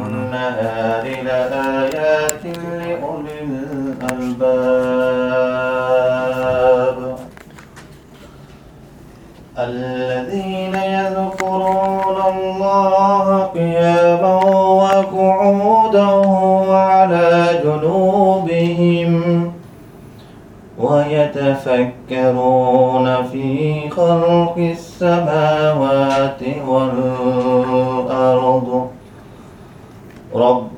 والنهار لآيات لأولي الألباب. الذين يذكرون الله قياما وقعودا وعلى جنوبهم ويتفكرون في خلق السماوات والأرض.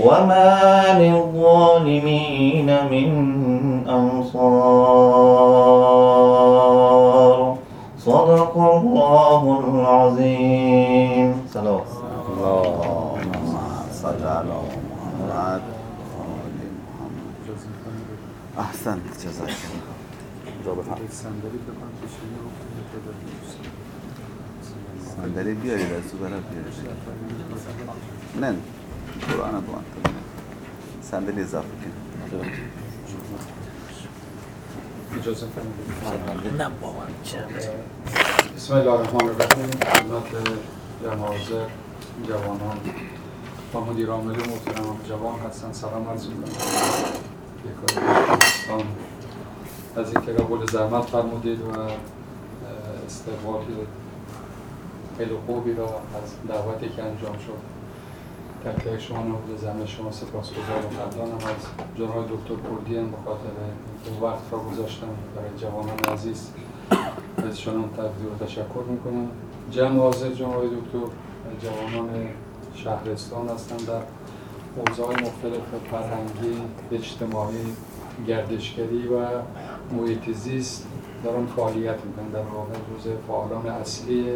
وما للظالمين من أنصار. صدق الله العظيم. سلام اللهم صل على محمد. وآل محمد جزاك الله جا بفرمایید. صندلی بکنم بشینی رو صندلی بیارید نه قرآن دوان صندلی اضافه کن اجازه فرمایید بسم الله الرحمن الرحیم خدمت حاضر جوانان و مدیر عامل محترم جوان هستن سلام عرض می‌کنم یک دوستان از اینکه قبول زحمت فرمودید و استقبال خیلی خوبی را از دعوتی که انجام شد تک تک شما نبود زمین شما سپاسگزار و قدردانم از جناب دکتر کردی هم به خاطر وقت را گذاشتن برای جوانان عزیز ازشان هم تقدیر و تشکر می‌کنم. جمع حاضر جناب دکتر جوانان شهرستان هستند در حوزه‌های مختلف فرهنگی، اجتماعی، گردشگری و محیط زیست دارن فعالیت می‌کنن. در واقع جزء فعالان اصلی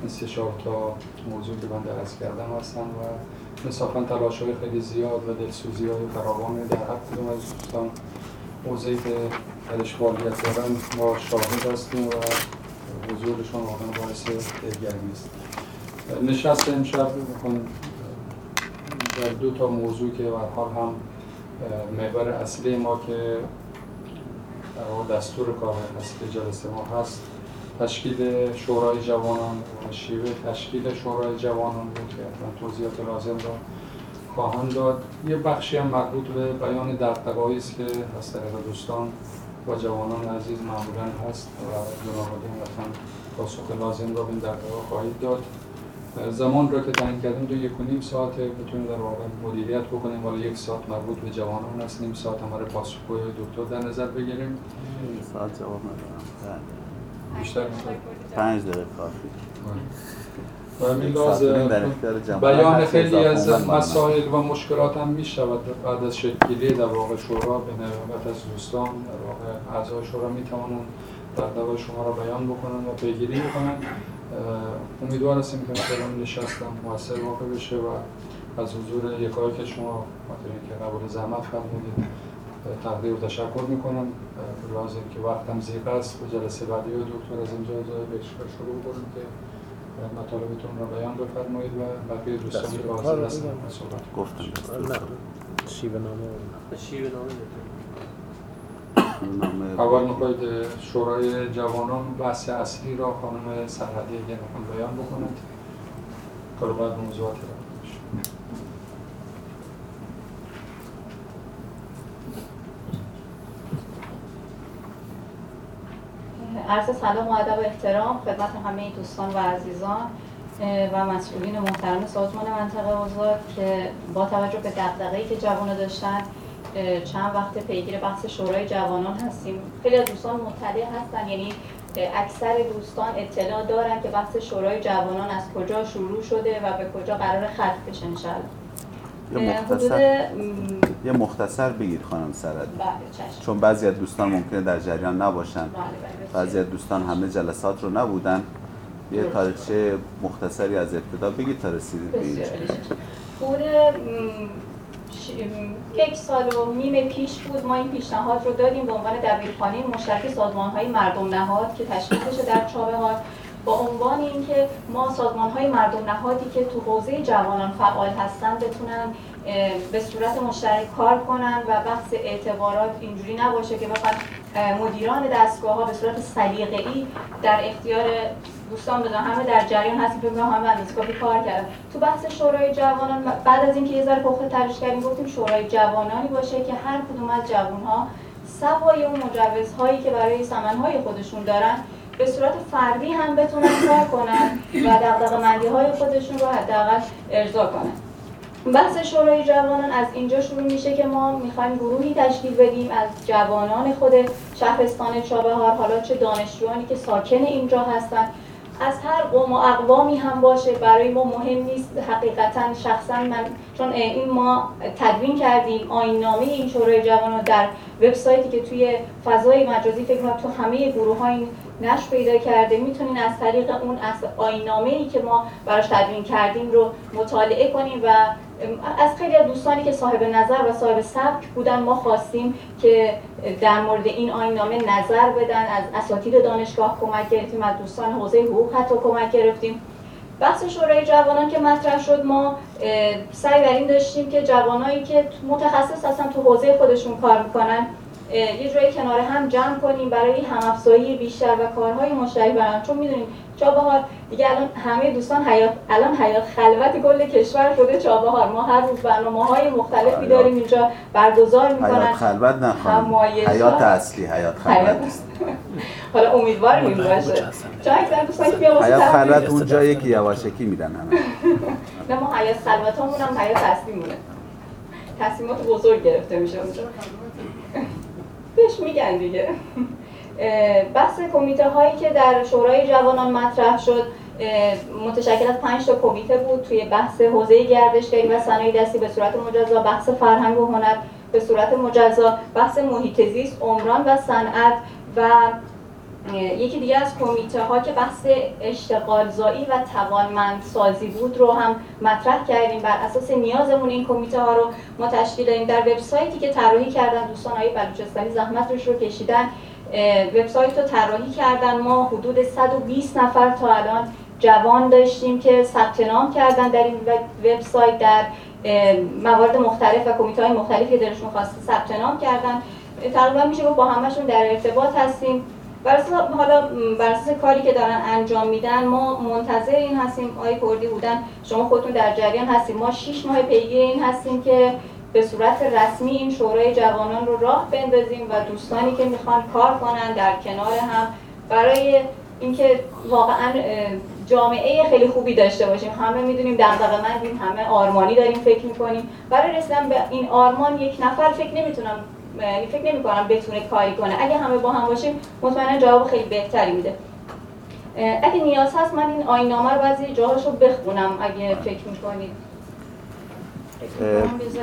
این سه تا موضوع که من درس کردم هستن و انصافا تلاش های خیلی زیاد و دلسوزی های فراوان در هر کدوم از دوستان حوزه‌ای که درش فعالیت دارن ما شاهد هستیم و حضورشان واقعا باعث دلگرمی است. نشست امشب در دو تا موضوع که هر حال هم محور اصلی ما که دستور کار اصلی جلسه ما هست تشکیل شورای جوانان و شیوه تشکیل شورای جوانان بود که توضیحات لازم را خواهند داد. یه بخشی هم مربوط به بیان دغدغه‌هایی است که از طریق دوستان و جوانان عزیز معمولا هست و جناب عالی پاسخ لازم را به این خواهید داد. زمان را که تعیین کردیم دو یک و نیم ساعت بتونیم در واقع مدیریت بکنیم. ولی یک ساعت مربوط به جوانان است. نیم ساعت هم برای پاسخگوی دکتر در نظر بگیریم. ساعت جواب ندارم. بیشتر؟ پنج دقیقه کافی. و لحاظ در بیان خیلی از مسائل و مشکلات هم می شود بعد از شکلی در واقع شورا به نوبت از دوستان در واقع اعضای شورا می توانند دغدغه شما را بیان بکنند و پیگیری بکنند. اه، امیدوار هستیم که مثلا نشستم موثر واقع بشه و از حضور یکایی که شما اینکه قبول زحمت فرمودید تقدیر و تشکر می‌کنم به لازم که وقتم زیق است. به جلسه بعدی و دکتر از اینجا به شروع کنیم که مطالبتون را بیان بفرمایید و بقیه دوستان که حاضر هستن صحبت گفتم شیوه نامه. شیوه نامه اول می‌خواید شورای جوانان بحث اصلی را خانم سرحدی اگر می‌خوان بیان بکنند. کار بعد موضوعات را عرض سلام و ادب و احترام خدمت همه دوستان و عزیزان و مسئولین محترم سازمان منطقه آزاد که با توجه به دغدغه‌ای که جوانان داشتن چند وقت پیگیر بحث شورای جوانان هستیم. خیلی از دوستان مطلع هستن یعنی اکثر دوستان اطلاع دارن که بحث شورای جوانان از کجا شروع شده و به کجا قرار ختم بشه انشالله یه مختصر؟ یه مختصر بگید خانم سرد. بله چون بعضی از دوستان ممکنه در جریان نباشن. بله، بله، بعضی از دوستان همه جلسات رو نبودن. یه تاریخچه مختصری از ابتدا بگید تا رسیدید به اینجا. یک سال و نیم پیش بود. ما این پیشنهاد رو دادیم به عنوان دبیرخانه مشترک سازمان های مردم نهاد که تشکیل بشه در چابهار. با عنوان اینکه ما سازمان های مردم نهادی که تو حوزه جوانان فعال هستن بتونن به صورت مشترک کار کنن و بحث اعتبارات اینجوری نباشه که بخواد مدیران دستگاه ها به صورت سلیقه‌ای در اختیار دوستان بدون همه در جریان هستیم. فکر کنم همه اندازگاهی کار کردن. تو بحث شورای جوانان بعد از اینکه یه ذره پخته ترش کردیم گفتیم شورای جوانانی باشه که هر کدوم از جوانها سوای اون مجوزهایی که برای سمنهای خودشون دارن به صورت فردی هم بتونن کار کنن و دغدغه مندی های خودشون رو حداقل ارضا کنن. بحث شورای جوانان از اینجا شروع میشه که ما می‌خوایم گروهی تشکیل بدیم از جوانان خود شهرستان چابهار حالا چه دانشجویانی که ساکن اینجا هستن از هر قوم و اقوامی هم باشه برای ما مهم نیست حقیقتا شخصا من چون این ما تدوین کردیم آینامه این شورای جوانان در وبسایتی که توی فضای مجازی فکر کنم تو همه گروه های نشر پیدا کرده می‌تونین از طریق اون از آینامه که ما براش تدوین کردیم رو مطالعه کنیم و از خیلی دوستانی که صاحب نظر و صاحب سبک بودن ما خواستیم که در مورد این آینامه نظر بدن از اساتید دانشگاه کمک گرفتیم از دوستان حوزه حقوق حتی کمک گرفتیم. بحث شورای جوانان که مطرح شد ما سعی بر این داشتیم که جوانایی که متخصص هستن تو حوزه خودشون کار می‌کنن یه جایی کنار هم جمع کنیم برای همافزایی بیشتر و کارهای مشترک برن چون می‌دونیم چابهار. دیگه الان همه دوستان حیات الان حیات خلوت کل کشور شده چابهار. ما هر روز برنامه های مختلفی داریم اینجا برگزار می‌کنن. حیات خلوت نه خانم همایشات. حیات اصلی حیات خلوت حالا امیدواریم این باشه. چون اکثر دوستان که حیات خلوت اون جایی که یواشکی میرن همه. نه ما حیات خلوت هم حیات اصلی مونه تصمیمات بزرگ گرفته میشه اونجا. بهش میگن دیگه. بحث کمیته هایی که در شورای جوانان مطرح شد متشکل از پنج تا کمیته بود توی بحث حوزه گردشگری و صنایع دستی به صورت مجزا بحث فرهنگ و هنر به صورت مجزا بحث محیط زیست عمران و صنعت و یکی دیگه از کمیته ها که بحث اشتغال زایی و توانمند سازی بود رو هم مطرح کردیم. بر اساس نیازمون این کمیته ها رو ما تشکیل دادیم. در وبسایتی که طراحی کردن دوستان های بلوچستانی زحمتش رو کشیدن. وبسایت رو طراحی کردن. ما حدود 120 نفر تا الان جوان داشتیم که ثبت نام کردن در این وب- وبسایت در موارد مختلف و کمیته های مختلفی که دلشون خواسته ثبت نام کردن. تقریبا میشه با همشون در ارتباط هستیم. بر اساس حالا بر اساس کاری که دارن انجام میدن ما منتظر این هستیم. آقای کردی بودن. شما خودتون در جریان هستیم. ما 6 ماه پیگیر این هستیم که به صورت رسمی این شورای جوانان رو راه بندازیم و دوستانی که می‌خوان کار کنن در کنار هم برای اینکه واقعا جامعه خیلی خوبی داشته باشیم. همه می‌دونیم دغدغه‌مندیم همه آرمانی داریم فکر می‌کنیم. برای رسیدن به این آرمان یک نفر فکر نمی‌تونم فکر نمی کنم بتونه کاری کنه. اگه همه با هم باشیم مطمئنا جواب خیلی بهتری میده. اگه نیاز هست من این آینامه رو بعضی جاهاشو بخونم اگه فکر می‌کنید.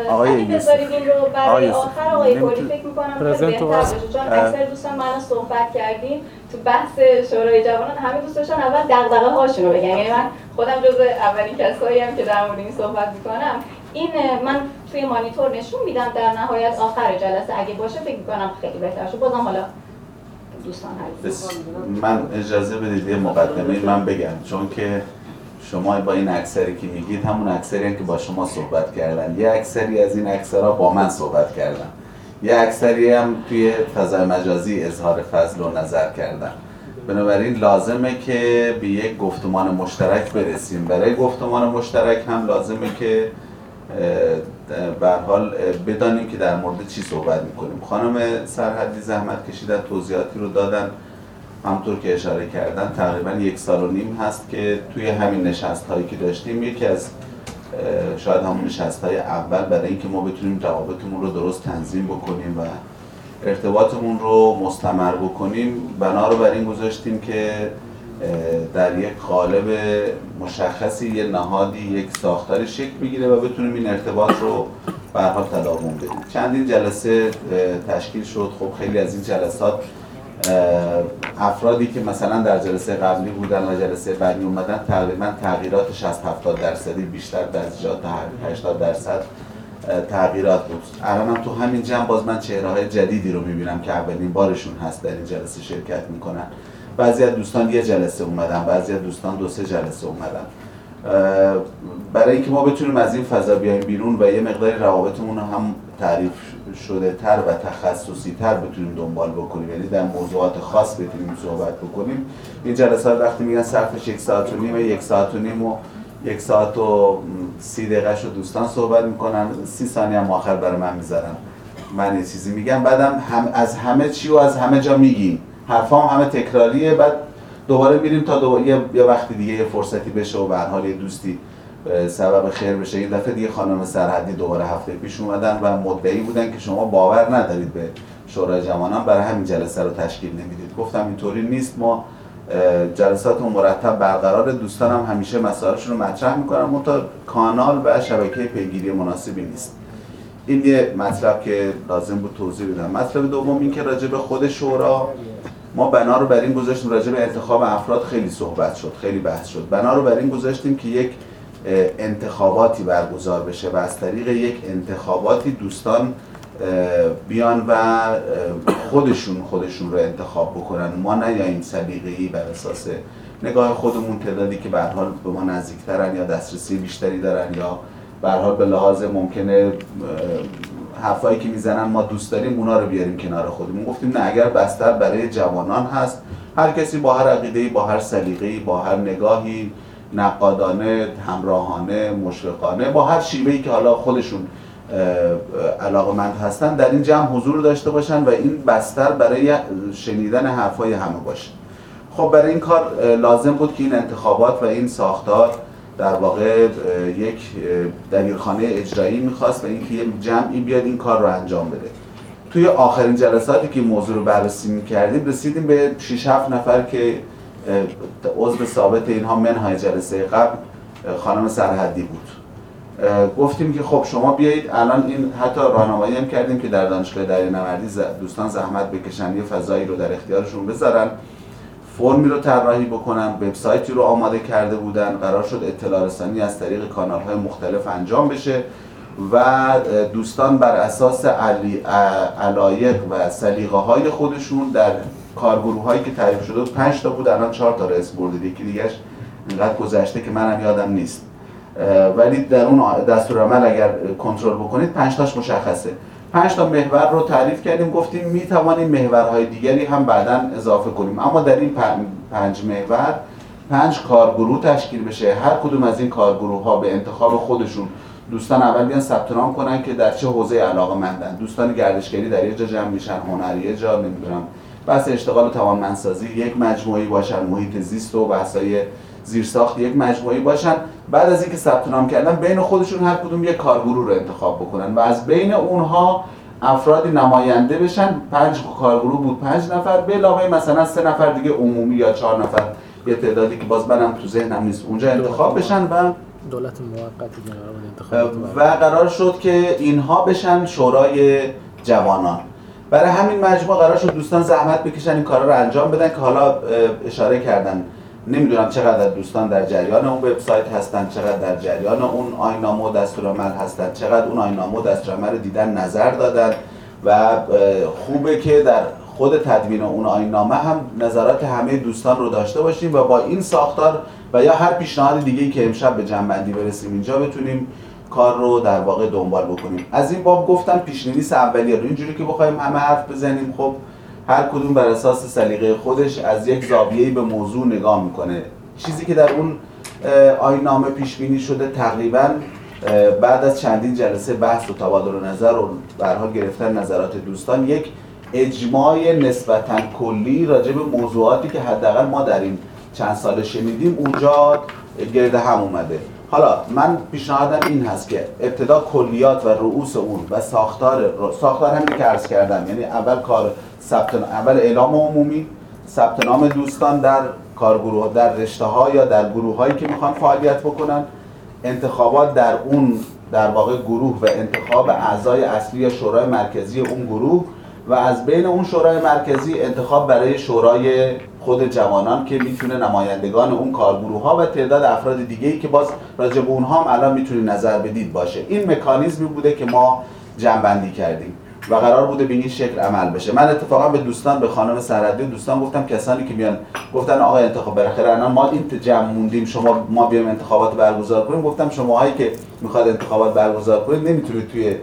آقای. بذارید این رو آقای برای یوسف. آخر آقای کوری فکر می‌کنم بهتر. باشه چون. اکثر دوستان من صحبت کردیم تو بحث شورای جوانان همه دوست داشتن اول دغدغه هاشون رو بگن یعنی من خودم جز اولین کسایی هم که در مورد این صحبت می‌کنم این من توی مانیتور نشون میدم در نهایت آخر جلسه اگه باشه فکر می‌کنم خیلی بهتر شه بازم حالا دوستان هست من اجازه بدید یه مقدمه من بگم چون که شما با این اکثری که میگید همون اکثری که با شما صحبت کردن. یه اکثری از این اکثرها با من صحبت کردن. یه اکثری هم توی فضای مجازی اظهار فضل و نظر کردن. بنابراین لازمه که به یک گفتمان مشترک برسیم. برای گفتمان مشترک هم لازمه که به حال بدانیم که در مورد چی صحبت می‌کنیم. خانم سرحدی زحمت کشیدن توضیحاتی رو دادن. همطور که اشاره کردن تقریبا یک سال و نیم هست که توی همین نشست هایی که داشتیم یکی از شاید همون نشست های اول برای اینکه ما بتونیم روابطمون رو درست تنظیم بکنیم و ارتباطمون رو مستمر بکنیم بنا رو بر این گذاشتیم که در یک قالب مشخصی یه نهادی یک ساختاری شکل بگیره و بتونیم این ارتباط رو به حال تداوم بدیم. چندین جلسه تشکیل شد. خب خیلی از این جلسات افرادی که مثلا در جلسه قبلی بودن و جلسه بعدی اومدن تقریبا تغییرات 60 70 درصدی بیشتر بعضی جا تا 80 درصد تغییرات بود. الان هم تو همین جمع باز من چهره های جدیدی رو می‌بینم که اولین بارشون هست در این جلسه شرکت می‌کنن. بعضی از دوستان یه جلسه اومدن بعضی از دوستان دو سه جلسه اومدن. برای اینکه ما بتونیم از این فضا بیایم بیرون و یه مقداری روابطمون رو هم تعریف شده تر و تخصصی تر بتونیم دنبال بکنیم. یعنی در موضوعات خاص بتونیم صحبت بکنیم. این جلسات وقتی میگن صرفش یک ساعت و نیم یک ساعت و نیم و یک ساعت و سی دقیقه رو دوستان صحبت می‌کنن. سی ثانیه هم آخر برای من می‌ذارن. من یه چیزی میگم. بعدم هم از همه چی و از همه جا میگیم. حرفام همه تکراریه. بعد دوباره میریم تا دوباره یه, وقتی دیگه یه فرصتی بشه و به حال یه دوستی سبب خیر بشه. این دفعه دیگه خانم سرحدی دوباره هفته پیش اومدن و مدعی بودن که شما باور ندارید به شورای جوانان برای همین جلسه رو تشکیل نمی‌دید. گفتم اینطوری نیست. ما جلساتمون مرتب برقرار. دوستانم همیشه مسائلشون رو مطرح می‌کنن. منتها کانال و شبکه پیگیری مناسبی نیست. این یه مطلب که لازم بود توضیح بدم. مطلب دوم این که راجع به خود شورا ما بنا رو بر این گذاشتیم. راجع به انتخاب افراد خیلی صحبت شد خیلی بحث شد. بنا رو بر این گذاشتیم که یک انتخاباتی برگزار بشه و از طریق یک انتخاباتی دوستان بیان و خودشون خودشون رو انتخاب بکنن. ما نیاییم سلیقه‌ای بر اساس نگاه خودمون تعدادی که به حال به ما نزدیکترن یا دسترسی بیشتری دارن یا به حال به لحاظ ممکنه حرفایی که می‌زنن ما دوست داریم اونا رو بیاریم کنار خودمون. گفتیم نه اگر بستر برای جوانان هست هر کسی با هر عقیده‌ای با هر سلیقه‌ای با هر نگاهی نقادانه همراهانه مشفقانه با هر شیوهی که حالا خودشون علاقمند هستن در این جمع حضور داشته باشن و این بستر برای شنیدن حرفای همه باشه. خب برای این کار لازم بود که این انتخابات و این ساختار در واقع یک دبیرخانه اجرایی می‌خواست و اینکه یه جمعی بیاد این کار رو انجام بده. توی آخرین جلساتی که موضوع رو بررسی می‌کردیم رسیدیم به 6 7 نفر که عضو ثابت اینها منهای جلسه قبل خانم سرحدی بود. گفتیم که خب شما بیایید الان این حتی راهنمایی هم کردیم که در دانشگاه ز- دوستان زحمت بکشن یه فضایی رو در اختیارشون بذارن فرمی رو طراحی بکنن وبسایتی رو آماده کرده بودن قرار شد اطلاع رسانی از طریق کانال های مختلف انجام بشه و دوستان بر اساس علایق و سلیقه های خودشون در کارگروه هایی که تعریف شده 5 تا بود الان 4 تا رئیس برده. یکی دیگهش اینقدر گذشته که منم یادم نیست. ولی در اون دستورالعمل اگر کنترل بکنید پنج تاش مشخصه. پنج تا محور رو تعریف کردیم گفتیم می توانیم محورهای دیگری هم بعدا اضافه کنیم. اما در این پن- پنج محور پنج کارگروه تشکیل بشه. هر کدوم از این کارگروه ها به انتخاب خودشون دوستان اول بیان ثبت نام کنن که در چه حوزه علاقه مندن دوستان گردشگری در یه جا جمع میشن هنری یه جا نمی‌دونم بحث اشتغال و توانمندسازی یک مجموعی باشن محیط زیست و بحثای زیرساخت یک مجموعی باشن. بعد از اینکه ثبت نام کردن بین خودشون هر کدوم یک کارگروه رو انتخاب بکنن و از بین اونها افرادی نماینده بشن. پنج کارگروه بود پنج نفر. به علاوه مثلا سه نفر دیگه عمومی یا چهار نفر یه تعدادی که باز منم تو ذهنم نیست اونجا انتخاب بشن و دولت بود انتخابات و قرار شد که اینها بشن شورای جوانان. برای همین مجموعه قرار شد دوستان زحمت بکشن این کارا رو انجام بدن که حالا اشاره کردن. نمی‌دونم چقدر دوستان در جریان اون وبسایت هستن چقدر در جریان اون آینامه و دستورالعمل هستن چقدر اون آینامه و دستورالعمل رو دیدن نظر دادن. و خوبه که در خود تدوین اون آینامه هم نظرات همه دوستان رو داشته باشیم و با این ساختار و یا هر پیشنهاد دیگه که امشب به جنبندی برسیم اینجا بتونیم کار رو در واقع دنبال بکنیم. از این باب گفتم پیشنویس اولیه. رو اینجوری که بخوایم همه حرف بزنیم خب هر کدوم بر اساس سلیقه خودش از یک زاویه‌ای به موضوع نگاه می‌کنه. چیزی که در اون اه، آیین‌نامه پیش بینی شده تقریبا بعد از چندین جلسه بحث و تبادل نظر و به حال گرفتن نظرات دوستان یک اجماع نسبتا کلی راجع به موضوعاتی که حداقل ما در این چند سال شنیدیم اونجا گرد هم اومده. حالا من پیشنهادم این هست که ابتدا کلیات و رؤوس اون و ساختار ساختار همین که عرض کردم یعنی اول کار ثبت اول اعلام عمومی ثبت نام دوستان در کارگروه در رشته ها یا در گروه هایی که می‌خوان فعالیت بکنن انتخابات در اون در واقع گروه و انتخاب اعضای اصلی شورای مرکزی اون گروه و از بین اون شورای مرکزی انتخاب برای شورای خود جوانان که می‌تونه نمایندگان اون کارگروه ها و تعداد افراد دیگه ای که باز راجع به اونها هم الان می‌تونید نظر بدید باشه. این مکانیزمی بوده که ما جمعبندی کردیم و قرار بوده به این شکل عمل بشه. من اتفاقا به دوستان به خانم سرحدی و دوستان گفتم کسانی که میان گفتن آقا انتخاب بالاخره الان ما این جمع موندیم شما ما بیایم انتخابات برگزار کنیم. گفتم شماهایی که می‌خواد انتخابات برگزار کنید نمی‌تونید توی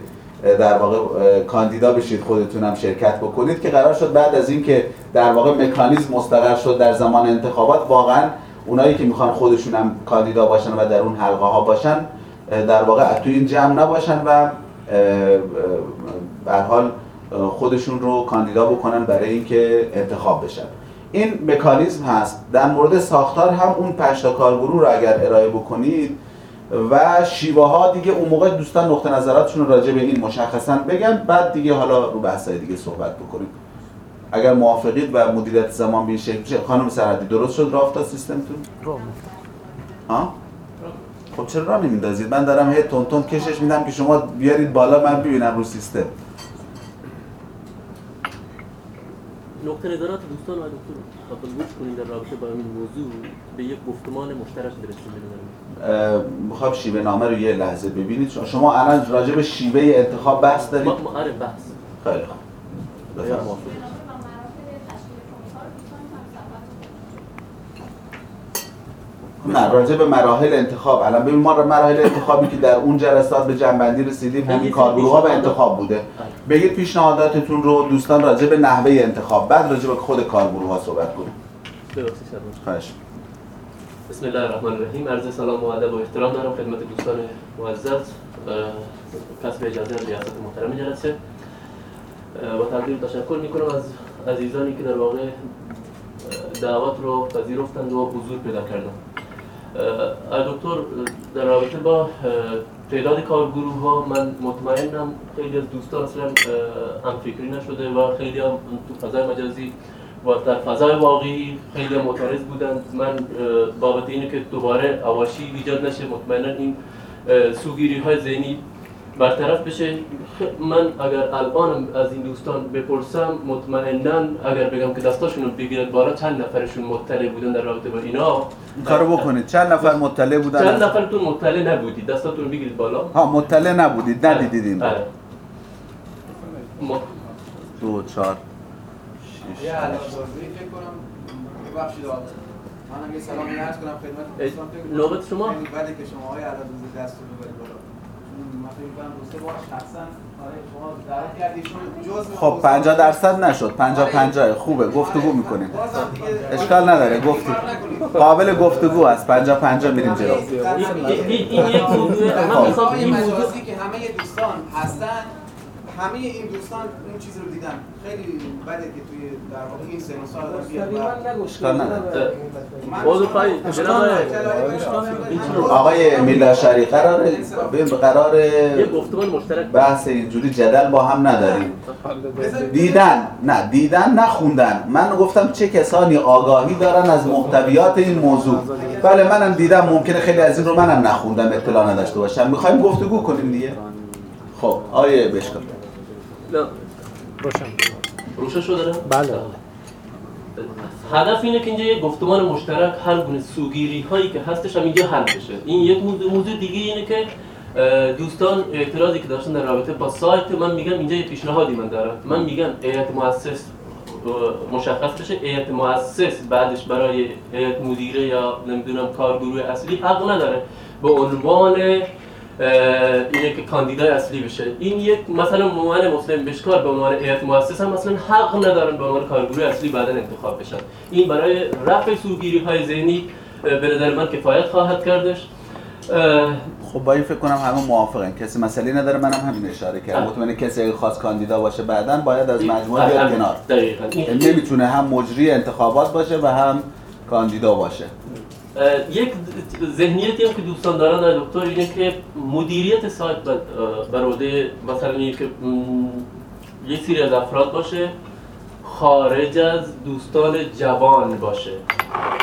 در واقع کاندیدا بشید خودتون هم شرکت بکنید که قرار شد بعد از اینکه در واقع مکانیزم مستقر شد در زمان انتخابات. واقعا اونایی که می‌خوان خودشون هم کاندیدا باشن و در اون حلقه ها باشن در واقع توی این جمع نباشن و به حال خودشون رو کاندیدا بکنن برای اینکه انتخاب بشن. این مکانیزم هست. در مورد ساختار هم اون پشتا کارگروه رو اگر ارائه بکنید و شیوه ها دیگه اون موقع دوستان نقطه نظراتشون راجع به این مشخصا بگن بعد دیگه حالا رو بحث دیگه صحبت بکنیم. اگر موافقید و مدیریت زمان به این شکل بشه خانم سرحدی درست شد رافت سیستمتون؟ ها؟ خب چرا راه نمیندازید؟ من دارم هی تون تون کشش میدم که شما بیارید بالا من ببینم رو سیستم. نقطه نظرات دوستان و دکتر خاطر گوش کنید در رابطه با این موضوع به یک گفتمان مشترک برسیم. بدونم می‌خوام شیوه نامه رو یه لحظه ببینید. شما الان راجع به شیوه انتخاب بحث دارید. ما آره بحث. خیلی خوب اگر بفرمایید. موافقید. نه راجع به مراحل انتخاب. الان ببین ما مراحل انتخابی که در اون جلسات به جنبندی رسیدیم همین کارگروه ها و پیشنهاد. انتخاب بوده. بگید پیشنهاداتتون رو دوستان راجع به نحوه انتخاب. بعد راجع به خود کارگروه ها صحبت کنیم. خواهش. بسم الله الرحمن الرحیم. عرض سلام و ادب و احترام دارم خدمت دوستان معزز کسب اجازه از ریاست محترم جلسه. با تقدیر تشکر می‌کنم از عزیزانی که در واقع دعوت رو پذیرفتند و حضور پیدا کردند. دکتر در رابطه با تعداد کارگروه ها من مطمئنم خیلی از دوستان اصلا هم فکری نشده و خیلی هم تو فضای مجازی و در فضای واقعی خیلی معترض بودند من بابت اینه که دوباره اواشی ایجاد نشه مطمئنا این سوگیری های ذهنی برطرف بشه. من اگر الان از این دوستان بپرسم مطمئنا اگر بگم که دستاشون رو بگیرد بالا چند نفرشون مطلع بودن در رابطه با اینا؟ این کارو بکنید. چند نفر مطلع بودن؟ چند نفرتون مطلع نبودید؟ دستاتون رو بگیرید بالا. ها مطلع نبودید. ندیدید این. ما- دو چهار شش یه. علامت‌گذاری فکر کنم ببخشید آقا. منم یه سلامی عرض کنم خدمت دوستان. نوبت شما؟ بده که شما های علامت‌گذاری دست رو ببرید. خب موضوع- 50 درصد نشد 50 آره. 50 خوبه گفتگو می‌کنیم اشکال نداره گفت. قابل گفتگو است 50 50 میریم جلو این- یک موضوع من خب. این موضوع مجازی که همه دوستان هستن همه این دوستان این چیز رو دیدن. خیلی بده که توی در واقع این سن سال آدم بیاد. من. آقای- آقای میلاشری قرار قرار گفتمان مشترک بحث اینجوری جدل با هم نداریم. دیدن نه دیدن نخوندن من گفتم چه کسانی آگاهی دارن از محتویات این موضوع. بله منم دیدم ممکنه خیلی از این رو منم نخوندم اطلاع نداشته باشم. می‌خوایم گفتگو کنیم دیگه. خب آیه بشکن روشن. روشن شده؟ نه؟ بله. هدف اینه که اینجا یک گفتمان مشترک هر گونه سوگیری هایی که هستش هم اینجا حل بشه. این یک موضوع, موضوع دیگه اینه که دوستان اعتراضی که داشتن در رابطه با سایت من میگم اینجا یه پیشنهادی من دارم. من میگم هیئت مؤسس مشخص بشه هیئت مؤسس بعدش برای هیئت مدیره یا نمی‌دونم کارگروه اصلی حق نداره. به عنوان که کاندیدای اصلی بشه. این یک مثلا عنوان مسلم بشکار به عنوان هیئت مؤسس هم مثلا حق ندارن به عنوان کارگروه اصلی بعدا انتخاب بشن. این برای رفع سوگیری های ذهنی به نظر من کفایت خواهد کردش. خب با این فکر کنم همه موافقن. کسی مسئله نداره منم همین اشاره کردم. مطمئن کسی اگه خواست کاندیدا باشه بعدا باید از مجموعه بیاد کنار. یعنی نمی‌تونه هم مجری انتخابات باشه و هم کاندیدا باشه. یک ذهنیتی هم که دوستان دارن در دکتر اینه که مدیریت سایت بر- اه، بر عهده مثلا اینه که یک سری از افراد باشه خارج از دوستان جوان باشه.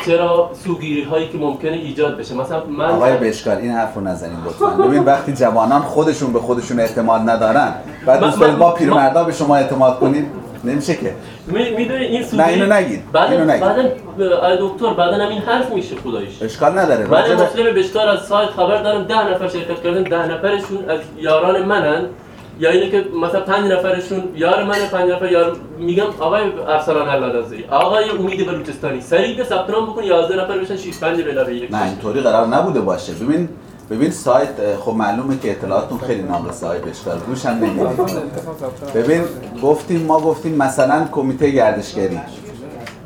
چرا سوگیری هایی که ممکنه ایجاد بشه؟ مثلا من آقای بشکال این حرف رو نزنین لطفا. ببین وقتی جوانان خودشون به خودشون اعتماد ندارن بعد من- دوست دارید من- ما پیرمردا به شما اعتماد کنیم نمیشه که؟ می‌دونی این سوژه نه، اینو نگید. بعد اینو نگید. بعد دکتر بعدا همین حرف میشه خداییش. اشکال نداره. من مسلم بشکار از سایت خبر دارم ده نفر شرکت کردن ده نفرشون از یاران منن. یا اینه که مثلا پنج نفرشون یار منه پنج نفر یار میگم آقای ارسلان علالازی آقای امید بلوچستانی سریع به ثبت نام بکن 11 نفر بشن 6 5 به یک نه اینطوری قرار نبوده باشه. ببین ببین سایت خب معلومه که اطلاعاتون خیلی ناقصه های بشکار گوش هم ببین گفتیم ما گفتیم مثلا کمیته گردشگری.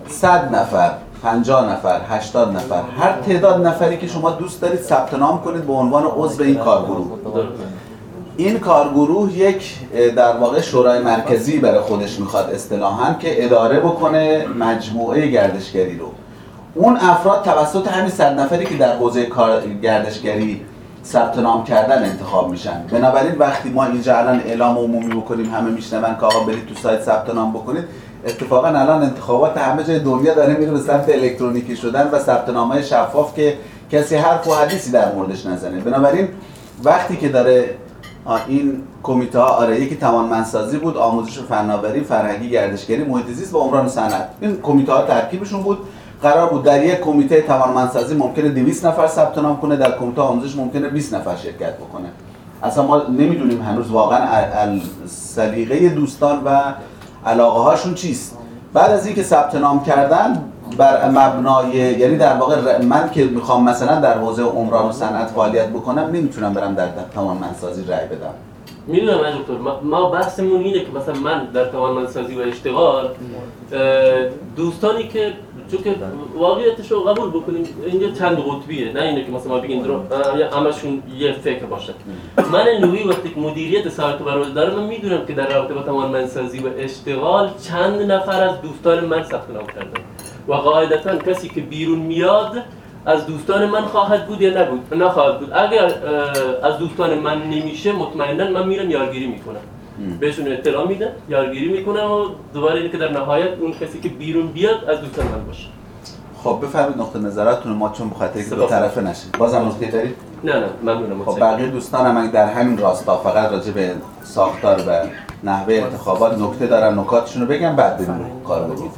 100 نفر 50 نفر 80 نفر. هر تعداد نفری که شما دوست دارید ثبت نام کنید به عنوان عضو این کارگروه. این کارگروه یک در واقع شورای مرکزی برای خودش می‌خواد اصطلاحا که اداره بکنه مجموعه گردشگری رو. اون افراد توسط همین صد نفری که در حوزه کار گردشگری ثبت نام کردن انتخاب میشن. بنابراین وقتی ما اینجا الان اعلام عمومی بکنیم همه میشنون که آقا برید تو سایت ثبت نام بکنید اتفاقا الان انتخابات همه جای دنیا داره میره به سمت الکترونیکی شدن و ثبت نامهای شفاف که کسی حرف و حدیثی در موردش نزنه. بنابراین وقتی که داره این کمیته ها آره یکی توانمندسازی بود آموزش و فناوری فرهنگی گردشگری محیط زیست و عمران صنعت. این کمیته ها ترکیبشون بود. قرار بود در یک کمیته توانمندسازی ممکنه 200 نفر ثبت نام کنه در کمیته آموزش ممکنه 20 نفر شرکت بکنه. اصلا ما نمی‌دونیم هنوز واقعا سلیقه دوستان و علاقه هاشون چیست. بعد از اینکه ثبت نام کردن بر مبنای یعنی در واقع من که می‌خوام مثلا در حوزه عمران و صنعت فعالیت بکنم نمی‌تونم برم در توانمندسازی رأی بدم. می‌دونم آقای دکتر ما- بحثمون اینه که مثلا من در توانمندسازی و اشتغال دوستانی که چون که واقعیتش رو قبول بکنیم اینجا چند قطبیه نه اینه که مثلا ما بگیم درو همشون یه فکر باشه. من نوعی وقتی که مدیریت سایت و دارم من می‌دونم که در رابطه با توانمندسازی و اشتغال چند نفر از دوستان من ثبت نام کردن. و قاعدتا کسی که بیرون میاد از دوستان من خواهد بود یا نبود؟ نخواهد بود. اگر از دوستان من نمیشه مطمئنا من میرم یارگیری می‌کنم. بهشون اطلاع میدم یارگیری می‌کنم و دوباره اینه که در نهایت اون کسی که بیرون بیاد از دوستان من باشه. خب بفرمایید نقطه نظراتتون ما چون بخاطر که دو. طرفه نشه بازم نکته دارید؟ نه نه ممنونم. خب. بقیه دوستانم اگه در همین راستا فقط راجع به ساختار و نحوه انتخابات نکته دارن نکاتشون رو بگم بعد بریم رو کار بگیم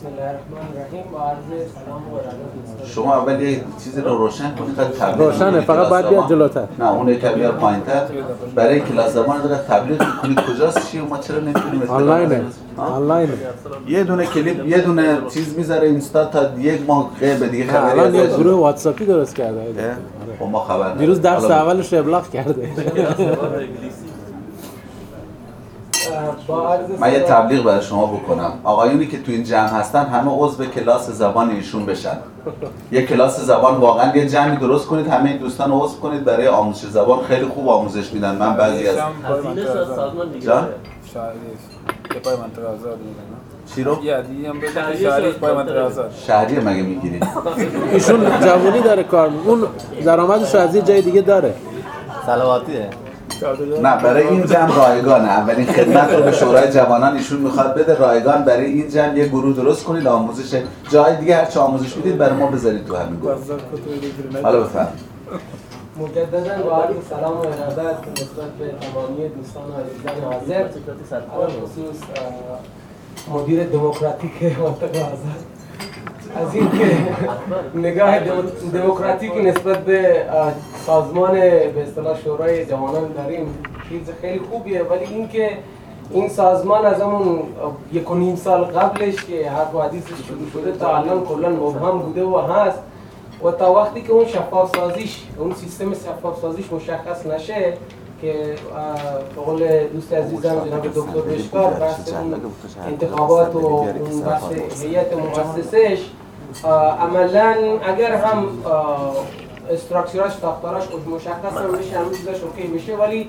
بسم الله الرحمن الرحیم با عرض سلام و ارادت دوستان شما اول یه چیزی رو روشن کنید تا تبلیغ روشنه، کنید. فقط باید بیاد. جلوتر. نه اون یکم بیار پایینتر برای کلاس زبان رو تبلیغ کنید کجاست چیه و ما چرا نمی‌تونیم آنلاینه؟ ها؟ آنلاینه یه دونه کلیپ یه دونه چیز می‌ذاره اینستا تا یک ماه به دیگه خبری الان یه گروه واتساپی درست کرده؟ خب ما خبر نداریم. دیروز درس اولش رو ابلاغ کرده من یه تبلیغ برای شما بکنم. آقایونی که تو این جمع هستن همه عضو کلاس زبان ایشون بشن. یه کلاس زبان واقعا یه جمعی درست کنید همه این دوستان رو عضو کنید برای آموزش زبان خیلی خوب آموزش میدن. من بعضی از جان؟ شهریه پای منطقه آزاد چی رو؟ شهریه مگه می‌گیرید ایشون جوونی داره کار اون درآمدش از یه جای دیگه داره. سلواتیه نه برای این جمع رایگانه. اولین خدمت رو به شورای جوانان ایشون می‌خواد بده. رایگان برای این جمع یه گروه درست کنید آموزش جای دیگه هر چه آموزش می‌دید برای ما بذارید تو همین گروه. حالا بفهم مجددا با عرض سلام و ارادت نسبت به تمامی دوستان و عزیزان حاضر. خصوص مدیر دموکراتیک منطقه آزاد از اینکه نگاه دمو- دموکراتیک نسبت به سازمان به اصطلاح شورای جوانان داریم چیز خیلی خوبیه. ولی اینکه این سازمان از همون یک و نیم سال قبلش که حرف و حدیثش شروع شده تا الان کلا مبهم بوده و هست و تا وقتی که اون شفاف سازیش اون سیستم شفاف سازیش مشخص نشه که به قول دوست عزیزم جناب دکتر بشکار بحث انتخابات و اون بحث هیئت مؤسسش عملا اگر هم استراکچراش ساختاراش مشخص هم بشه همه چیزاش اوکی بشه ولی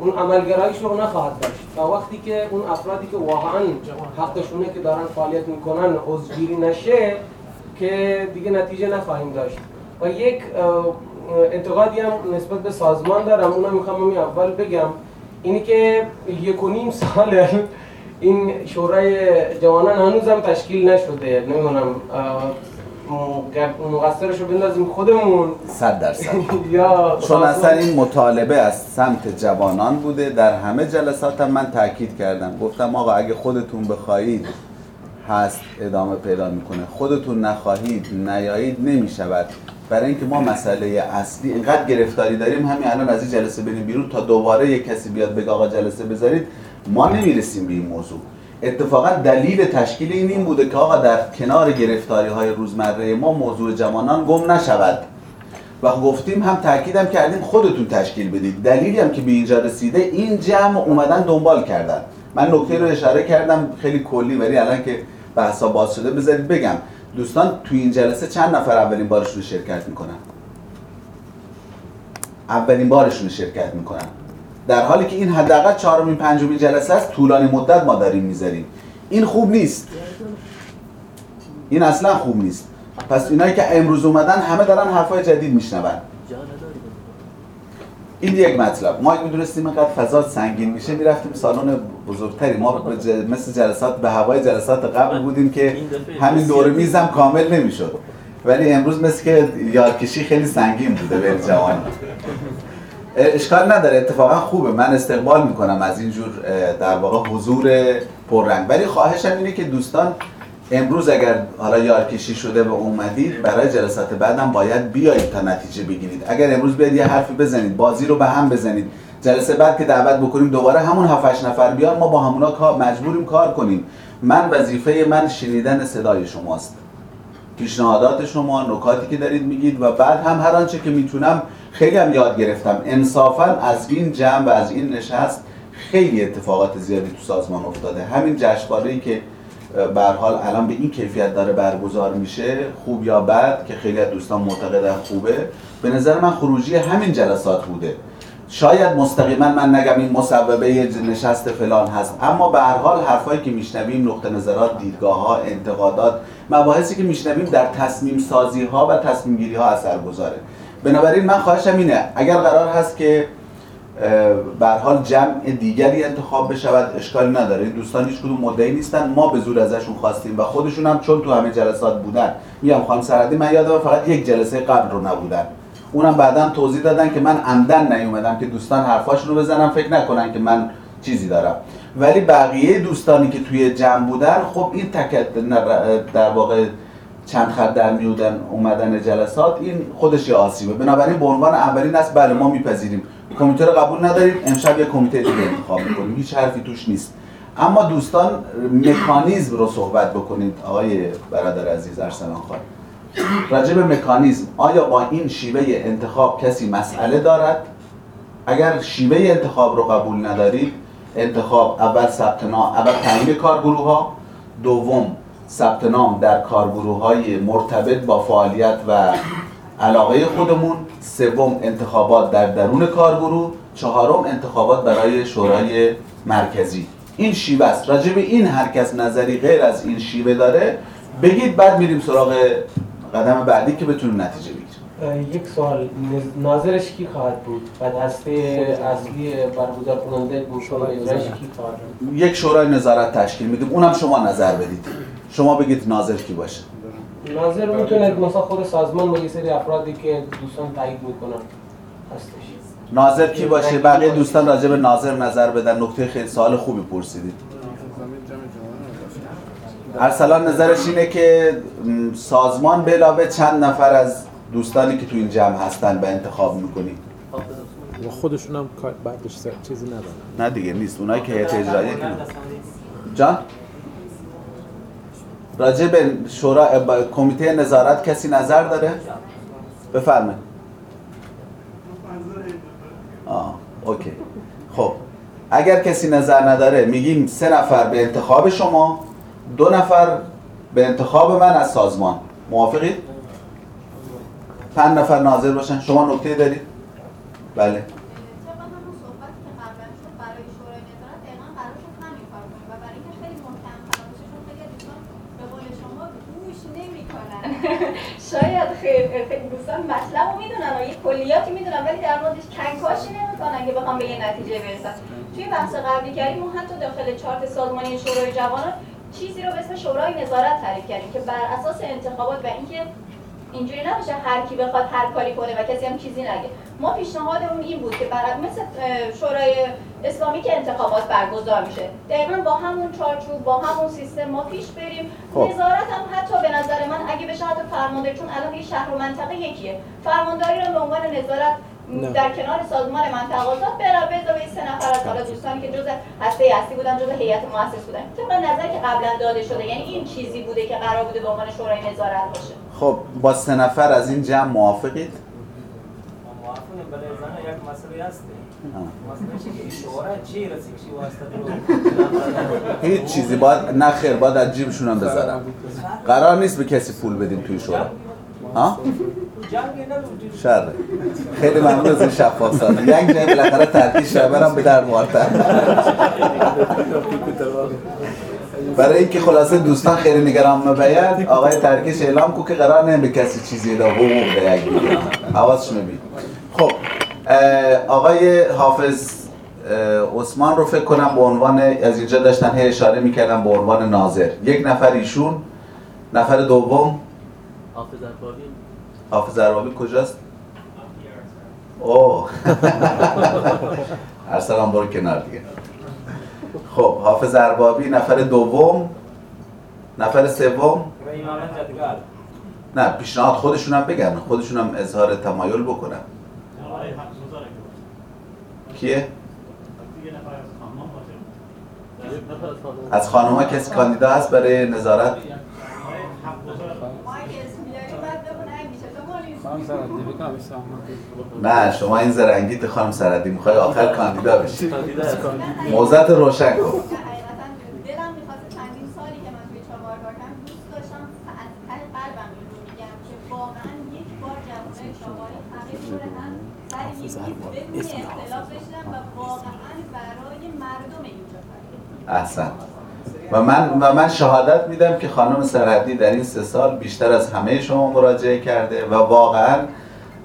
اون عملگرایش رو نخواهد داشت. تا وقتی که اون افرادی که واقعا حقشونه که دارن فعالیت می‌کنن عضوگیری نشه که دیگه نتیجه نخواهیم داشت. و یک انتقادی هم نسبت به سازمان دارم اونم می‌خوام همین اول بگم. اینی که یک و نیم سال این شورای جوانان هنوز هم تشکیل نشده. نمی‌دونم مقصرش رو بندازیم خودمون. صد درصد. یا چون اصلا این مطالبه از سمت جوانان بوده. در همه جلسات هم من تاکید کردم. گفتم آقا اگه خودتون بخواهید هست ادامه پیدا می‌کنه. خودتون نخواهید نیایید نمی‌شود. برای اینکه ما مسئله اصلی اینقدر گرفتاری داریم. همین الان از این جلسه بریم بیرون تا دوباره یک کسی بیاد بگه آقا جلسه بذارید. ما نمی‌رسیم به این موضوع. اتفاقا دلیل تشکیل این این بوده که آقا در کنار گرفتاری های روزمره ما موضوع جوانان گم نشود. و گفتیم هم تاکیدم کردیم خودتون تشکیل بدید. دلیلی هم که به اینجا رسیده این جمع اومدن دنبال کردن. من نکته رو اشاره کردم خیلی کلی ولی الان که بحثا باز شده بذارید بگم. دوستان توی این جلسه چند نفر اولین بارشون شرکت می‌کنن؟ اولین بارشون شرکت می‌کنن. در حالی که این حداقل چهارمین پنجمین جلسه است طولانی مدت ما داریم می‌ذاریم. این خوب نیست. این اصلا خوب نیست. پس اینایی که امروز اومدن همه دارن حرفای جدید میشنون. این یک مطلب. ما اگه می‌دونستیم اینقدر فضا سنگین میشه می‌رفتیم سالن بزرگتری. ما ج- مثل جلسات به هوای جلسات قبل بودیم که همین دور میزم کامل نمی‌شد. ولی امروز مثل که یارکشی خیلی سنگین بوده به جوان اشکال نداره اتفاقا خوبه. من استقبال می‌کنم از اینجور اه، در واقع حضور پررنگ. ولی خواهشم اینه که دوستان امروز اگر حالا یارکشی شده و اومدید برای جلسات بعدم باید بیایید تا نتیجه بگیرید. اگر امروز بیاید یه حرفی بزنید بازی رو به هم بزنید. جلسه بعد که دعوت بکنیم دوباره همون 7 نفر بیان ما با همونا کار مجبوریم کار کنیم. من وظیفه من شنیدن صدای شماست. پیشنهادات شما نکاتی که دارید میگید و بعد هم هر آنچه که می‌تونم خیلی هم یاد گرفتم. انصافا از این جمع و از این نشست خیلی اتفاقات زیادی تو سازمان افتاده. همین جشنواره که به حال الان به این کیفیت داره برگزار میشه خوب یا بد که خیلی از دوستان معتقدن خوبه. به نظر من خروجی همین جلسات بوده. شاید مستقیما من نگم این مصوبه نشست فلان هست اما به هر حال حرفایی که میشنویم نقطه نظرات دیدگاه ها انتقادات مباحثی که میشنویم در تصمیم سازی ها و تصمیم گیری ها اثر گذاره بنابراین من خواهشم اینه اگر قرار هست که هر حال جمع دیگری انتخاب بشود اشکالی نداره. دوستان هیچ کدوم مدعی نیستن ما به زور ازشون خواستیم و خودشون هم چون تو همه جلسات بودن. میگم خانم سرحدی من یادم فقط یک جلسه قبل رو نبودن. اونم بعدا توضیح دادن که من عمدن نیومدم که دوستان حرفاشون رو بزنم فکر نکنن که من چیزی دارم. ولی بقیه دوستانی که توی جمع بودن خب این تکت در واقع چند خط در میودن اومدن جلسات این خودش یه آسیبه. بنابراین به عنوان اولین است بله ما میپذیریم. کمیته رو قبول نداریم امشب یه کمیته دیگه انتخاب می‌کنیم. هیچ حرفی توش نیست. اما دوستان مکانیزم رو صحبت بکنید آقای برادر عزیز ارسلان خان. راجع به مکانیزم آیا با این شیوه انتخاب کسی مسئله دارد؟ اگر شیوه انتخاب رو قبول ندارید انتخاب اول ثبت نام اول تعیین کارگروه ها دوم ثبت نام در کارگروه های مرتبط با فعالیت و علاقه خودمون سوم انتخابات در درون کارگروه چهارم انتخابات برای شورای مرکزی. این شیوه است. راجع به این هر کس نظری غیر از این شیوه داره بگید بعد میریم سراغ قدم بعدی که بتونیم نتیجه بگیریم. یک سوال. ناظرش کی خواهد بود؟ و دسته اصلی برگزار کننده بود شورای کی خواهد بود؟ یک شورای نظارت تشکیل میدیم. اونم شما نظر بدید. شما بگید ناظر کی باشه. ناظر می‌تونه مثلا خود سازمان با یه سری افرادی که دوستان تایید می‌کنن هستش. ناظر کی باشه؟ بقیه دوستان راجع به ناظر نظر بدن. نکته خیلی سوال خوبی پرسیدید. ارسلان نظرش اینه که سازمان به علاوه چند نفر از دوستانی که تو این جمع هستن به انتخاب می‌کنیم و خودشون هم بعدش چیزی ندارن. نه دیگه نیست. اونایی که هیئت نه. جان؟ راجع به شورا کمیته نظارت کسی نظر داره؟ بفرمایید. آه اوکی. خب اگر کسی نظر نداره میگیم سه نفر به انتخاب شما دو نفر به انتخاب من از سازمان. موافقید؟ پنج نفر ناظر باشن. شما نکته دارید؟ بله طبق همون صحبتی که قبلا شد برای شورای نظارت دقیقا قرار شد همین کار کنیم و برای اینکه خیلی محکم تر باشه چون خیلی از دوستان به قول شما گوش نمی‌کنن شاید خیلی خیلی دوستان مطلب و یه کلیاتی می‌دونن ولی در موردش کنکاشی نمی‌کنن که بخوام به یه نتیجه برسن توی بحث قبلی کردیم ما حتی داخل چارت سازمانی شورای جوانان چیزی رو به اسم شورای نظارت تعریف کردیم که بر اساس انتخابات و اینکه اینجوری نباشه هر کی بخواد هر کاری کنه و کسی هم چیزی نگه. ما پیشنهادمون این بود که بر مثل شورای اسلامی که انتخابات برگزار میشه دقیقا با همون چارچوب با همون سیستم ما پیش بریم خب. نظارت هم حتی به نظر من اگه بشه حتی فرمانداری چون الان یه شهر و منطقه یکیه فرمانداری رو به عنوان نظارت نه. در کنار سازمان منطقه آزاد بره به اضافه سه نفر از حالا دوستانی که جزء هسته اصلی بودن جزء هیئت مؤسس بودن طبق نظری که قبلا داده شده یعنی این چیزی بوده که قرار بوده به عنوان شورای نظارت باشه خب با سه نفر از این جمع موافقید؟ بله زن یک مسئله آه. مسئله شورا چی رسی کشی واسطه هیچ چیزی. باید نه خیر باید از جیبشون هم بذارم. قرار نیست به کسی پول بدیم توی شورا ها؟ شر خیلی ممنون از این شفاف سازی. یک جای بالاخره ترکیش شبرم به در موارتر برای اینکه خلاصه دوستان خیلی نگران مبین آقای ترکیش اعلام کو که قرار نیم به کسی چیزی ده حقوق ده یک بگیرم حواسش نبید خب آقای حافظ عثمان رو فکر کنم به عنوان از اینجا داشتن هی اشاره می‌کردم به عنوان ناظر. یک نفر ایشون نفر دوم؟ حافظ اربابی. حافظ اربابی کجاست؟ اوه. ارسلان برو کنار دیگه. خب حافظ اربابی نفر دوم؟ نفر سوم؟ نه پیشنهاد خودشون هم بگن خودشون هم اظهار تمایل بکنن. کیه؟ از خانم ها کسی کاندیدا هست برای نظارت؟ اسلام نه شما این زرنگیت خانم سردی می‌خوای آخر کاندیدا بشی. موضعت روشن کن نه، حقیقتا دلم می‌خواست چندین سالی که من توی چهار کار کردم دوست داشتم از ته قلبم این رو میگم که واقعا یک بار جوانای چهاری همه دور هم سر یک میز بدون اختلاف بشنن و واقعا برای مردم اینجا کار کنن. احسن و من و من شهادت میدم که خانم سرحدی در این سه سال بیشتر از همه شما مراجعه کرده و واقعا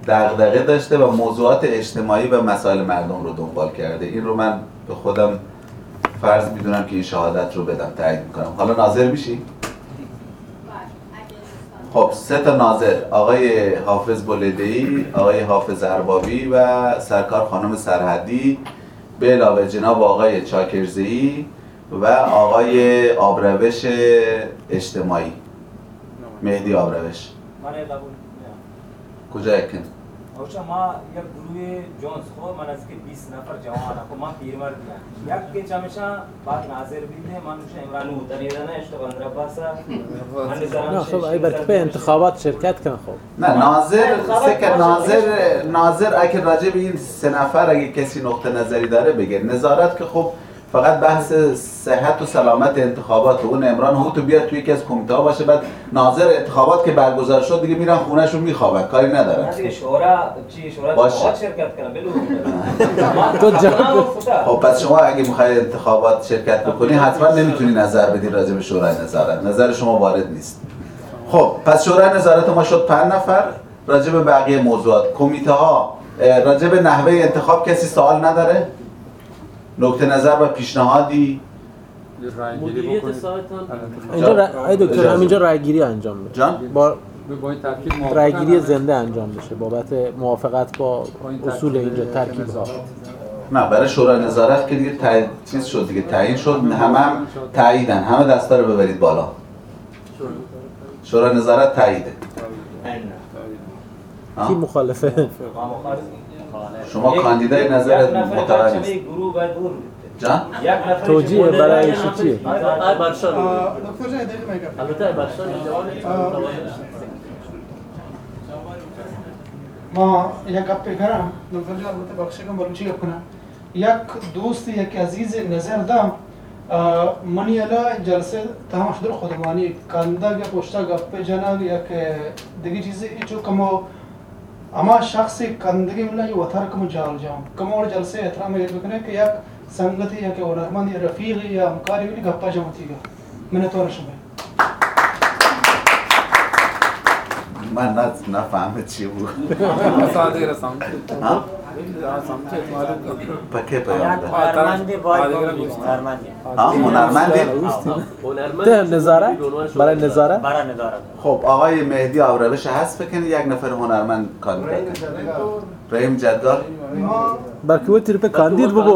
دغدغه داشته و موضوعات اجتماعی و مسائل مردم رو دنبال کرده. این رو من به خودم فرض می‌دونم که این شهادت رو بدم تایید می‌کنم. حالا ناظر میشی؟ خب سه تا ناظر. آقای حافظ بلدهی، آقای حافظ اربابی و سرکار خانم سرحدی. به علاوه جناب آقای چاکرزی و آقای آبروش اجتماعی. مهدی آبروش. من قبول نه. کجا یکن؟ اوچا ما یک گروه جونز. خو من از که 20 نفر جوان خو من پیرمرد یک که چمشا بعد ناظر بیده. من میشه عمران بود در ایران اشتغال در باسا نه خب ای برای به انتخابات شرکت کن خب. نه ناظر سکه ناظر ناظر اگه راجع به این سه نفر اگه کسی نقطه نظری داره بگه. نظارت که خب فقط بحث صحت و سلامت انتخابات. و اون عمران هوتو بیاد توی یکی از کمیته ها باشه بعد ناظر انتخابات که برگزار شد دیگه میرن خونهشون میخوابن. کاری ندارن. نه دیگه شورا چی شورا باشه. شرکت کنم بلو. تو جا- خب پس شما اگه می‌خوای انتخابات شرکت بکنی حتما نمی‌تونی نظر بدی راجع به شورای نظارت. نظر شما وارد نیست. خب پس شورای نظارت ما شد پنج نفر راجع به بقیه موضوعات. کمیته ها راجع به نحوه انتخاب کسی سوال نداره؟ نکته نظر و پیشنهادی؟ رای مدیریت بکنید سایتان اینجا. ر- ای دکتر. همینجا رای گیری انجام بشه جان؟ با با این ترکیب موافقم رای گیری همه؟ زنده انجام بشه. بابت موافقت با اصول اینجا ترکیب ها. نه برای شورای نظارت که دیگه تایید چیز شد دیگه تعیین شد. همه هم تاییدن همه دستا رو ببرید بالا. شورای نظارت تاییده؟ کی مخالفه؟ شما کاندیدای نظر معتبر نیست. گروه باید دور بیده. جان؟ یک نفر توجیه که برای یک چی نفر- چیه؟ ای برشان دکتر جان دقیقه میگم. البته ای برشان جوان ما یک گپ کردم دکتر جان البته بخشی کنم برای چی گپ کنم؟ یک دوست یک عزیز نظر دام اه، منی الا جلسه تمام شد خودمانی. کنده یا پشتا گپ جنا یک دیگه چیزی چو کمو اما شخصی کندگی ملا یه وتر کمو جال جام کمو اور جلسه احترام یہ بکنه که یک سنگتی یا که هنرمند یا رفیق یا همکاری ولی گپا جمعتیگا من تو رشمه من نه نفهمه چی بود ساده رسام ها پکه هنرمند نظاره؟ برای ندارد خب آقای مهدی آبروش هست فکر یک نفر هنرمند رحیم جدال بلکه وہ تیر پہ کاندید بابا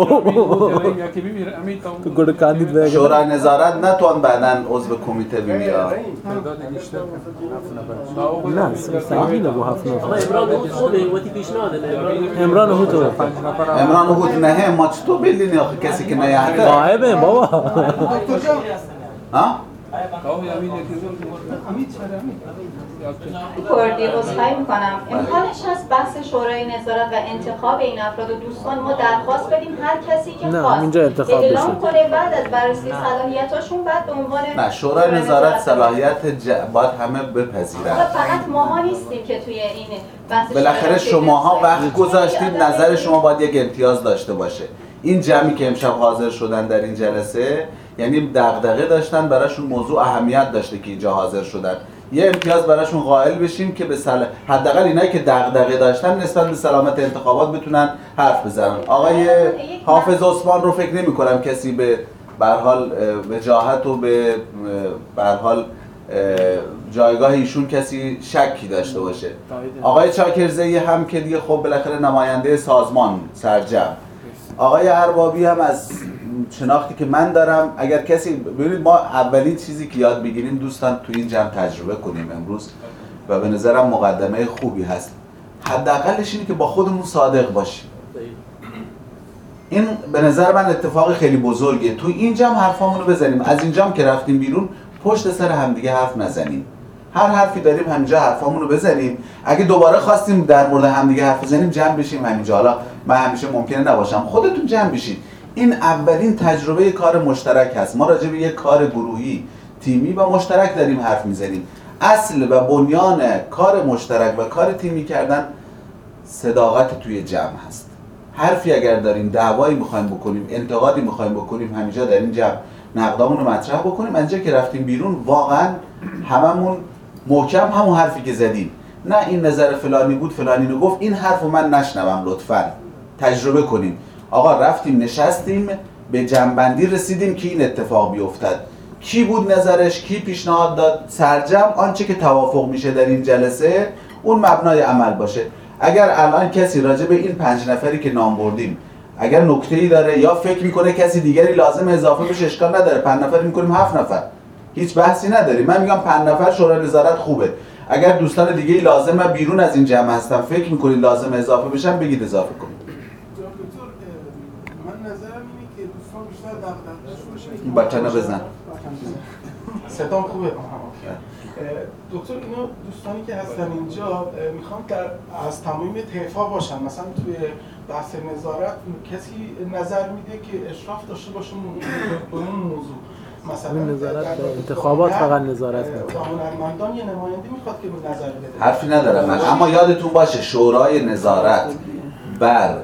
تو گوڑ کاندید بیگه شورای نظارت نتوان بعدا عضو کمیته بیا نه سنگینه با هفت آقا نفر امران بود خوده وقتی پیشنهاد امران امران هو تو نه ما چطور بلینی آخه کسی که نیهده غایبه بابا ها کردی عذرخواهی می‌کنم. امکانش هست بحث شورای نظارت و انتخاب این افراد و دوستان ما درخواست بدیم هر کسی که نه، خواست. اینجا انتخاب اعلام بشه. کنه بعد از بررسی صلاحیتاشون بعد به عنوان نه شورای نظارت صلاحیت ج... باید همه بپذیرن. فقط ماها نیستیم که توی این بحث بالاخره شماها وقت گذاشتید نظر شما باید یک امتیاز داشته باشه. این جمعی که امشب حاضر شدن در این جلسه یعنی دغدغه داشتن براشون موضوع اهمیت داشته که اینجا حاضر شدن. یه امتیاز براشون قائل بشیم که به سل... حداقل اینایی که دغدغه داشتن نسبت به سلامت انتخابات بتونن حرف بزنن. آقای حافظ عثمان رو فکر نمی کنم کسی به به هر حال اه، وجاهت و به به هر حال اه، جایگاه ایشون کسی شکی داشته باشه. آقای چاکرزی هم که دیگه خب بالاخره نماینده سازمان سرجم. آقای اربابی هم از شناختی که من دارم اگر کسی ببینید ما اولین چیزی که یاد بگیریم دوستان تو این جمع تجربه کنیم امروز و به نظرم مقدمه خوبی هست. حداقلش اینه که با خودمون صادق باشیم. این به نظر من اتفاق خیلی بزرگه تو این جمع حرفامون رو بزنیم. از این جمع که رفتیم بیرون پشت سر همدیگه حرف نزنیم. هر حرفی داریم همینجا حرفامون رو بزنیم. اگه دوباره خواستیم در مورد همدیگه حرف بزنیم جمع بشیم همینجا. حالا من همیشه ممکنه نباشم. خودتون جمع بشید این اولین تجربه کار مشترک هست. ما راجع به یک کار گروهی تیمی و مشترک داریم حرف می‌زنیم. اصل و بنیان کار مشترک و کار تیمی کردن صداقت توی جمع هست. حرفی اگر داریم دعوایی می‌خوایم بکنیم انتقادی می‌خوایم بکنیم همینجا در این جمع نقدامون رو مطرح بکنیم. اینجا که رفتیم بیرون واقعا هممون محکم همون حرفی که زدیم. نه این نظر فلانی بود فلانی رو گفت. این حرف رو من نشنوم لطفا. تجربه کنیم. آقا رفتیم نشستیم به جنبندی رسیدیم که این اتفاق بیفتد. کی بود نظرش؟ کی پیشنهاد داد؟ سرجم آنچه که توافق میشه در این جلسه اون مبنای عمل باشه. اگر الان کسی راجع به این پنج نفری که نام بردیم اگر نکته ای داره یا فکر می‌کنه کسی دیگری لازم اضافه بشه اشکال نداره. پنج نفر می‌کنیم هفت نفر. هیچ بحثی نداریم. من میگم پنج نفر شورای نظارت خوبه. اگر دوستان دیگه لازم بیرون از این جمع هستم فکر می‌کنید لازم اضافه بشن بگید اضافه کنید من نظرم اینه که دوستان بیشتر دغدغه‌شون باشه که این بچه رو بزن. صدام خوبه. دکتر اینا دوستانی که هستن اینجا می‌خوام در از تمامی طیفا باشن. مثلا توی بحث نظارت کسی نظر میده که اشراف داشته باشه به اون موضوع. مثلا نظارت انتخابات فقط نظارت می‌کنه. و هنرمندان یه نماینده می‌خواد که نظر بده. حرفی ندارم من. اما یادتون باشه شورای نظارت بر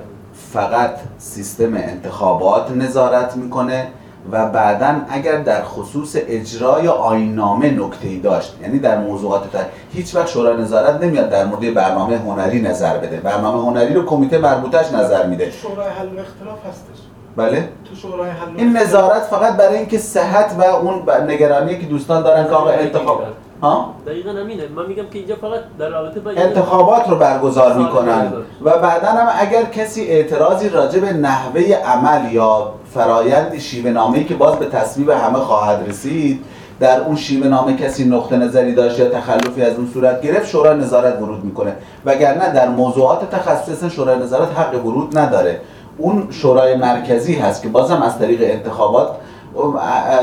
فقط سیستم انتخابات نظارت می‌کنه. و بعدا اگر در خصوص اجرای آینامه نکته ای داشت یعنی در موضوعات تر هیچ وقت شورای نظارت نمیاد در مورد برنامه هنری نظر بده. برنامه هنری رو کمیته مربوطش نظر میده. شورای حل اختلاف هستش. بله. تو شورای حل این نظارت فقط برای اینکه صحت و اون نگرانی که دوستان دارن که آقا انتخاب. ها؟ دقیقا همینه من میگم که اینجا فقط در رابطه با انتخابات رو برگزار می‌کنن. و بعدا هم اگر کسی اعتراضی راجع به نحوه عمل یا فرایند شیوه نامه‌ای که باز به تصویب همه خواهد رسید در اون شیوه نامه کسی نقطه نظری داشت یا تخلفی از اون صورت گرفت شورای نظارت ورود می‌کنه. وگرنه در موضوعات اصلا شورای نظارت حق ورود نداره. اون شورای مرکزی هست که بازم از طریق انتخابات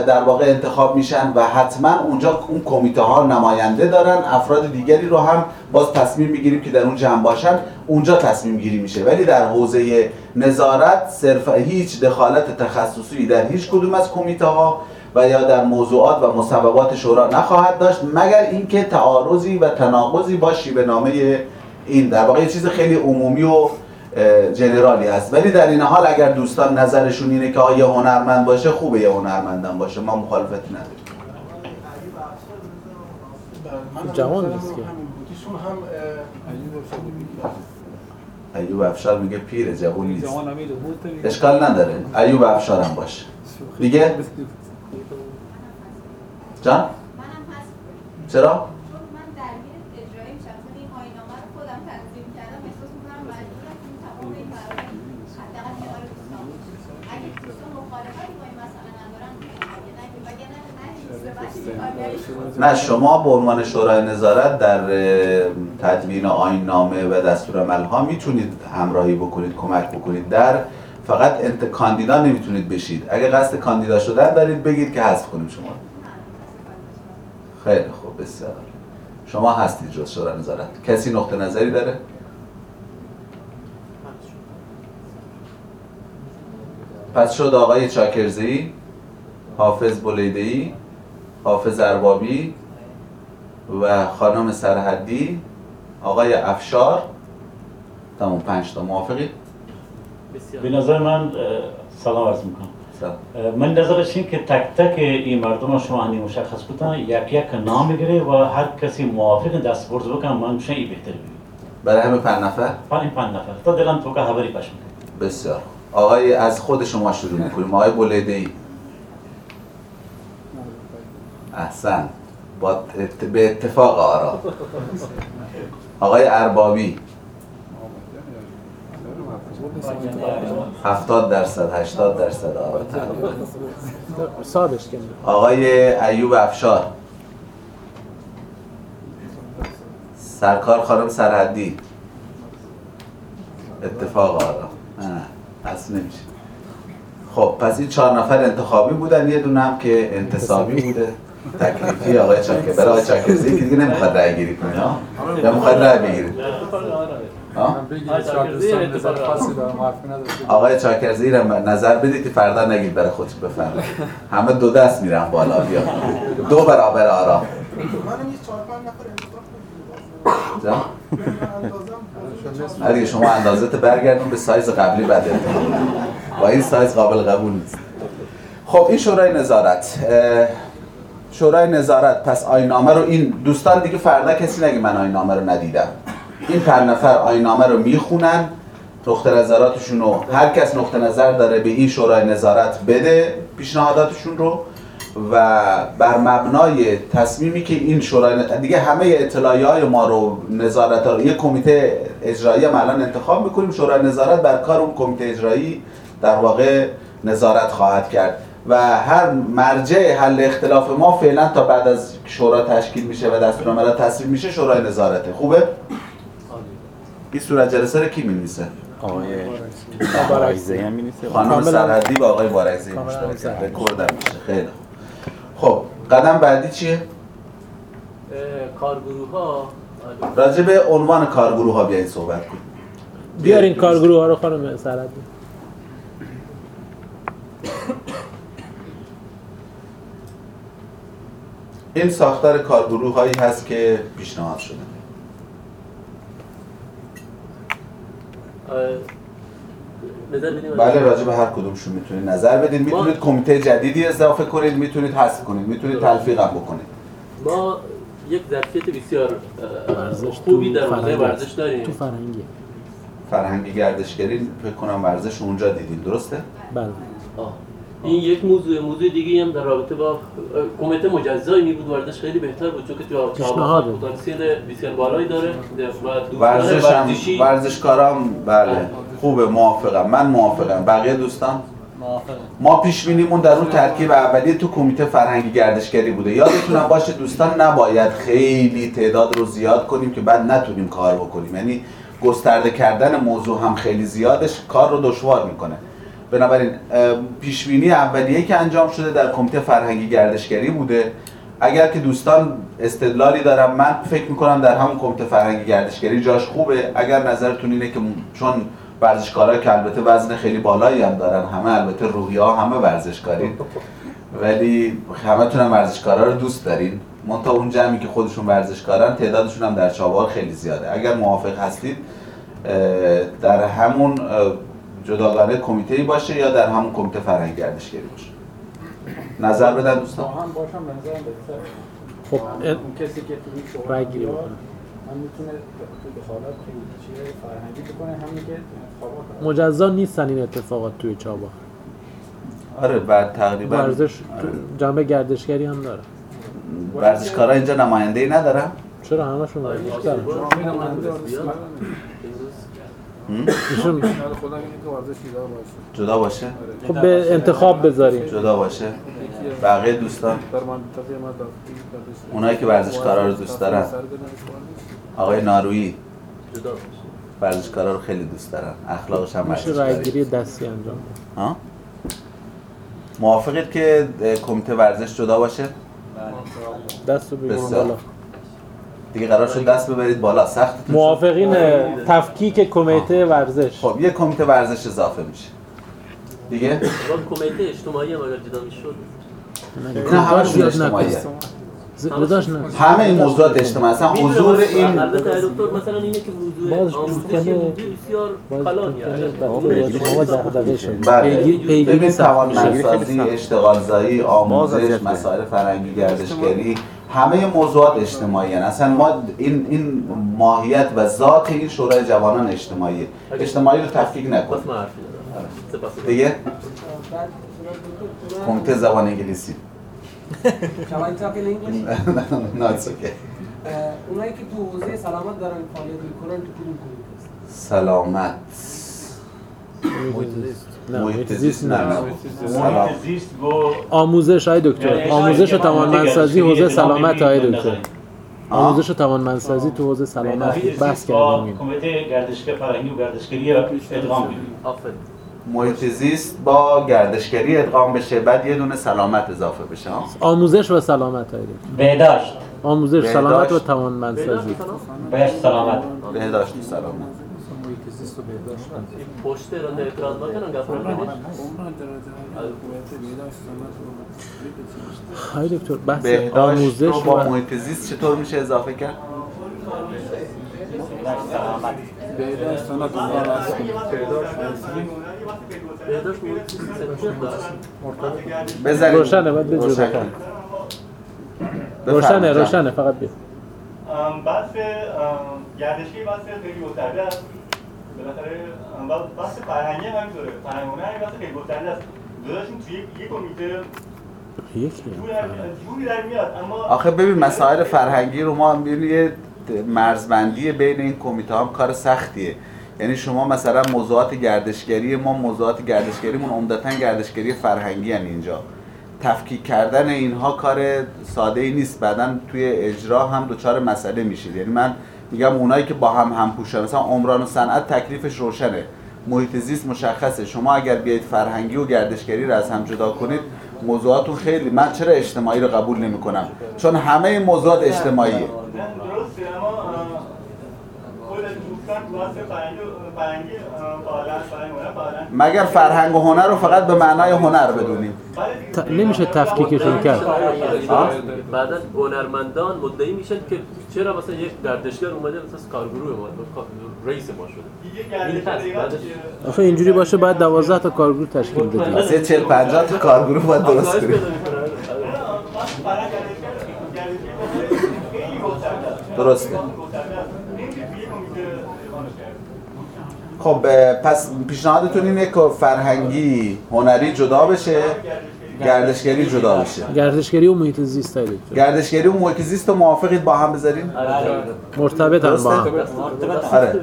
در واقع انتخاب میشن و حتما اونجا اون کمیته ها نماینده دارن افراد دیگری رو هم باز تصمیم می‌گیریم که در اون جمع باشن اونجا تصمیم گیری میشه. ولی در حوزه نظارت صرف هیچ دخالت تخصصی در هیچ کدوم از کمیته ها و یا در موضوعات و مسببات شورا نخواهد داشت مگر اینکه تعارضی و تناقضی با شیوه نامه این. در واقع چیز خیلی عمومی و جنرالی هست. ولی در این حال اگر دوستان نظرشون اینه که آه، یه هنرمند باشه خوبه یه هنرمندم باشه. ما مخالفتی نداریم. من جوان نیست که. ایوب افشار میگه پیر جوون نیست. جوان میگه. اشکال نداره. ایوب افشار هم باشه. دیگه؟ جان؟ چرا چون من درگیر اجرایی میشم چون این آینامه رو خودم تنظیم کردم احساس می‌کنم مجبورم که این تمام این مراحل حداقل کنار دوستان باشم اگه دوستان مخالفتی با این مسئله ندارن اگه نه که وگرنه نه شما به عنوان شورای نظارت در تدوین آیین نامه و دستورالعمل ها می‌تونید همراهی بکنید کمک بکنید. در فقط انت کاندیدا نمی‌تونید بشید. اگه قصد کاندیدا شدن دارید بگید که حذف کنیم شما. خیلی خوب بسیار. شما هستید جز شورای نظارت. کسی نقطه نظری داره؟ پس شد آقای چاکرزی حافظ بلیدهی حافظ اربابی و خانم سرحدی آقای افشار. تمام پنج تا موافقی؟ به نظر من سلام عرض می‌کنم. من نظرش این که تک تک این مردم شما هنی مشخص بودن یک یک نام بگیره و هر کسی موافق دست برز بکنم من میشه این بهتر بگیره برای همه پنج نفر؟ پنج پنج نفر. تا دلم تو که خبری پش می‌کنه. بسیار. آقای از خود شما شروع می‌کنیم. آقای بلیدهی احسن. با به اتفاق آرا. آقای اربابی. هفتاد درصد هشتاد درصد آرا. آقای ایوب افشار. سرکار خانم سرحدی. اتفاق آرا. اصلا نمیشه. خب پس این چهار نفر انتخابی بودن یه دونه هم که انتصابی بوده. تکلیفی آقای چاکر. برای آقای چاکرزی که دیگه نمی‌خواد رأی گیری کنه ها؟ یا می‌خواد حرفی نداره آقای چاکرزی رو نظر بدید که فردا نگید برای خودتون بفرمایید. همه دو دست میرن بالا بیا. دو برابر آرام. دیگه شما اندازت برگردون به سایز قبلی انتخاب با این سایز قابل قبول نیست. خب این شورای نظارت شورای نظارت پس آینامه رو این دوستان دیگه فردا کسی نگه من آینامه رو ندیدم. این پنج نفر آینامه رو می‌خونن نقطه نظراتشون رو هر کس نقطه نظر داره به این شورای نظارت بده پیشنهاداتشون رو و بر مبنای تصمیمی که این شورای دیگه همه اطلاعی های ما رو نظارت ها رو یه کمیته اجرایی هم الان انتخاب می‌کنیم شورای نظارت بر کار اون کمیته اجرایی در واقع نظارت خواهد کرد. و هر مرجع حل اختلاف ما فعلا تا بعد از شورا تشکیل میشه و دستورالعمل تصویب میشه شورای نظارته. خوبه؟ این صورت جلسه رو کی می‌نویسه؟ آقای بارکزی هم می‌نویسه. خانم. سرحدی و آقای بارکزی مشترک. رکورد میشه. خیلی. خوب. خب قدم بعدی چیه؟ کارگروه ها راجع به عنوان کارگروه ها بیاین صحبت کنیم. بیارین کارگروه ها رو خانم سرحدی این ساختار کارگروه هایی هست که پیشنهاد شده. نظر بدیم بله راجع به هر کدومشون می‌تونید نظر بدید می‌تونید کمیته جدیدی اضافه کنید می‌تونید حذف کنید می‌تونید تلفیق هم بکنید. ما یک ظرفیت بسیار خوبی تو در حوزه فرهنگ. ورزش. داریم. تو فرهنگی فرهنگی گردشگری فکر کنم ورزش اونجا دیدین درسته؟ بله. آه. این یک موضوع موضوع دیگه هم در رابطه با کمیته مجزایی می بود ورزش خیلی بهتر بود چون که تو پیشنهاده. پتانسیل بسیار بالایی داره. ورزش هم ورزشکارام بله. خوبه موافقم. من موافقم. بقیه دوستان؟ ما پیش بینیمون در اون ترکیب اولیه تو کمیته فرهنگی گردشگری بوده. یادتونم باشه دوستان نباید خیلی تعداد رو زیاد کنیم که بعد نتونیم کار بکنیم. یعنی گسترده کردن موضوع هم خیلی زیادش کار رو دشوار می‌کنه. بنابراین پیش بینی اولیه که انجام شده در کمیته فرهنگی گردشگری بوده. اگر که دوستان استدلالی دارم من فکر می‌کنم در همون کمیته فرهنگی گردشگری جاش خوبه. اگر نظرتون اینه که چون ورزشکارا که البته وزن خیلی بالایی هم دارن همه البته روحی ها همه ورزشکارین ولی همه هم ورزشکارا رو دوست دارین. منتها اون جمعی که خودشون ورزشکارن تعدادشون هم در چابهار خیلی زیاده. اگر موافق هستید در همون جداگانه کمیته ای باشه یا در همون کمیته فرهنگی گردشگری باشه؟ نظر بدن دوستان. هم باشم نظرم بهتره. خب اون کسی که توی شورا رای گیری بیاد، بکنم هم می‌تونه تو دخالت چیه فرهنگی بکنه همین که مجزا نیستن این اتفاقات توی چابا آره بعد تقریبا ورزش تو جنبه گردشگری هم داره. ورزشکارا اینجا نماینده ای ندارن؟ چرا؟ همشون ورزش دارن. ایشون خدا اینه که ورزش جدا باشه. جدا باشه؟ خب به انتخاب بذاریم. جدا باشه؟ بقیه دوستان؟ اونایی که ورزشکارا رو دوست دارن. آقای نارویی جدا ورزشکارا رو خیلی دوست دارن. اخلاقش هم میشه رایگیری دستی انجام بده. ها؟ موافقید که کمیته ورزش جدا باشه؟ دست رو بگیرون. بالا. دیگه قرار شد دست ببرید بالا. سخت موافقین تفکیک کمیته ورزش. خب یه کمیته ورزش اضافه میشه. دیگه؟ کمیته اجتماعی اگر جدا می‌شد. اینا همشون اجتماعیه. گذاشت نه همه این موضوعات اجتماعی. اصلا حضور این البته دکتر مثلا اینه که موضوع باز آموزش کنه- یه موضوع بسیار بله. پیگیر- پیگیری. توانمندسازی اشتغال زایی آموزش مسائل فرهنگی گردشگری همه موضوعات اجتماعی هن. اصلا ما این این ماهیت و ذات این شورای جوانان اجتماعیه اجتماعی رو تفکیک نکن بس من حرفی ندارم سپاس. دیگه؟ کمیته زبان انگلیسی. اونایی که تو حوزه سلامت دارن فعالیت می‌کنن تو کدوم؟ سلامت. محیط زیست نه. سلام. زیست گو آموزش های دکتر. یعنی آموزش و توانمندسازی حوزه سلامت های دکتر. آموزش و توانمندسازی تو حوزه سلامت. محیط بحث با کردیم. این. کمیته گردشگر فرهنگی و گردشگری ادغام آفرین. محیط زیست با گردشگری ادغام بشه بعد یه دونه سلامت اضافه بشه آموزش و سلامت های دکتر. بهداشت. آموزش بهداشت. سلامت و توانمندسازی. بهش سلامت. بهداشت سلامت. و بهداشت پشت را اعتراض نکنن گفتن های دکتر بحث بهداشت آموزش رو با و محیط زیست چطور میشه اضافه کرد؟ بهداشت سنت الله هست بهداشت محیط زیست روشنه باید روشن. کن. روشنه. روشنه فقط بیا بحث گردشی بحث خیلی گسترده است بالاخره بحث فرهنگی هم همینطوره. فرهنگ هنر هم بحث خیلی گسترده است. دو داشتیم توی یک کمیته. جوری در میاد. اما آخه ببین مسائل فرهنگی رو ما می‌بینیم یه مرزبندی بین این کمیته هم کار سختیه. یعنی شما مثلا موضوعات گردشگری ما موضوعات گردشگریمون عمدتا گردشگری فرهنگی هن اینجا. تفکیک کردن اینها کار ساده ای نیست. بعدا توی اجرا هم دچار مسئله میشید. یعنی من میگم اونایی که با هم همپوشن. مثلا عمران و صنعت تکلیفش روشنه. محیط زیست مشخصه. شما اگر بیاید فرهنگی و گردشگری رو از هم جدا کنید موضوعاتون خیلی من چرا اجتماعی رو قبول نمی کنم چون همه موضوعات اجتماعیه. درسته مگر فرهنگ و هنر رو فقط به معنای هنر بدونیم؟ ت- نمیشه تفکیکشون کرد. بعدا هنرمندان مدعی میشن که چرا مثلا یک گردشگر اومده مثلا کارگروه ما رئیس ما شده. آخه اینجوری باشه باید 12 تا کارگروه تشکیل بدیم. از یه 40 50 تا کارگروه باید درست کنیم. پیدا می‌کنه. بحث فرهنگ گردشگر گردشگری خیلی گسترده است درسته گسترده است نمیشه توی یک کمیته ادغامش کرد خب پس پیشنهادتون اینه که فرهنگی هنری جدا بشه گردشگری جدا بشه. گردشگری و محیط زیست دکتر گردشگری و محیط زیست رو موافقید با هم بذارین؟ مرتبط هم با هم. آره.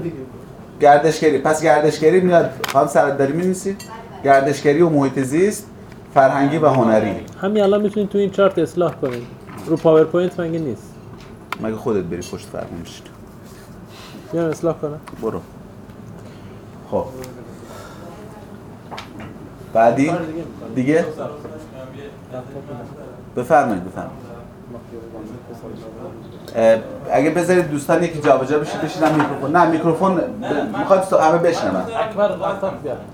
گردشگری. پس گردشگری میاد. خانم سرداری می‌نویسید گردشگری و محیط زیست فرهنگی و هنری. همین الان می‌تونید تو این چارت اصلاح کنید. رو پاورپوینت مگه نیست؟ مگه خودت بری پشت فرمون بیان اصلاح کنم. برو. خب. بعدی؟ دیگه؟ بفرمایید بفرمایید. اگه بذارید دوستان یکی جابجا بشید بشینم میکروفون. نه میکروفون می‌خواد تا همه بشنون اکبر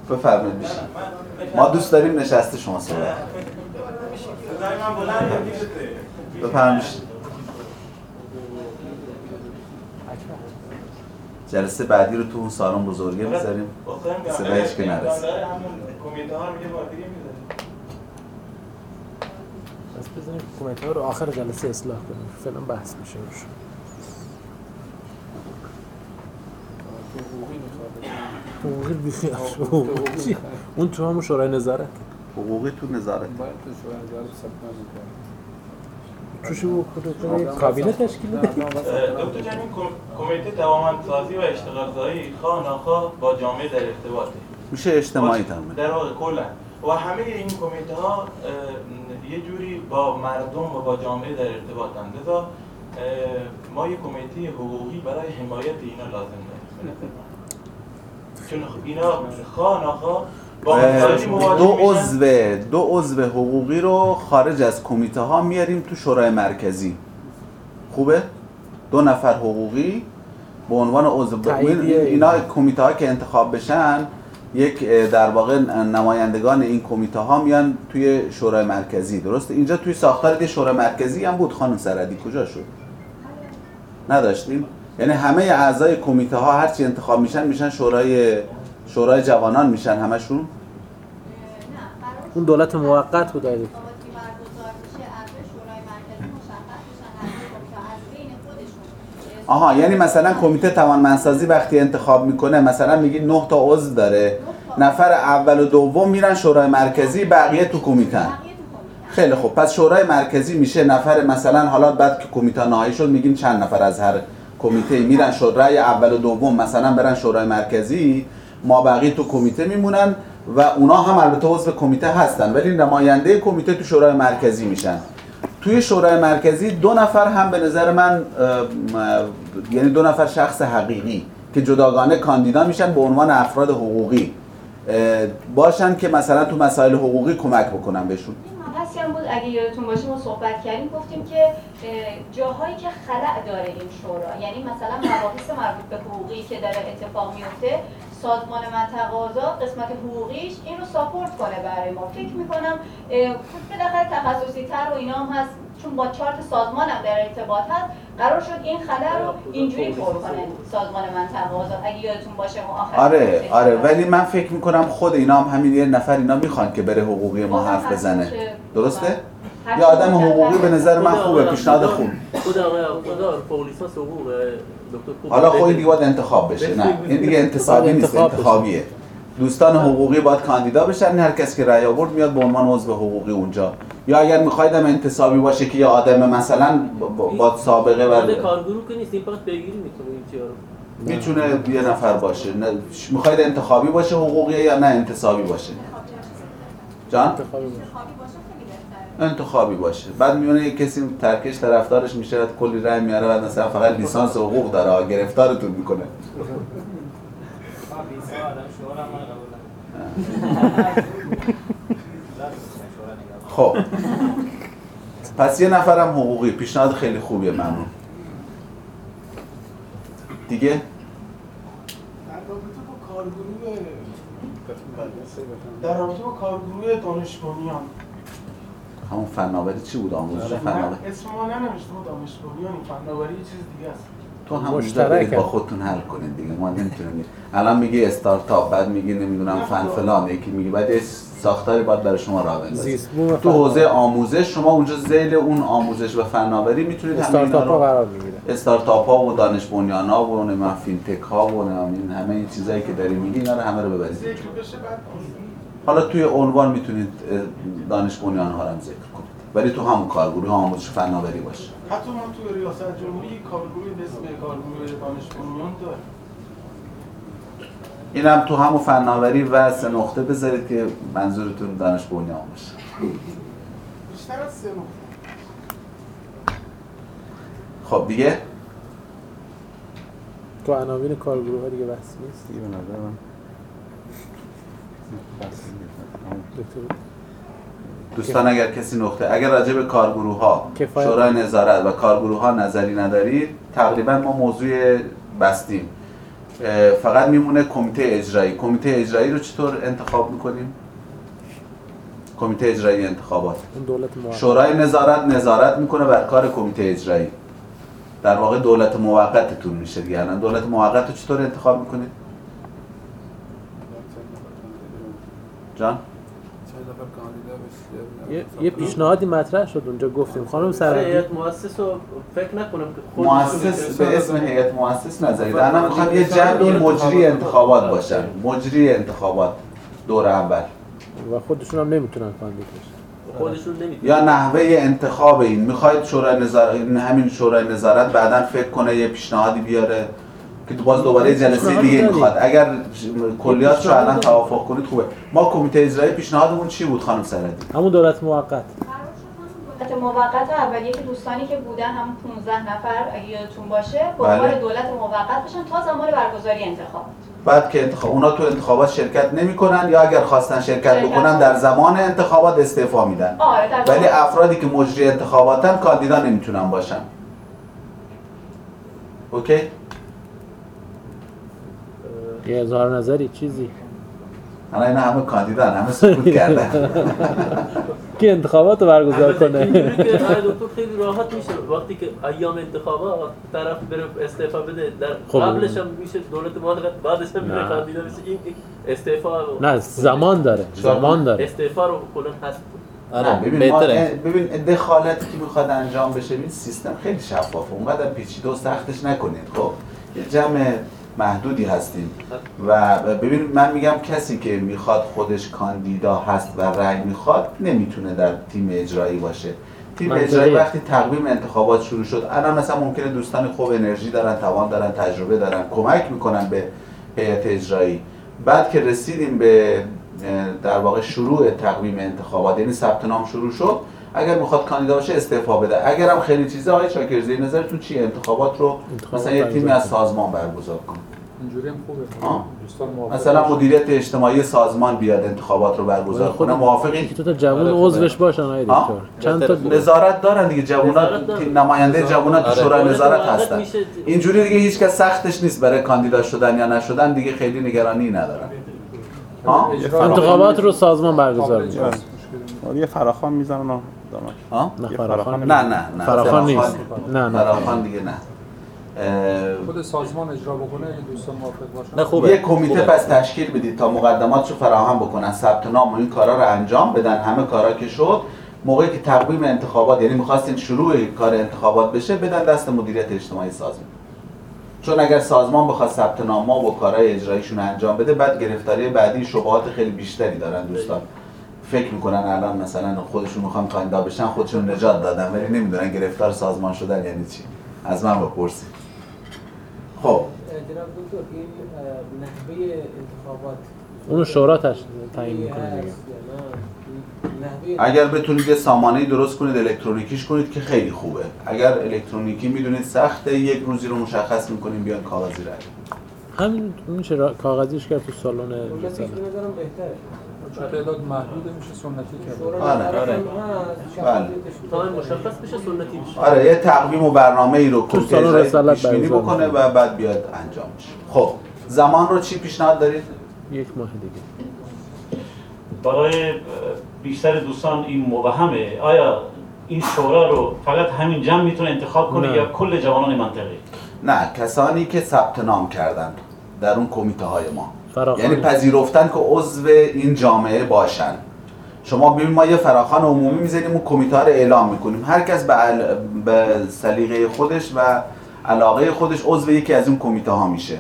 بفرمایید بشین. ما دوست داریم نشسته شما صحبت. بفرمایید جلسه بعدی رو تو اون سالن بزرگه می‌ذاریم. صدا هیچ که نرسه. کمیته ها رو میگه می‌ذاریم. بس بزنیم کمیته ها رو آخر جلسه اصلاح کنیم. فعلا بحث میشه روش حقوقی بیخی حقوقی اون تو همون شورای نظارت. حقوقی تو نظارت. باید تو شورای نظارت ثبت نام بود خود کابینه تشکیل بده دکتر جان این کم- کمیته توانمندسازی و اشتغال زایی خواه ناخواه با جامعه در ارتباطه. میشه اجتماعی تامه در واقع کلا. و همه این کمیته ها یه جوری با مردم و با جامعه در ارتباطن. لذا ما یه کمیته حقوقی برای حمایت اینا لازم داریم. چون اینا خواه مواجه دو. عضو دو عضو حقوقی رو خارج از کمیته ها میاریم تو شورای مرکزی. خوبه؟ دو نفر حقوقی به عنوان عضو. اینا کمیته ها که انتخاب بشن یک در واقع نمایندگان این کمیته ها میان توی شورای مرکزی. درسته؟ اینجا توی ساختار دی شورای مرکزی هم بود خانم سردی. کجا شد؟ نداشتیم؟ یعنی همه اعضای کمیته ها هرچی انتخاب میشن میشن شورای شورای جوانان میشن همشون؟ اون دولت موقت بود. برگزار میشه اعضای شورای مرکزی مشخص میشن اعضای کمیته از بین خودشون. آها یعنی مثلا کمیته توانمندسازی وقتی انتخاب می‌کنه مثلا میگی 9 تا عضو داره نفر اول و دوم میرن شورای مرکزی بقیه تو کمیتن. خیلی خوب. پس شورای مرکزی میشه نفر مثلا حالا بعد که کمیته نهایی شد میگیم چند نفر از هر کمیته میرن شورای اول و دوم مثلا برن شورای مرکزی. ما بقیه تو کمیته میمونن و اونا هم البته عضو کمیته هستن ولی نماینده کمیته تو شورای مرکزی میشن. توی شورای مرکزی دو نفر هم به نظر من یعنی دو نفر شخص حقیقی که جداگانه کاندیدا میشن به عنوان افراد حقوقی باشن که مثلا تو مسائل حقوقی کمک بکنن بهشون. مبحثی هم بود اگه یادتون باشه ما صحبت کردیم گفتیم که اه، جاهایی که خلع داره این شورا یعنی مثلا مباحث مربوط به حقوقی که داره اتفاق میفته سازمان منطقه آزاد قسمت حقوقیش این رو ساپورت کنه برای ما. فکر می‌کنم بالاخره تخصصی تر و اینا هم هست. چون با چارت سازمان هم در ارتباط هست. قرار شد این خلع رو اینجوری پر کنه. سازمان منطقه آزاد. اگه یادتون باشه ما آخر آره آره. ولی من فکر می‌کنم خود اینا هم همین یه نفر اینا می‌خوان که بره حقوقی ما حرف بزنه. درسته؟ یه آدم حقوقی به نظر من خوبه پیشنهاد خوب. حالا خود این دیگه باید انتخاب بشه نه. این دیگه انتصابی نیست. انتخابیه. دوستان حقوقی باید کاندیدا بشن هر کسی که رأی آورد میاد به عنوان عضو حقوقی اونجا. یا اگر می‌خواید هم انتصابی باشه که یه آدم مثلا با- سابقه و کارگروه که نیست این فقط پیگیری رو می‌تونه یه نفر باشه. می‌خواید انتخابی باشه حقوقی یا نه انتصابی باشه. جان؟ انتخابی باشه. بعد میونه کسی ترکش طرفدارش میشه بعد کلی رأی میاره بعد مثلا فقط لیسانس حقوق داره گرفتارتون می‌کنه. خب. پس یه نفرم حقوقی پیشنهاد خیلی خوبیه ممنون. دیگه؟ در رابطه با کارگروه در رابطه با کارگروه دانش بنیان همون فناوری چی بود آموزش من فناوری؟ اسم ما ننوشته بود دانش بنیان این فناوری چیز دیگه است. تو هم. مشترک با خودتون حل کنید دیگه ما نمی‌تونیم الان میگی استارتاپ بعد میگی نمی‌دونم فن فلان یکی میگی بعد ساختاری باید برای شما راه بندازید تو حوزه. آموزش شما اونجا ذیل اون آموزش و فناوری می‌تونید همه اینا استارتاپ ها رو قرار می‌گیره. استارتاپ ها و دانش بنیان ها و نمی‌دونم فینتک ها و نمی‌دونم همه این چیزایی که داری میگی اینا رو همه رو ببرید. ذکر بشه بعد حالا توی عنوان می‌تونید دانش بنیان ها رو هم ذکر کنید. ولی تو همون کارگروه آموزش فناوری باشه. حتی ما توی ریاست جمهوری کارگروه به اسم کارگروه دانش بنیان داریم. اینم تو همون فناوری و سه نقطه بذارید که منظورتون دانش بنیان باشه. بیشتر از سه نقطه. خب دیگه؟ تو عناوین کارگروه ها دیگه بحث نیست. دیگه به نظر من دوستان اگر کسی نقطه اگر راجع به کارگروه ها. شورای نظارت و کارگروه ها نظری ندارید تقریبا ما موضوع بستیم. فقط میمونه کمیته اجرایی. کمیته اجرایی رو چطور انتخاب می‌کنیم؟ کمیته اجرایی انتخابات. شورای نظارت نظارت می‌کنه بر کار کمیته اجرایی. در واقع دولت موقتتون میشه دیگه. الان دولت موقت رو چطور انتخاب می‌کنید؟ جان یه, یه پیشنهادی مطرح شد اونجا گفتیم. خانم برای سرندی هیئت مؤسس رو فکر نکنم که خودشون مؤسس به اسم هیئت مؤسس نذارید. فقط الان می‌خوام یه جمعی مجری انتخابات باشن. مجری انتخابات دور اول. و خودشون هم نمی‌تونن کاندید بشن. خودشون نمی‌تونن. یا نحوه انتخاب این. می‌خواید شورای نظارت همین شورای نظارت بعدا فکر کنه یه پیشنهادی بیاره. که تو باز دوباره جلسه دیگه می‌خواد. اگر کلیات رو الان توافق کنید خوبه. ما کمیته اجرایی پیشنهادمون چی بود خانم سردی؟ همون دولت موقت. دولت موقت اولیه که دوستانی که بودن هم 15 نفر اگه یادتون باشه به بله. عنوان دولت موقت بشن تا زمان برگزاری انتخاب بعد که انتخاب اونا تو انتخابات شرکت نمی‌کنن یا اگر خواستن شرکت شرکت بکنن در زمان انتخابات استعفا میدن. آره ولی افرادی که مجری انتخاباتن کاندیدا نمی‌تونن باشن. اوکی؟ یه اظهار نظری چیزی. الان اینا همه کاندیدان همه سکوت کردن. که انتخابات رو برگزار کنه. دکتر خیلی راحت میشه. وقتی که ایام انتخابات طرف بره استعفا بده در خب. قبلش هم میشه دولت موقت بعدش هم میره. کاندیدا بشه این استعفا نه زمان داره زمان داره. استعفا رو کلا حذف نه ببین ببین دخالتی که می‌خواد انجام بشه این سیستم خیلی شفافه. اونقدر پیچیده و سختش نکنید خب. یه جمع محدودی هستیم. و ببین من میگم کسی که می‌خواد خودش کاندیدا هست و رأی می‌خواد نمی‌تونه در تیم اجرایی باشه. تیم. اجرایی وقتی تقویم انتخابات شروع شد الان مثلا ممکنه دوستان خوب انرژی دارن توان دارن تجربه دارن کمک می‌کنن به هیئت اجرایی. بعد که رسیدیم به در واقع شروع تقویم انتخابات یعنی ثبت نام شروع شد اگر می‌خواد کاندیدا باشه استعفا بده. اگر هم خیلی چیزا آقای شاکرزی نظرتون چیه؟ انتخابات رو انتخابات مثلا یه تیمی از سازمان برگزار کنه اینجوری هم خوبه. مثلا. مدیریت اجتماعی سازمان بیاد انتخابات رو برگزار کنه. موافقی تو تا جوون آره، عضوش باشن آقای آه؟ دکتر. چند تا نظارت دارن دیگه جوونا. نماینده جوونا تو آره. شورای دولت نظارت هستن. اینجوری دیگه هیچ کس سختش نیست برای کاندیدا شدن یا نشدن دیگه خیلی نگرانی ندارن. انتخابات رو سازمان برگزار می‌کنه. آره، یه فراخوان می‌زنن ها؟ نه نه نه نه فراخوان نیست. نه نه. فراخوان دیگه نه. خود سازمان اجرا بکنه اگه دوستان موافق باشن. یه کمیته پس تشکیل بدید تا مقدمات رو فراهم بکنن. ثبت نام و این کارا رو انجام بدن. همه کارا که شد موقعی که تقویم انتخابات یعنی می‌خواستین شروع کار انتخابات بشه بدن دست مدیریت اجتماعی سازمان. چون اگر سازمان بخواد ثبت نام و کارهای اجراییشون انجام بده بعد گرفتاری بعدی شبهات خیلی بیشتری دارن دوستان. فکر می‌کنن الان مثلا خودشون می‌خوان کاندیدا بشن خودشون نجات دادن ولی نمی‌دونن گرفتار سازمان شدن یعنی چی. از من بپرسید خب. جناب دکتر این نحوه انتخابات. اونو شورا تعیین می‌کنه اگر بتونید یه سامانه درست کنید الکترونیکیش کنید که خیلی خوبه. اگر الکترونیکی می‌دونید سخته یک روزی رو مشخص می‌کنیم بیان کاغذی رد همین میشه را- کاغذیش کرد تو سالن می‌کنم بهتره. چون تعداد محدود میشه سنتی کرد آره، آره. بله. تا این مشخص بشه سنتی میشه آره یه تقویم و برنامه ای رو پیش بینی بکنه می‌کنه. و بعد بیاد انجام بشه خب زمان رو چی پیشنهاد دارید یک ماه دیگه برای بیشتر دوستان این مبهمه آیا این شورا رو فقط همین جمع می‌تونه انتخاب کنه نه. یا کل جوانان منطقه نه کسانی که ثبت نام کردند در اون کمیته های ما. یعنی پذیرفتن که عضو این جامعه باشن. شما ببین ما یه فراخوان عمومی می‌زنیم اون کمیته رو اعلام می‌کنیم. هر کس به, عل... به سلیقه خودش و علاقه خودش عضو یکی از اون کمیته ها میشه.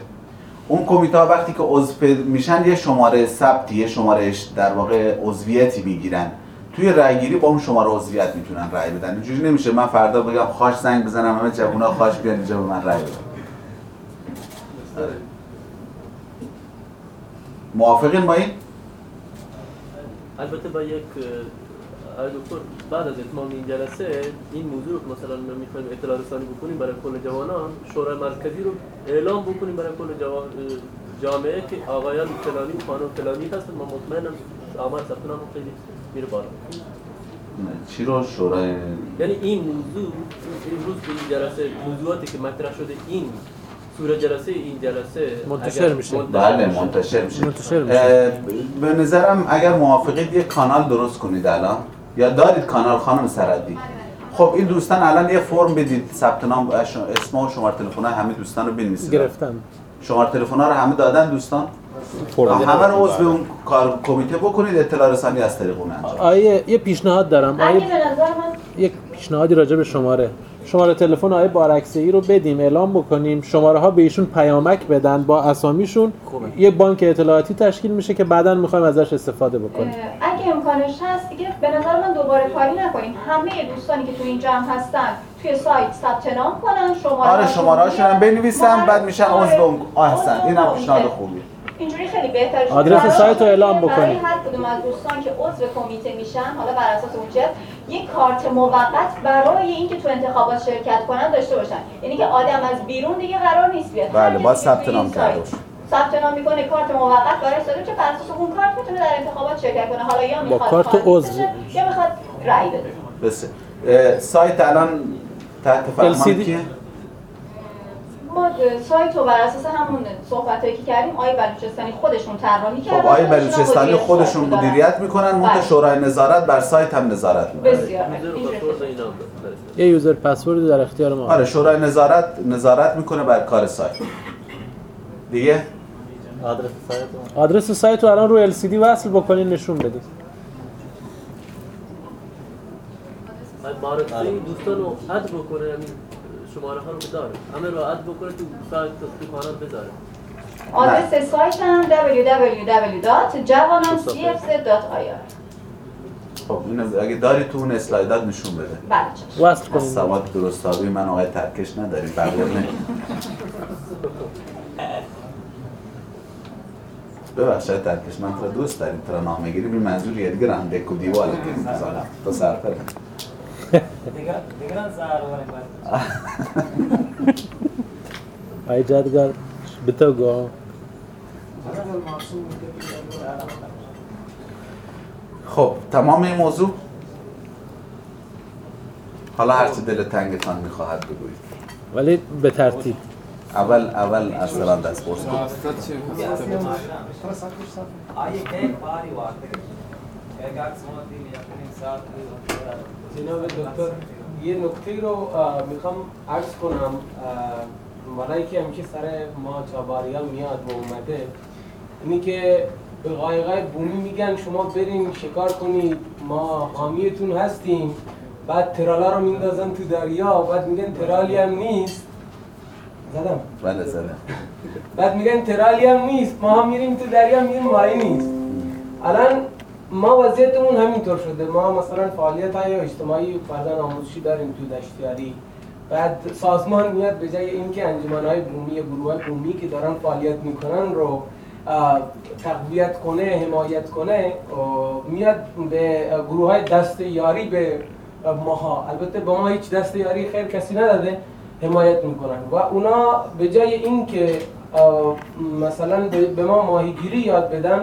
اون کمیته ها وقتی که عضو میشن یه شماره ثبتی یه شماره در واقع عضویتی می‌گیرن. توی رأیگیری با اون شماره عضویت می‌تونن رأی بدن. اینجوری نمیشه. من فردا بگم خاش زنگ بزنم همه جوونا خاش بیان اینجا به من رأی بدن. آره. موافقین با این؟ البته با یک دکتر بعد از اتمام این جلسه این موضوع رو مثلا می‌خوایم اطلاع رسانی بکنیم برای کل جوانان شورای مرکزی رو اعلام بکنیم برای کل جوان جامعه که آقایان فلانی و خانم فلانی هستن. ما مطمئنم آمار ثبت نام خیلی میره بالا. چی رو شورای؟ یعنی این موضوع امروز به این جلسه موضوعاتی که مطرح شده این صورت جلسه این جلسه منتشر میشه. بله منتشر میشه. منتشر میشه. به نظرم اگر موافقید یه کانال درست کنید الان. یا دارید کانال خانم سردی؟ خب این دوستان الان یه فرم بدید. ثبت نام اسم و شماره تلفن همه دوستان رو بنویسید. گرفتم. شماره تلفن ها رو همه دادن دوستان؟ همه رو عضو اون کار کمیته بکنید. اطلاع رسانی از طریق اون انجام. آیه یه پیشنهاد دارم. آیه به نظر من یک پیشنهادی راجع به شماره. شماره تلفن آقای بارکسی رو بدیم اعلام بکنیم. شماره ها به ایشون پیامک بدن با اسامیشون. یه بانک اطلاعاتی تشکیل میشه که بعدا می‌خوایم ازش استفاده بکنیم. اگه امکانش هست دیگه به نظر من دوباره کاری نکنیم همه دوستانی که تو این جمع هستن توی سایت ثبت نام کنن شماره آره شماره هاشون هم بنویسن بعد میشن عضو اون آهستن این هم پیشنهاد خوبیه اینجوری خیلی بهتر شد. آدرس سایت رو اعلام برای بکنید. هر کدوم از دوستان که عضو کمیته میشن حالا بر اساس اون یک کارت موقت برای اینکه تو انتخابات شرکت کنن داشته باشن. یعنی که آدم از بیرون دیگه قرار نیست بیاد. بله که ثبت نام کرده باشه. ثبت نام می‌کنه کارت موقت برای ساده چه اساس اون کارت می‌تونه در انتخابات شرکت کنه. حالا یا می‌خواد کارت خارج عضو. یا می‌خواد رأی بده. بسه سایت الان تحت فرمان LCD؟ ما سایت رو بر اساس همون صحبتایی که کردیم آقای بلوچستانی خودشون طراحی کردن خب آقای خودشون هم بلوچستانی خودشون. مدیریت می‌کنن منتها بله. شورای نظارت بر سایت هم نظارت می‌کنه بسیار یه یوزر پسورد در اختیار ما. آره شورای نظارت نظارت می‌کنه بر کار سایت. دیگه؟ آدرس سایت آدرس سایت رو الان رو LCD وصل بکنین نشون بدید دوستان رو اد بکنه. شماره ها رو بداره همه اد بکنه تو سایت تو کانال بذاره. آدرس سایت هم www.javanamcfz.ir خب اینو اگه داری تو اون اسلایدات نشون بده. بله چشم. وصل کنید سواد درستابی من آقای ترکش نداریم بقیه نه. ببخشید ترکش من تو رو دوست داریم تو رو نامگیری بی منظور یه دیگه رم دکو دیوال که می‌زنم تو آی جدگر بتو گو خب تمام این موضوع حالا هرچی دل تنگتان می‌خواهد بگویید ولی به ترتیب اول اول از سلام دست پرس کن آیه که دیم یقین ساعت جناب دکتر یه نکته رو می‌خوام عرض کنم برای که همیشه سر ما چاباری ها میاد و اومده اینی که به قایقای بومی میگن شما برین شکار کنید ما حامیتون هستیم بعد ترالا رو میندازن تو دریا بعد میگن ترالی هم نیست. زدم؟ بله زده بعد میگن ترالی هم نیست ما هم میریم تو دریا میریم ماهی نیست. الان ما وضعیتمون همینطور شده. ما مثلا فعالیت های اجتماعی فرزن آموزشی داریم تو دشتیاری. بعد سازمان میاد به جای اینکه انجمن های بومی گروه های بومی که دارن فعالیت می‌کنن رو تقویت کنه حمایت کنه میاد به گروه های دست یاری به ماها. البته به ما هیچ دست یاری خیر کسی نداده حمایت می‌کنن. و اونا به جای اینکه مثلا به ما ماهیگیری یاد بدن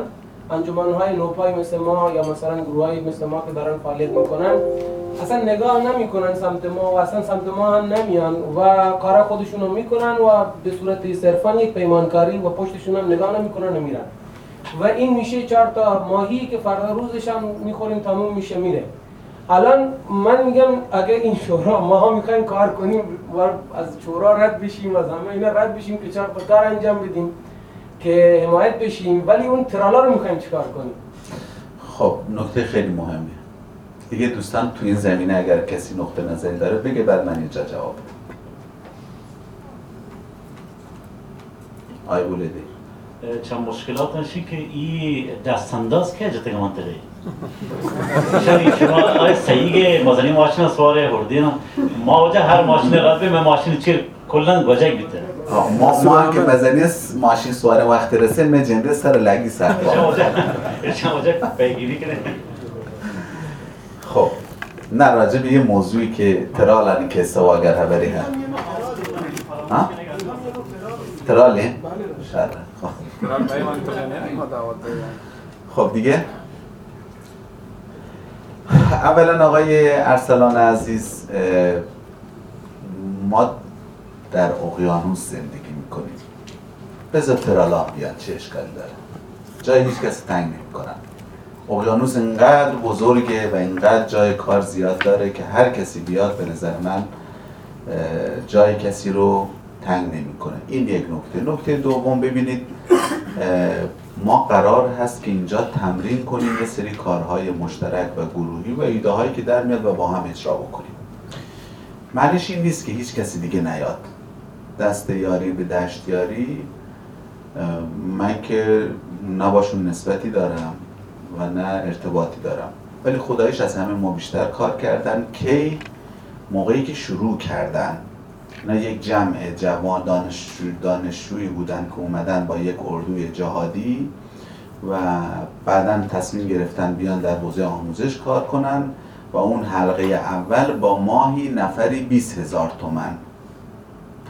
انجمن های نوپای مثل ما یا مثلا گروه های مثل ما که دارن فعالیت می‌کنن اصلا نگاه نمی‌کنن سمت ما و اصلا سمت ما هم نمیان و کار خودشون رو می‌کنن و به صورت صرفا یک پیمانکاری و پشتشون هم نگاه نمی‌کنن و میرن. و این میشه چهار تا ماهی که فردا روزش هم می‌خوریم تموم میشه میره. الان من میگم اگه این شورا ما ها می‌خوایم کار کنیم و از شورا رد بشیم از همه اینا رد بشیم که چهار کار انجام بدیم. که حمایت بشیم ولی اون ترالا رو می‌خوایم چیکار کنیم؟ خب نکته خیلی مهمه. دیگه دوستان تو این زمینه اگر کسی نقطه نظری داره بگه بعد من اینجا جواب بدم. آی بولدی چند مشکلات نشی که این دستانداز که جته منطقه شما شما آی سیگه مازنی ماشین سوار هردین ما وجه هر ماشین رد به ماشین چیر کلا گوجه بیته آه، ما ما هم که بزنی ماشین سواره وقت رسه من جنده سر لگی سر خب نه راجع به یه موضوعی که ترالانی که سواگر خبری هست. ها؟ ترالی؟ خب خب دیگه؟ اولا آقای ارسلان عزیز ما در اقیانوس زندگی می‌کنیم بذار ترالا بیاد چه اشکالی داره. جای هیچ کسی تنگ نمی‌کنن اقیانوس اینقدر بزرگه و اینقدر جای کار زیاد داره که هر کسی بیاد به نظر من جای کسی رو تنگ نمی‌کنه. این یک نکته. نکته دوم ببینید ما قرار هست که اینجا تمرین کنیم یه سری کارهای مشترک و گروهی و ایده هایی که در میاد و با هم اجرا بکنیم. معنیش این نیست که هیچ کسی دیگه نیاد. دست یاری به دشت یاری من که نه باشون نسبتی دارم و نه ارتباطی دارم. ولی خدایش از همه ما بیشتر کار کردن کی موقعی که شروع کردن. نه یک جمع جوان دانشجو دانشجویی بودن که اومدن با یک اردوی جهادی و بعدا تصمیم گرفتن بیان در حوزه آموزش کار کنن و اون حلقه اول با ماهی نفری 20 هزار تومن.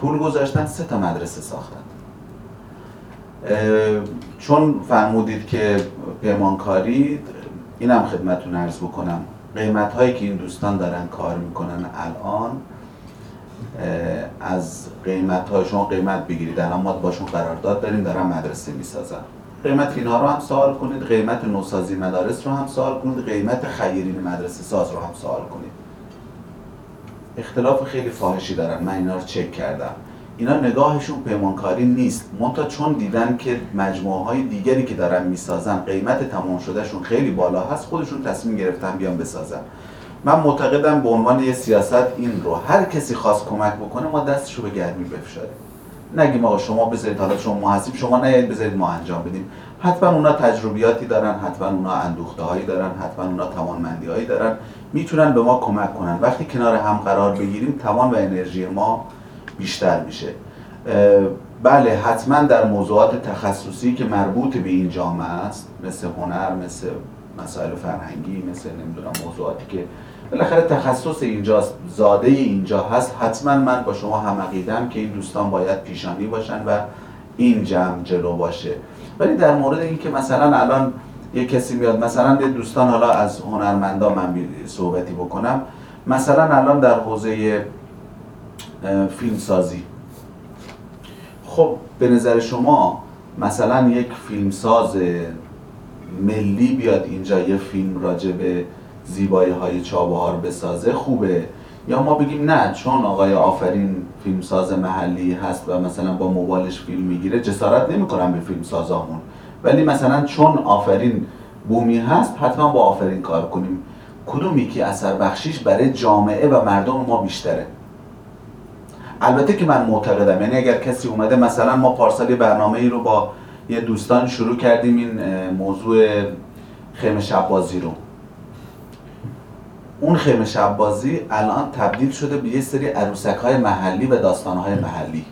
پول گذاشتن سه تا مدرسه ساختن. چون فرمودید که پیمانکاری اینم خدمتتون عرض بکنم. قیمت هایی که این دوستان دارن کار می‌کنن الان از قیمت های شما قیمت بگیرید. الان ما باشون قرارداد داریم دارن مدرسه می‌سازن. قیمت اینها رو هم سوال کنید قیمت نوسازی مدارس رو هم سوال کنید قیمت خیرین مدرسه ساز رو هم سوال کنید. اختلاف خیلی فاحشی دارن. من اینا رو چک کردم. اینا نگاهشون پیمانکاری نیست. منتها چون دیدن که مجموعه های دیگری که دارن می‌سازن قیمت تمام شدهشون خیلی بالا هست خودشون تصمیم گرفتن بیان بسازن. من معتقدم به عنوان یه سیاست این رو. هر کسی خواست کمک بکنه ما دستشو به گرمی بفشاریم. نگیم آقا شما بذارید حالا شما محاسب شما نیایید بذارید ما انجام بدیم. حتما اونا تجربیاتی دارن حتما اونا اندوخته هایی دارن حتما اونا توانمندی هایی دارن. می‌تونن به ما کمک کنن. وقتی کنار هم قرار بگیریم توان و انرژی ما بیشتر میشه. بله حتما در موضوعات تخصصی که مربوط به این جامعه است مثل هنر مثل مسائل فرهنگی مثل نمی‌دونم موضوعاتی که بالاخره تخصص اینجاست زاده اینجا هست حتما من با شما هم که این دوستان باید پیشانی باشن و این جمع جلو باشه. ولی در مورد اینکه مثلا الان یه کسی میاد مثلا یه دوستان حالا از هنرمندا من صحبتی بکنم. مثلا الان در حوزه فیلمسازی. خب به نظر شما مثلا یک فیلمساز ملی بیاد اینجا یه فیلم راجع به زیبایی های چابهار بسازه خوبه؟ یا ما بگیم نه چون آقای آفرین فیلمساز محلی هست و مثلا با موبایلش فیلم می‌گیره جسارت نمی‌کنم به فیلمسازامون. ولی مثلا چون آفرین بومی هست حتما با آفرین کار کنیم. کدومی که اثر بخشیش برای جامعه و مردم ما بیشتره؟ البته که من معتقدم یعنی اگر کسی اومده مثلا ما پارسال برنامه ای رو با یه دوستان شروع کردیم این موضوع خیمه شب بازی رو. اون خیمه شب بازی الان تبدیل شده به یه سری عروسک های محلی و داستان های محلی.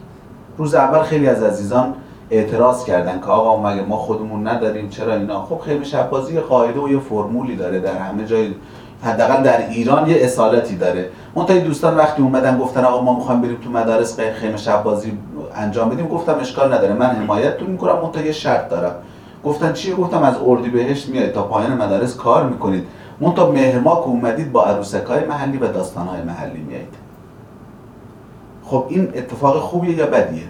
روز اول خیلی از عزیزان اعتراض کردن که آقا مگه ما خودمون نداریم چرا اینا؟ خب خیمه شب بازی یه قاعده و یه فرمولی داره در همه جای حداقل در ایران یه اصالتی داره. این دوستان وقتی اومدن گفتن آقا ما می‌خوایم بریم تو مدارس خی- خیمه شب بازی انجام بدیم گفتم اشکال نداره من حمایتتون می‌کنم منتها یه شرط دارم. گفتن چیه؟ گفتم از اردیبهشت میاد تا پایان مدارس کار می‌کنید. منتها مهر ماه که اومدید با عروسک محلی و داستان های محلی میایید خب این اتفاق خوبیه یا بدیه؟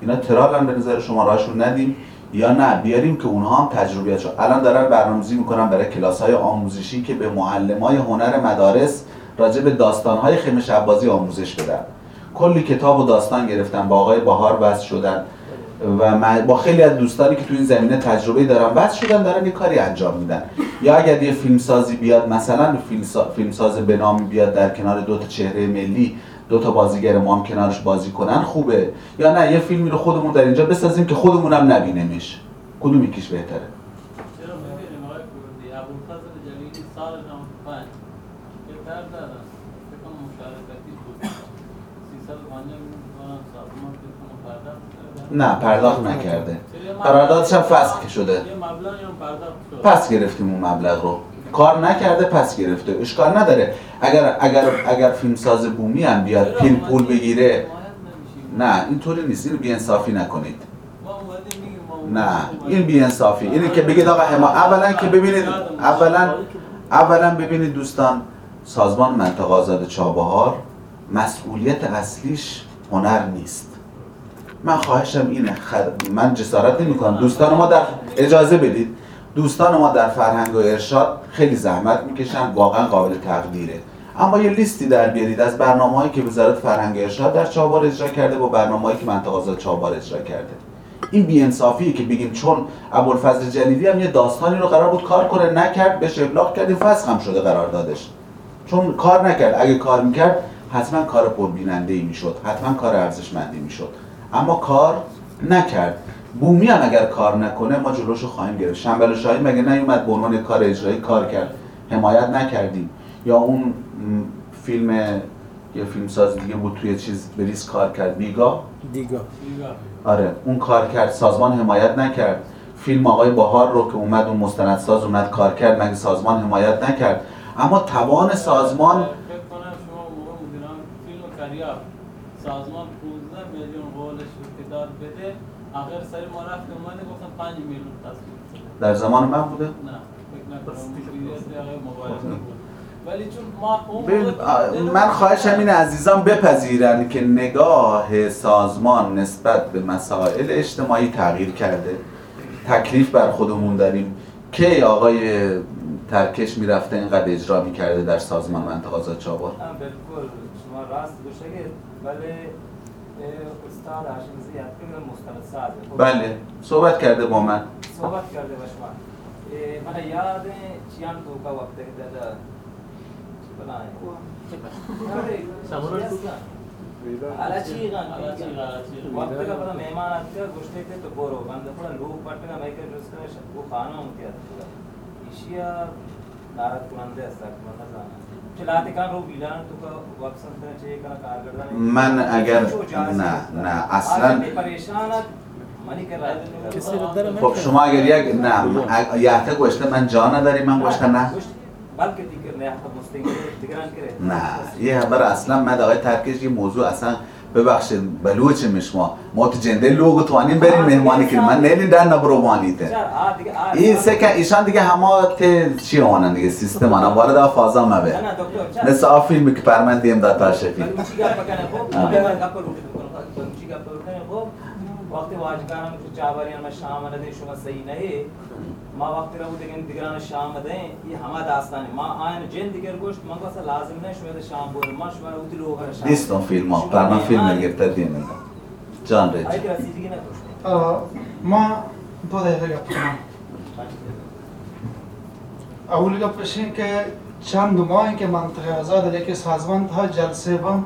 اینا ترالن به نظر شما راهشون ندیم یا نه؟ بیاریم که اونها هم تجربیاتشون الان دارن برنامه‌ریزی می‌کنن برای کلاس های آموزشی که به معلم های هنر مدارس راجع به داستان های خیمه آموزش بدن. کلی کتاب و داستان گرفتن با آقای بهار وصل شدن. و با خیلی از دوستانی که تو این زمینه تجربه دارن وصل شدن دارن یه کاری انجام میدن. یا اگر یه فیلمسازی بیاد مثلا فیلمسا- فیلمساز به نامی بیاد در کنار دو تا چهره ملی دو تا بازیگر ما هم کنارش بازی کنن خوبه. یا نه یه فیلمی رو خودمون در اینجا بسازیم که خودمون هم نبینیمش. کدوم یکیش بهتره؟ چرا می‌بینیم آقای کردی ابوالفضل جلیلی سال 95 یه در دادن فکر کنم مشارکتی بود 350 میلیون تومان سازمان فکر کنم پرداخت کرده. نه پرداخت نکرده. قراردادش هم فسخ شده. پس گرفتیم اون مبلغ رو. کار نکرده پس گرفته. اشکال نداره. اگر اگر اگر فیلمساز بومی هم بیاد پول پول بگیره. نه اینطوری نیست. اینو بی‌انصافی نکنید. نه این بی‌انصافی. اینه که بگید آقا حما اولا که ببینید اولا اولا ببینید دوستان سازمان منطقه آزاد چابهار مسئولیت اصلیش هنر نیست. من خواهشم اینه خد... من جسارت نمی کنم دوستان ما در اجازه بدید. دوستان ما در فرهنگ و ارشاد خیلی زحمت می‌کشن واقعا قابل تقدیره. اما یه لیستی در بیارید از برنامه که وزارت فرهنگ و ارشاد در چابهار اجرا کرده با برنامه که منطقه آزاد چابهار اجرا کرده. این بیانصافیه که بگیم چون ابوالفضل جلیلی هم یه داستانی رو قرار بود کار کنه نکرد بهش ابلاغ کردیم فسخ هم شده قراردادش چون کار نکرد. اگه کار می‌کرد حتما کار پربیننده ای می‌شد حتما کار ارزشمندی می‌شد. اما کار نکرد. بومی هم اگر کار نکنه ما جلوشو خواهیم گرفت. شنبل شاهی مگه نیومد به عنوان کار اجرایی کار کرد؟ حمایت نکردیم. یا اون فیلم یه فیلمساز دیگه بود توی چیز بریز کار کرد. بیگا دیگه آره. اون کار کرد. سازمان حمایت نکرد. فیلم آقای بهار رو که اومد اون مستندساز اومد کار کرد مگه سازمان حمایت نکرد؟ اما توان سازمان فکر کنم شما موقع مدیران فیلم کریا سازمان 15 میلیون بده آخر سری ما رفتیم اومده گفتم 5 میلیون تصویر در زمان من بوده؟ نه ولی چون ما اون من خواهشم این عزیزان بپذیرن که نگاه سازمان نسبت به مسائل اجتماعی تغییر کرده. تکلیف بر خودمون داریم. که آقای ترکش می‌رفته اینقدر اجرا می‌کرده در سازمان منطقه آزاد چابار هم بالکل. شما راست گوشه ولی اه، استاد هاشم زیاد که مستند سازه خب، بله صحبت کرده با من صحبت کرده باش من اه، من یاد چیان تو کا وقت که دادا چی بنای سمورا تو حالا چی گان حالا چی گان، حالا چی گان. وقت کا پتا مهمان آتے گوشته که تو برو من اگر نه نه اصلا خب شما اگر یک نه یحته گوشته من جا نداری من گوشته نه بلکه دیگر نه یه خبر اصلا من آقای ترکش یه موضوع اصلا ببخشید بلوچ مشما ما تو جنده لوگو توانیم بریم مهمانی کنیم من نیلین در نبرو مانیته این سکن ایشان دیگه همه ته چی آنن دیگه؟ سیستم آنن وارد فازا مبه نه دکتر مثل آ فیلمی که پرمن دیم دا تاشفی خب کنه خب وقتی واجگانم تو چاوریان ما شام نده شما صحیح نه ما وقتی رو دیگه دیگران شام ده یہ ہما داستان ما آین جن دیگر گوشت ما واسه لازم نه شما شام بول ما شما رو دی لوگ شام دیستون فیلم ها پرمن فیلم گرفته دیم جان ریج ای که رسیدگی نکوشت آه، ما دو دقیقه گپ کنم اول گپش این که چند ماهی که منطقه آزاد یکی سازمان تا جلسه بم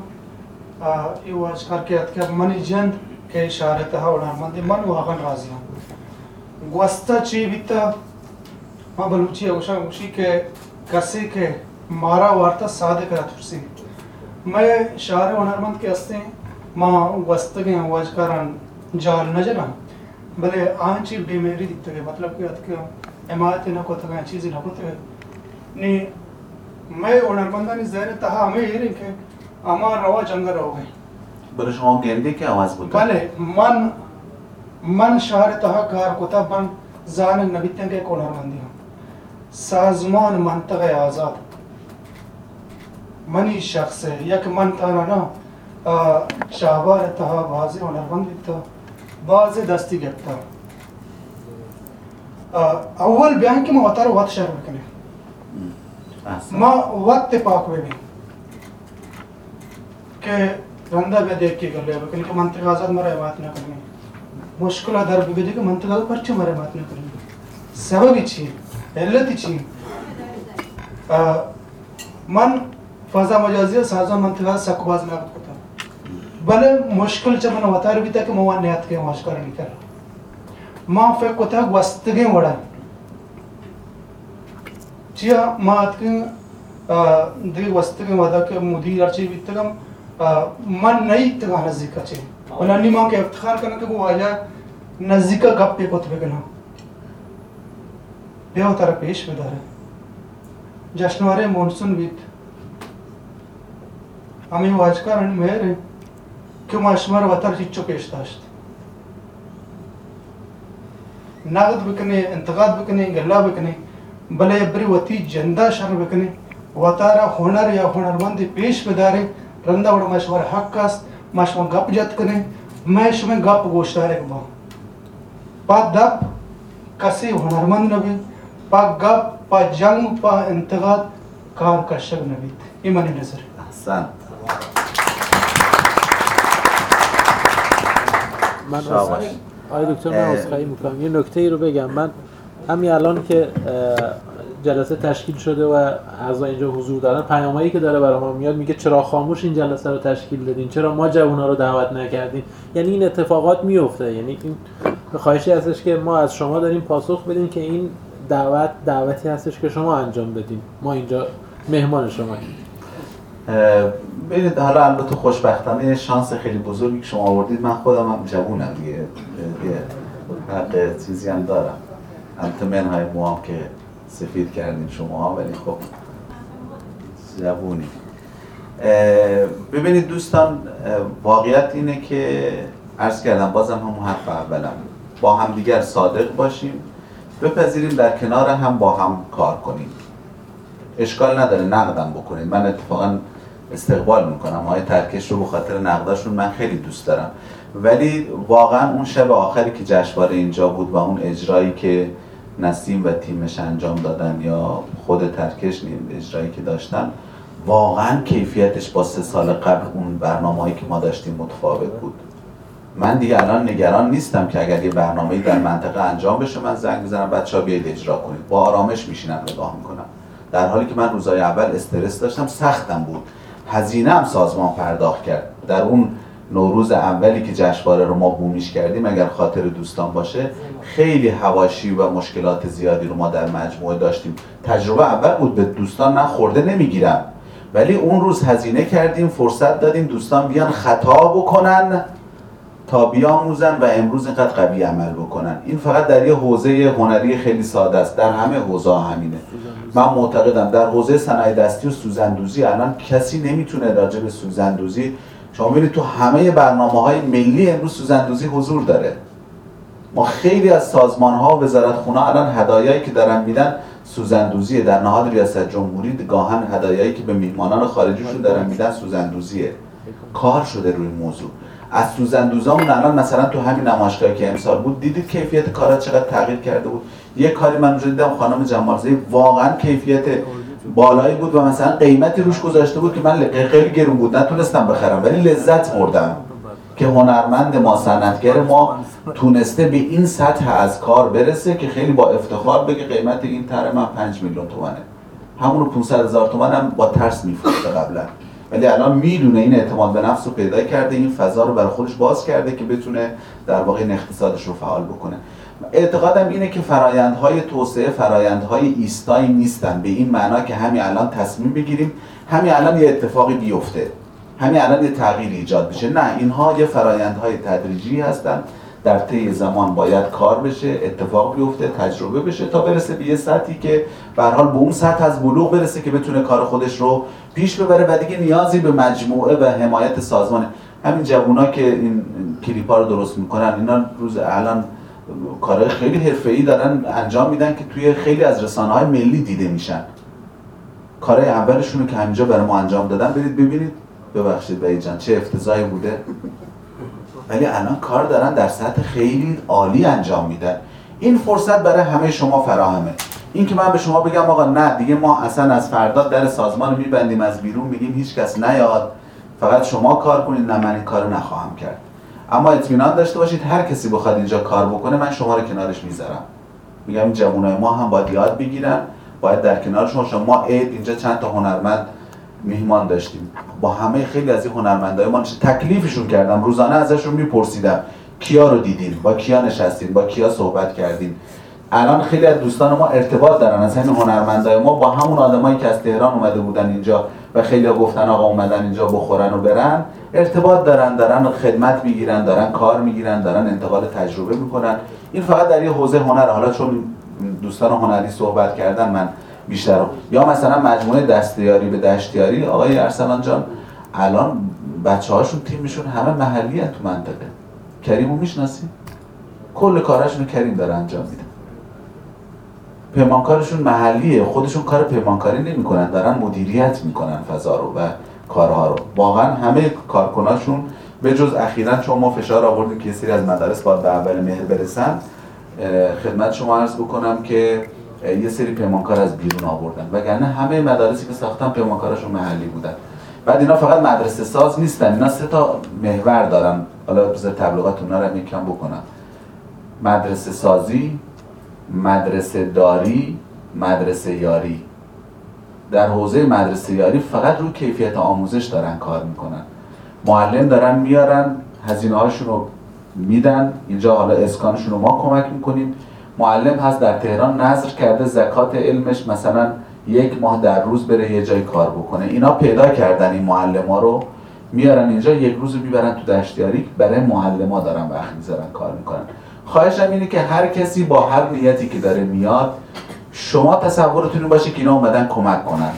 ای واج کار کرد که منی جند که اشاره تا هنرمندی من واقعا راضیم gwastachivita ma baluchi ausha ushike kasike मारा वार्ता साध करा तुरसी मैं शार हुनरमंद के हस्ते माँ वस्त के आवाज़ कारण जाल नज़र आ भले आंची बेमेरी दिखते गए मतलब कि अतके इमारत न को तक चीज़ न होते ने मैं हुनरमंदा ने जहर तहा हमें ये रखे अमा रवा जंग रहोगे बरशों गेंदे की आवाज़ बोलता भले मन मन शार तहा कार कोता बन? जान नबितन के हुनरमंदी हो साजमान मंतक़े आज़ाद। मनी शख्स है यक मन ताना ना। शाहबार तहा बाजे हुनरमंद बिता बाजे दस्ती गिरता अव्वल बयान की मैं वत शर्म कने। माँ वक्त पाक में भी। के रंदा बे देख के कर बकन के मंत्र आज़ाद मरे बात ना करनी। मुश्किल आधार विवेदक मंत्रालय ಪರಿಚಯ ಮರೆ ಮಾತನಾಡೋಣ ಸಬಬಿಚಿ ಎಲ್ಲತಿಚಿ मन फजा मजाजी साजा मंत्रालय सकबाज लागत होता भले मुश्किल च मन वतार भी तक मवा न्यात के मशकर नहीं कर माँ फे कोता वस्तगे वड़ा जिया मात के दे वस्तगे वदा के मुदी अर्ची वितकम मन नहीं तगाना ज़िक्र चाहिए ولاني ما كيف تخان كنا كبو واجا نزيكا غب بي بطبي كنا देव तारा पेश में धारा जश्नवारे मॉनसून बीत आम्ही वाजकार आणि मेहर किंवा अश्मार वतार चिच्चो पेश दाशत? नागद बिकने इंतकाद बिकने, गल्ला बिकने भले अब्री वती जंदा शर बिकने। वतारा होणार या होणार पेश बेदारे रंदा वडमाशवर हक्कास masz megapjatkenin, mesh megap goshtarekbo. Padap kasi honarmand nabi, pagap pajang pa intiqad kar kashag nabi. İmanı nazar. Ahsan. من اصلا آقای دکتر من اصخایی میکنم یه نکته ای رو بگم من همین الان که جلسه تشکیل شده و اعضا اینجا حضور دارن پیامایی که داره برای ما میاد میگه چرا خاموش این جلسه رو تشکیل دادین؟ چرا ما جوونا رو دعوت نکردیم یعنی این اتفاقات میفته یعنی این خواهشی هستش که ما از شما داریم پاسخ بدیم که این دعوت دعوتی هستش که شما انجام بدین. ما اینجا مهمان شماییم ببینید حالا البته خوشبختانه یه شانس خیلی بزرگی که شما آوردید. من خودم هم جوونم دیگه. یه چیزی هم دارم. البته منهای موام که سفید کردین شما ولی خب اه، ببینید دوستان واقعیت اینه که عرض کردم بازم همون حرف اولم. با همدیگر صادق باشیم بپذیریم در کنار هم با هم کار کنیم. اشکال نداره نقدم بکنید. من اتفاقا استقبال می‌کنم. های ترکش رو به خاطر نقداشون من خیلی دوست دارم. ولی واقعا اون شب آخری که جشنواره اینجا بود و اون اجرایی که نسیم و تیمش انجام دادن یا خود ترکش اجرایی که داشتن واقعا کیفیتش با سه سال قبل اون برنامه که ما داشتیم متفاوت بود. من دیگه الان نگران نیستم که اگر یه برنامه‌ای در منطقه انجام بشه من زنگ بزنم بچه‌ها بیاید اجرا کنید. با آرامش میشینم نگاه می‌کنم. در حالی که من روزای اول استرس داشتم سختم بود. هزینه هم سازمان پرداخت کرد. در اون نوروز اولی که جشنواره رو ما بومیش کردیم اگر خاطر دوستان باشه خیلی هواشی و مشکلات زیادی رو ما در مجموعه داشتیم. تجربه اول بود به دوستان من خورده نمی‌گیرم. ولی اون روز هزینه کردیم فرصت دادیم دوستان بیان خطا بکنن تا بیاموزن و امروز اینقدر قوی عمل بکنن. این فقط در یه حوزه هنری خیلی ساده است. در همه حوزه همینه. من معتقدم در حوزه صنایع دستی و سوزندوزی الان کسی نمی‌تونه راجع به سوزندوزی شما تو همه برنامه های ملی امروز سوزندوزی حضور داره. ما خیلی از سازمان ها و وزارت خونه الان هدایایی که دارن میدن سوزندوزیه. در نهاد ریاست جمهوری گاهن هدایایی که به میهمانان خارجیشون دارن میدن سوزندوزیه. کار شده روی موضوع. از سوزندوزامون الان مثلا تو همین نمایشگاهی که امسال بود دیدید کیفیت کارا چقدر تغییر کرده بود؟ یه کاری من اونجا دیدم خانم جمالزی واقعا کیفیت بالایی بود و مثلا قیمتی روش گذاشته بود که من خیلی گرون بود. نتونستم بخرم ولی لذت بردم که هنرمند ما صنعتگر ما تونسته به این سطح از کار برسه که خیلی با افتخار بگه قیمت این تر من 5 میلیون تومنه. همونو 500 هزار تومن هم با ترس میفروخته قبلا. ولی الان می‌دونه این اعتماد به نفس رو پیدا کرده این فضا رو برای خودش باز کرده که بتونه در واقع این اقتصادش رو فعال بکنه. اعتقادم اینه که فرایندهای توسعه فرایندهای ایستایی نیستن. به این معنا که همین الان تصمیم بگیریم همین الان یه اتفاقی بیفته. همین الان یه تغییری ایجاد بشه. نه اینها یه فرایندهای تدریجی هستن. در طی زمان باید کار بشه اتفاق بیفته تجربه بشه تا برسه به یه سطحی که به حال به اون سطح از بلوغ برسه که بتونه کار خودش رو پیش ببره و دیگه نیازی به مجموعه و حمایت سازمانه. همین جوونا که این کلیپا رو درست می‌کنن اینا روز الان کارهای خیلی حرفه‌ای دارن انجام میدن که توی خیلی از رسانه های ملی دیده میشن. کارهای اولشون که همینجا برای ما انجام دادن برید ببینید. ببخشید بایی جان چه افتضاحی بوده. ولی الان کار دارن در سطح خیلی عالی انجام میدن. این فرصت برای همه شما فراهمه. این که من به شما بگم آقا نه دیگه ما اصلا از فردا در سازمان رو میبندیم از بیرون میگیم هیچ کس نیاد. فقط شما کار کنید نه من این کارو نخواهم کرد. اما اطمینان داشته باشید هر کسی بخواد اینجا کار بکنه من شما رو کنارش می‌ذارم. میگم جوانای ما هم باید یاد بگیرن باید در کنارشون باشن. ما عید اینجا چند تا هنرمند میهمان داشتیم. با همه خیلی از این هنرمندای ما تکلیفشون کردم. روزانه ازشون میپرسیدم. کیا رو دیدین؟ با کیا نشستین؟ با کیا صحبت کردین؟ الان خیلی از دوستان ما ارتباط دارن. از همین هنرمندای ما با همون آدمایی که از تهران اومده بودن اینجا و خیلی گفتن آقا اومدن اینجا بخورن و برن. ارتباط دارن دارن خدمت می‌گیرن دارن کار می‌گیرن دارن انتقال تجربه می‌کنن. این فقط در یه حوزه هنر حالا چون دوستان هنری صحبت کردن من بیشتر. یا مثلا مجموعه دستیاری به دشتیاری آقای ارسلان جان الان بچه هاشون تیمشون همه محلی تو منطقه. کریمو می‌شناسی؟ کل کاراشون کریم داره انجام میده. پیمانکارشون محلیه. خودشون کار پیمانکاری نمی‌کنن. دارن مدیریت می‌کنن فضا رو و کارها رو. واقعا همه کارکناشون به جز اخیرا ما فشار آوردیم که سری از مدارس باید به اول مهر برسن خدمت شما عرض بکنم که یه سری پیمانکار از بیرون آوردن. وگرنه همه مدارسی که ساختن پیمانکارشون محلی بودن. بعد اینا فقط مدرسه ساز نیستن اینا سه تا محور دارن. حالا بذار تبلیغات اونا رو یکم بکنم. مدرسه سازی مدرسه داری مدرسه یاری. در حوزه مدرسه یاری فقط روی کیفیت آموزش دارن کار می‌کنن. معلم دارن میارن هزینه هاشون رو میدن. اینجا حالا اسکانشون رو ما کمک می‌کنیم. معلم هست در تهران نظر کرده زکات علمش مثلا یک ماه در روز بره یه جای کار بکنه. اینا پیدا کردن این معلم ها رو. میارن اینجا یک روز رو می‌برن تو دشتیاری. برای معلم ها دارن وقت می‌ذارن کار می‌کنن. خواهشم اینه که هر کسی با هر نیتی که داره میاد شما تصورتون باشه که اینا اومدن کمک کنن.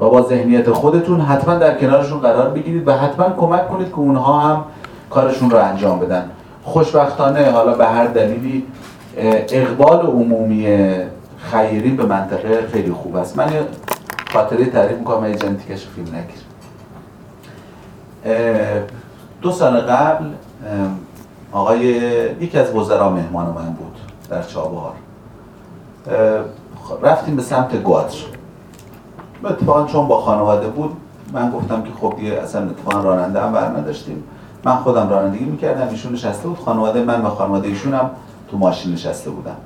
و با ذهنیت خودتون حتما در کنارشون قرار بگیرید و حتما کمک کنید که اونها هم کارشون رو انجام بدن. خوشبختانه حالا به هر دلیلی اقبال عمومی خیری به منطقه خیلی خوب است. من خاطره تعریف می‌کنم یه جنتیکش فیلم نگیر. دو سال قبل آقای یکی از وزرا مهمان من بود در چابهار. رفتیم به سمت گواتر اتفاقا چون با خانواده بود من گفتم که خب دیگه اصلا اتفاقا راننده هم بر نداشتیم من خودم رانندگی می‌کردم ایشون نشسته بود خانواده من و خانواده ایشون هم تو ماشین نشسته بودم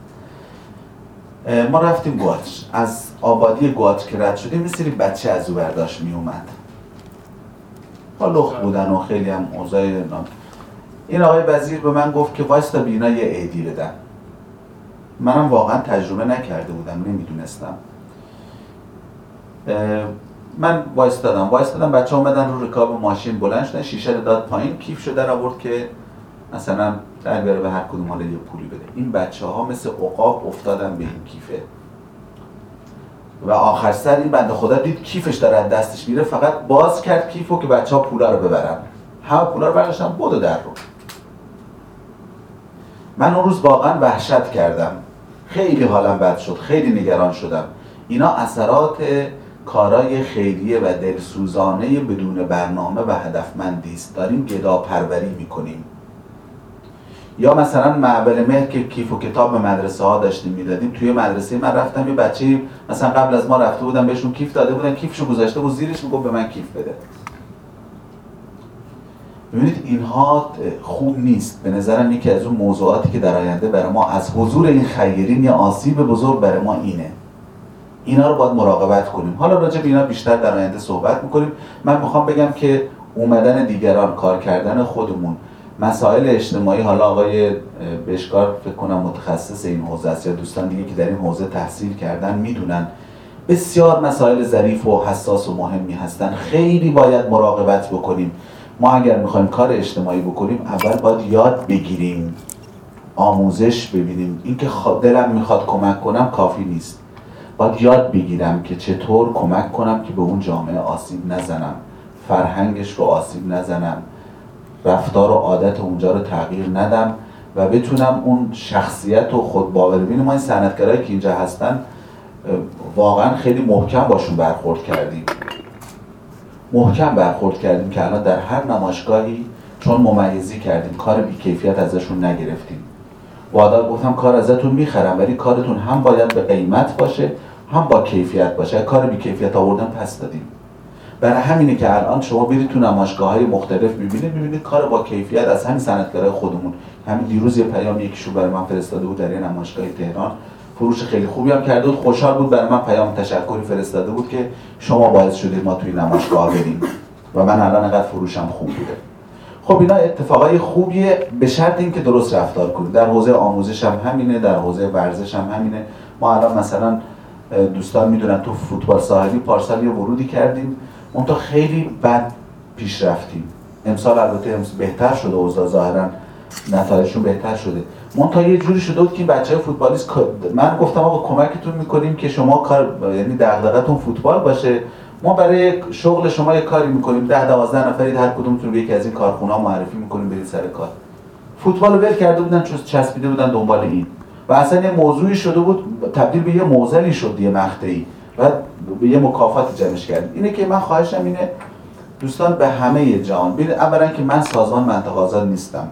ما رفتیم گواتر از آبادی گواتر که رد شدیم یه سری بچه از او برداشت میومد با لخت بودن و خیلی هم اوضاع نام این آقای وزیر به من گفت که وایستا بینا یه عیدی بدن. منم واقعا تجربه نکرده بودم نمی‌دونستم. من وایستادم وایستادم بچه اومدن رو رکاب ماشین بلند شدن شیشه داد پایین کیف شده در آورد که مثلا در بیاره به هر کدوم حالا یه پولی بده. این بچه ها مثل عقاب افتادن به این کیفه. و آخر سر این بنده خدا دید کیفش داره دستش میره فقط باز کرد کیفو که بچه ها پولا رو ببرن. همه پولا رو برداشتن بودو در رو. من اون روز واقعا وحشت کردم. خیلی حالم بد شد خیلی نگران شدم. اینا اثرات کارای خیریه و دلسوزانه بدون برنامه و هدفمندی است. داریم گدا پروری می‌کنیم. یا مثلا معبر مهر که کیف و کتاب به مدرسه ها داشتیم می‌دادیم توی مدرسه من رفتم یه بچه مثلا قبل از ما رفته بودم بهشون کیف داده بودن کیفشو گذاشته بود زیرش می‌گفت به من کیف بده. ببینید اینها خوب نیست. به نظرم یکی از اون موضوعاتی که در آینده برای ما از حضور این خیرین یا آسیب بزرگ برای ما اینه. اینا رو باید مراقبت کنیم. حالا راجع به اینا بیشتر در آینده صحبت می‌کنیم. من می‌خوام بگم که اومدن دیگران کار کردن خودمون مسائل اجتماعی حالا آقای بشکار فکر کنم متخصص این حوزه است یا دوستان دیگه که در این حوزه تحصیل کردن می‌دونن بسیار مسائل ظریف و حساس و مهمی هستن. خیلی باید مراقبت بکنیم. ما اگر می‌خوایم کار اجتماعی بکنیم اول باید یاد بگیریم آموزش ببینیم. اینکه دلم می‌خواد کمک کنم کافی نیست. باید یاد بگیرم که چطور کمک کنم که به اون جامعه آسیب نزنم. فرهنگش رو آسیب نزنم. رفتار و عادت اونجا رو تغییر ندم و بتونم اون شخصیت و خود باور. ما این صنعتگرایی که اینجا هستن واقعا خیلی محکم باشون برخورد کردیم. محکم برخورد کردیم که الان در هر نمایشگاهی چون ممیزی کردیم کار بیکیفیت ازشون نگرفتیم. وادار گفتم کار ازتون می‌خرم ولی کارتون هم باید به قیمت باشه هم با کیفیت باشه. کار بی کیفیت آوردن پس دادیم. برای همینه که الان شما برید تو نمایشگاه های مختلف می‌بینید می‌بینید کار با کیفیت از همین صنعتگرای خودمون. همین دیروز یه پیام یکیشو برای من فرستاده بود در یه نمایشگاه تهران. فروش خیلی خوبی هم کرده بود. خوشحال بود برای من پیام تشکری فرستاده بود که شما باعث شدید ما توی نمایشگاه بریم و من الان انقدر فروشم خوب بوده. خب اینا اتفاقای خوبیه به شرط اینکه درست رفتار کنید. در حوزه آموزش هم همینه در حوزه ورزش هم همینه. ما الان مثلا دوستان می‌دونن تو فوتبال ساحلی پارسال یه ورودی کردیم. اون تا خیلی بد پیش رفتیم. امسال البته امسال بهتر شده اوضاع ظاهرا نتایجشون بهتر شده. من تا یه جوری شده بود که بچه های فوتبالیست من گفتم آقا کمکتون می‌کنیم که شما کار یعنی دغدغتون فوتبال باشه. ما برای شغل شما یه کاری می‌کنیم. ده دوازده نفرید هر کدومتون به یکی از این کارخونه معرفی می‌کنیم برید سر کار. فوتبال رو ول کرده بودن چون چسبیده بودن دنبال این. و اصلا یه موضوعی شده بود تبدیل به یه موزلی شد یه مقطعی و به یه مکافات جمعش کردیم اینه که من خواهشم اینه دوستان به همه جهان. ببینید اولا که من سازمان منطقه آزاد نیستم.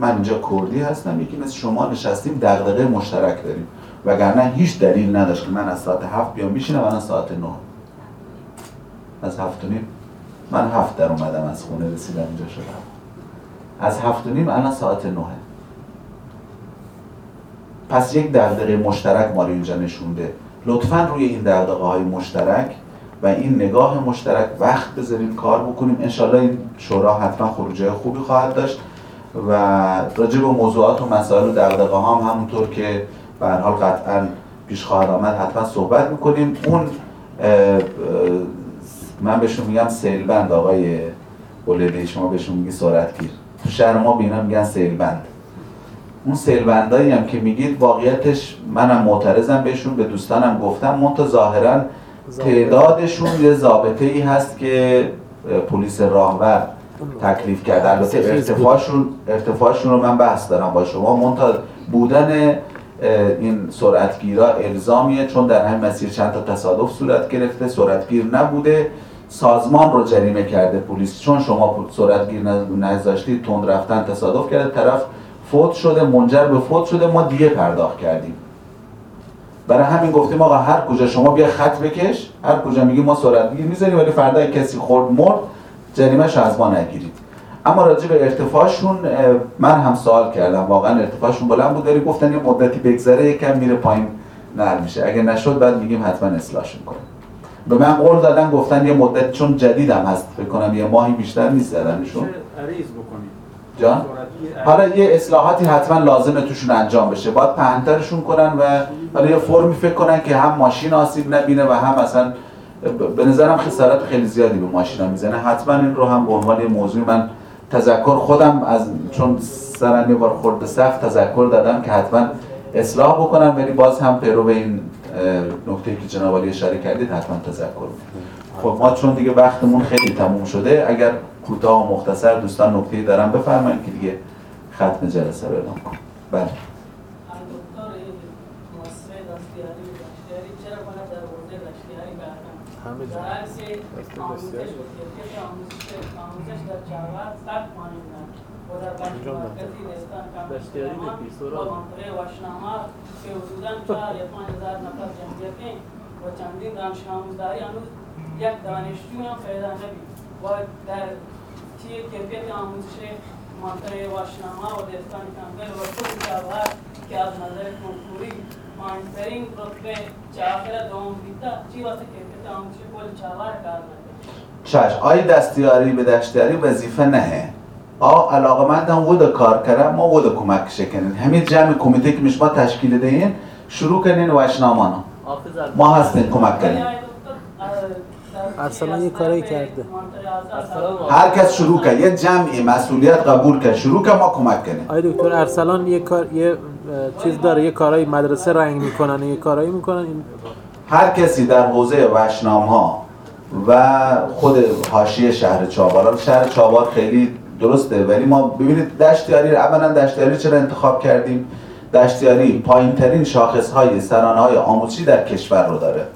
من اینجا کردی هستم یکی مثل شما نشستیم دغدغه مشترک داریم. وگرنه هیچ دلیل نداشت که من از ساعت هفت بیام بیشینم الان ساعت نه. از هفت و نیم؟ من هفت در اومدم از خونه رسیدم اینجا شدم. از هفت و نیم الان ساعت نهه. پس یک دغدغه مشترک ما رو اینجا نشونده لطفا روی این دغدغه های مشترک و این نگاه مشترک وقت بذاریم کار بکنیم. انشالله این شورا حتما خروجه خوبی خواهد داشت. و راجع به موضوعات و مسائل و دغدغه هم همونطور که به حال قطعا پیش خواهد آمد حتما صحبت می‌کنیم اون من بهشون میگم سیلبند آقای بولدی شما بهشون میگی سرعتگیر. تو شهر ما به اینا میگن سیلبند. اون سیلبندایی هم که میگید واقعیتش منم معترضم بهشون به دوستانم گفتم منتها ظاهرا تعدادشون یه ضابطه ای هست که پلیس راهور تکلیف کرد البته ارتفاعشون ارتفاعشون رو من بحث دارم با شما. منتها بودن این سرعتگیرا الزامیه چون در همین مسیر چند تا تصادف صورت گرفته. سرعتگیر نبوده. سازمان رو جریمه کرده پلیس. چون شما سرعتگیر نذاشتید تند رفتن تصادف کرده. طرف فوت شده منجر به فوت شده. ما دیگه پرداخت کردیم. برای همین گفتیم آقا هر کجا شما بیا خط بکش. هر کجا میگی ما سرعتگیر می‌ذاریم ولی فردا کسی خورد مرد جریمهش از ما نگیرید. اما راجع به ارتفاعشون من هم سوال کردم. واقعا ارتفاعشون بلند بود ولی گفتن یه مدتی بگذره یکم میره پایین نرم میشه. اگه نشد بعد میگیم حتما اصلاحش می‌کنیم. به من قول دادن گفتن یه مدت چون جدیدم هست فکر کنم یه ماهی بیشتر نیست زدنشون. جان؟ حالا یه اصلاحاتی حتما لازمه توشون انجام بشه. باید پهنترشون کنن و حالا یه فرمی فکر کنن که هم ماشین آسیب نبینه و هم اصلا به نظرم خسارت خیلی زیادی به ماشینا می‌زنه. حتما این رو هم به عنوان موضوع من تذکر خودم از چون سرم یه بار خورد صف تذکر دادم که حتما اصلاح بکنم ولی باز هم پیرو به این نکته که جناب علی اشاره کردید حتما تذکر. خب ما چون دیگه وقتمون خیلی تموم شده اگر کوتاه و مختصر دوستان نکته دارن بفرمایید که دیگه ختم جلسه رو اعلام کنم. بله مؤسسه دستیاری و دستیاری چرا باید در حوزه دستیاری بردم همه جا. در عکس آموزش و کیفیت آموزش آموزش در جواد سخت مانیدن و در بخش اینجا هم مرکزی دستان دستیاری به کامل پیسورا. با منطقه واشنامه که حدودا چهار یا پنج هزار نفر جمعیتی و چندین دانش آموزداری هنوز یک دانشجو هم پیدا نبید و در چی کیفیت آموزش منطقه واشنامه و دستان کامل و کل جواد که از نظر کنکوری مهمترین رتبه چه آخر دوم دیده چی واسه چش آی دستیاری به دستیاری وظیفه نهه. آ علاقه مندم ود کار کردم ما ود کمک شکنین همین جمع کمیته که مش ما تشکیل دهین شروع کنین وشنامانا ما هستین کمک کنین. ارسلان یه کاری کرده. هر کس شروع کرد یه جمعی مسئولیت قبول کرد شروع کرد ما کمک کنیم. آقای دکتر ارسلان یه کار یه چیز داره یه کارهای مدرسه رنگ می‌کنن یه کارایی می‌کنن. هر کسی در حوزه وشنام ها و خود حاشیه شهر چابار شهر چابار خیلی درسته ولی ما ببینید دشتیاری اولا دشتیاری چرا انتخاب کردیم؟ دشتیاری پایین ترین شاخص های سرانه های آموزشی در کشور رو داره.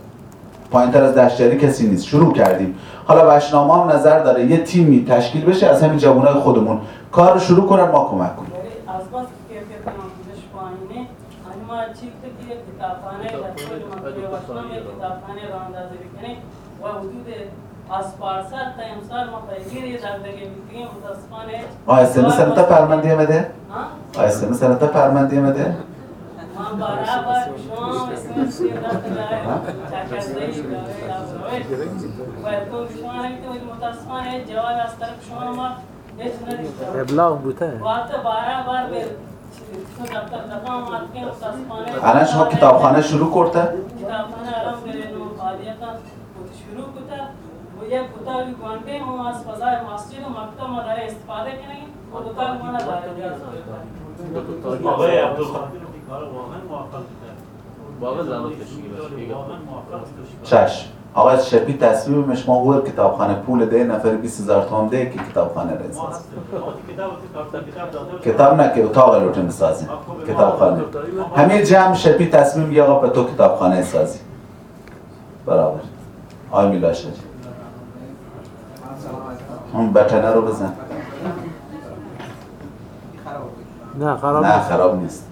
پایین تر از دشتیاری کسی نیست. شروع کردیم. حالا وشنامه هم نظر داره یه تیمی تشکیل بشه از همین جوانای خودمون. کار رو شروع کنن ما کمک کنیم از بس که کیفیت آموزش پایینه اما چی که یک کتابخانه در کل منطقه واشنام یک کتابخانه راه اندازی بکنه و حدود از پارسال تا امسال ما پیگیری دغدغه میگیم متاسفانه آیستنی سنتا پرمندی آمده؟ ها؟ آیستنی سنتا پرمندی آمده؟ من برابر شما داره داره تو از تو یک کتابی گونده ما از فضای مسجد و مکتب ما داره استفاده کنیم و کتاب ما نداره آقای عبدالخالق واقعا زحمت کشیدی باشه چشم آقای شپی تصمیمش ما هو کتابخانه پول ده نفر 20000 تومان ده که کتابخانه رو اساس کتاب نه که اتاق رو رو سازیم کتابخانه همه جمع شپی تصمیم میگه آقا به تو کتابخانه سازی برابر آقای میلاشد اون بتنه رو بزن. نه خراب نه. خراب نیست.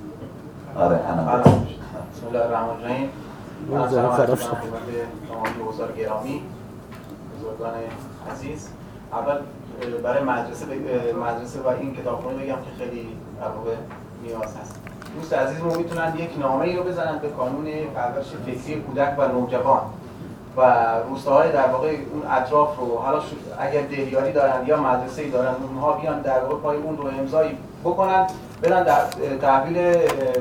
آره انا بسم الله الرحمن الرحیم. خراب شد. گرامی بزرگان عزیز. اول برای مدرسه مدرسه و این کتابخانه بگم که خیلی در واقع نیاز هست. دوست عزیزمون می‌تونن یک نامه ای رو بزنن به کانون پرورش فکری کودک و نوجوان. و روستاهای در واقع اون اطراف رو حالا اگر دهیاری دارن یا مدرسه ای دارن اونها بیان در واقع پای اون رو امضایی بکنن برن در تحویل اه،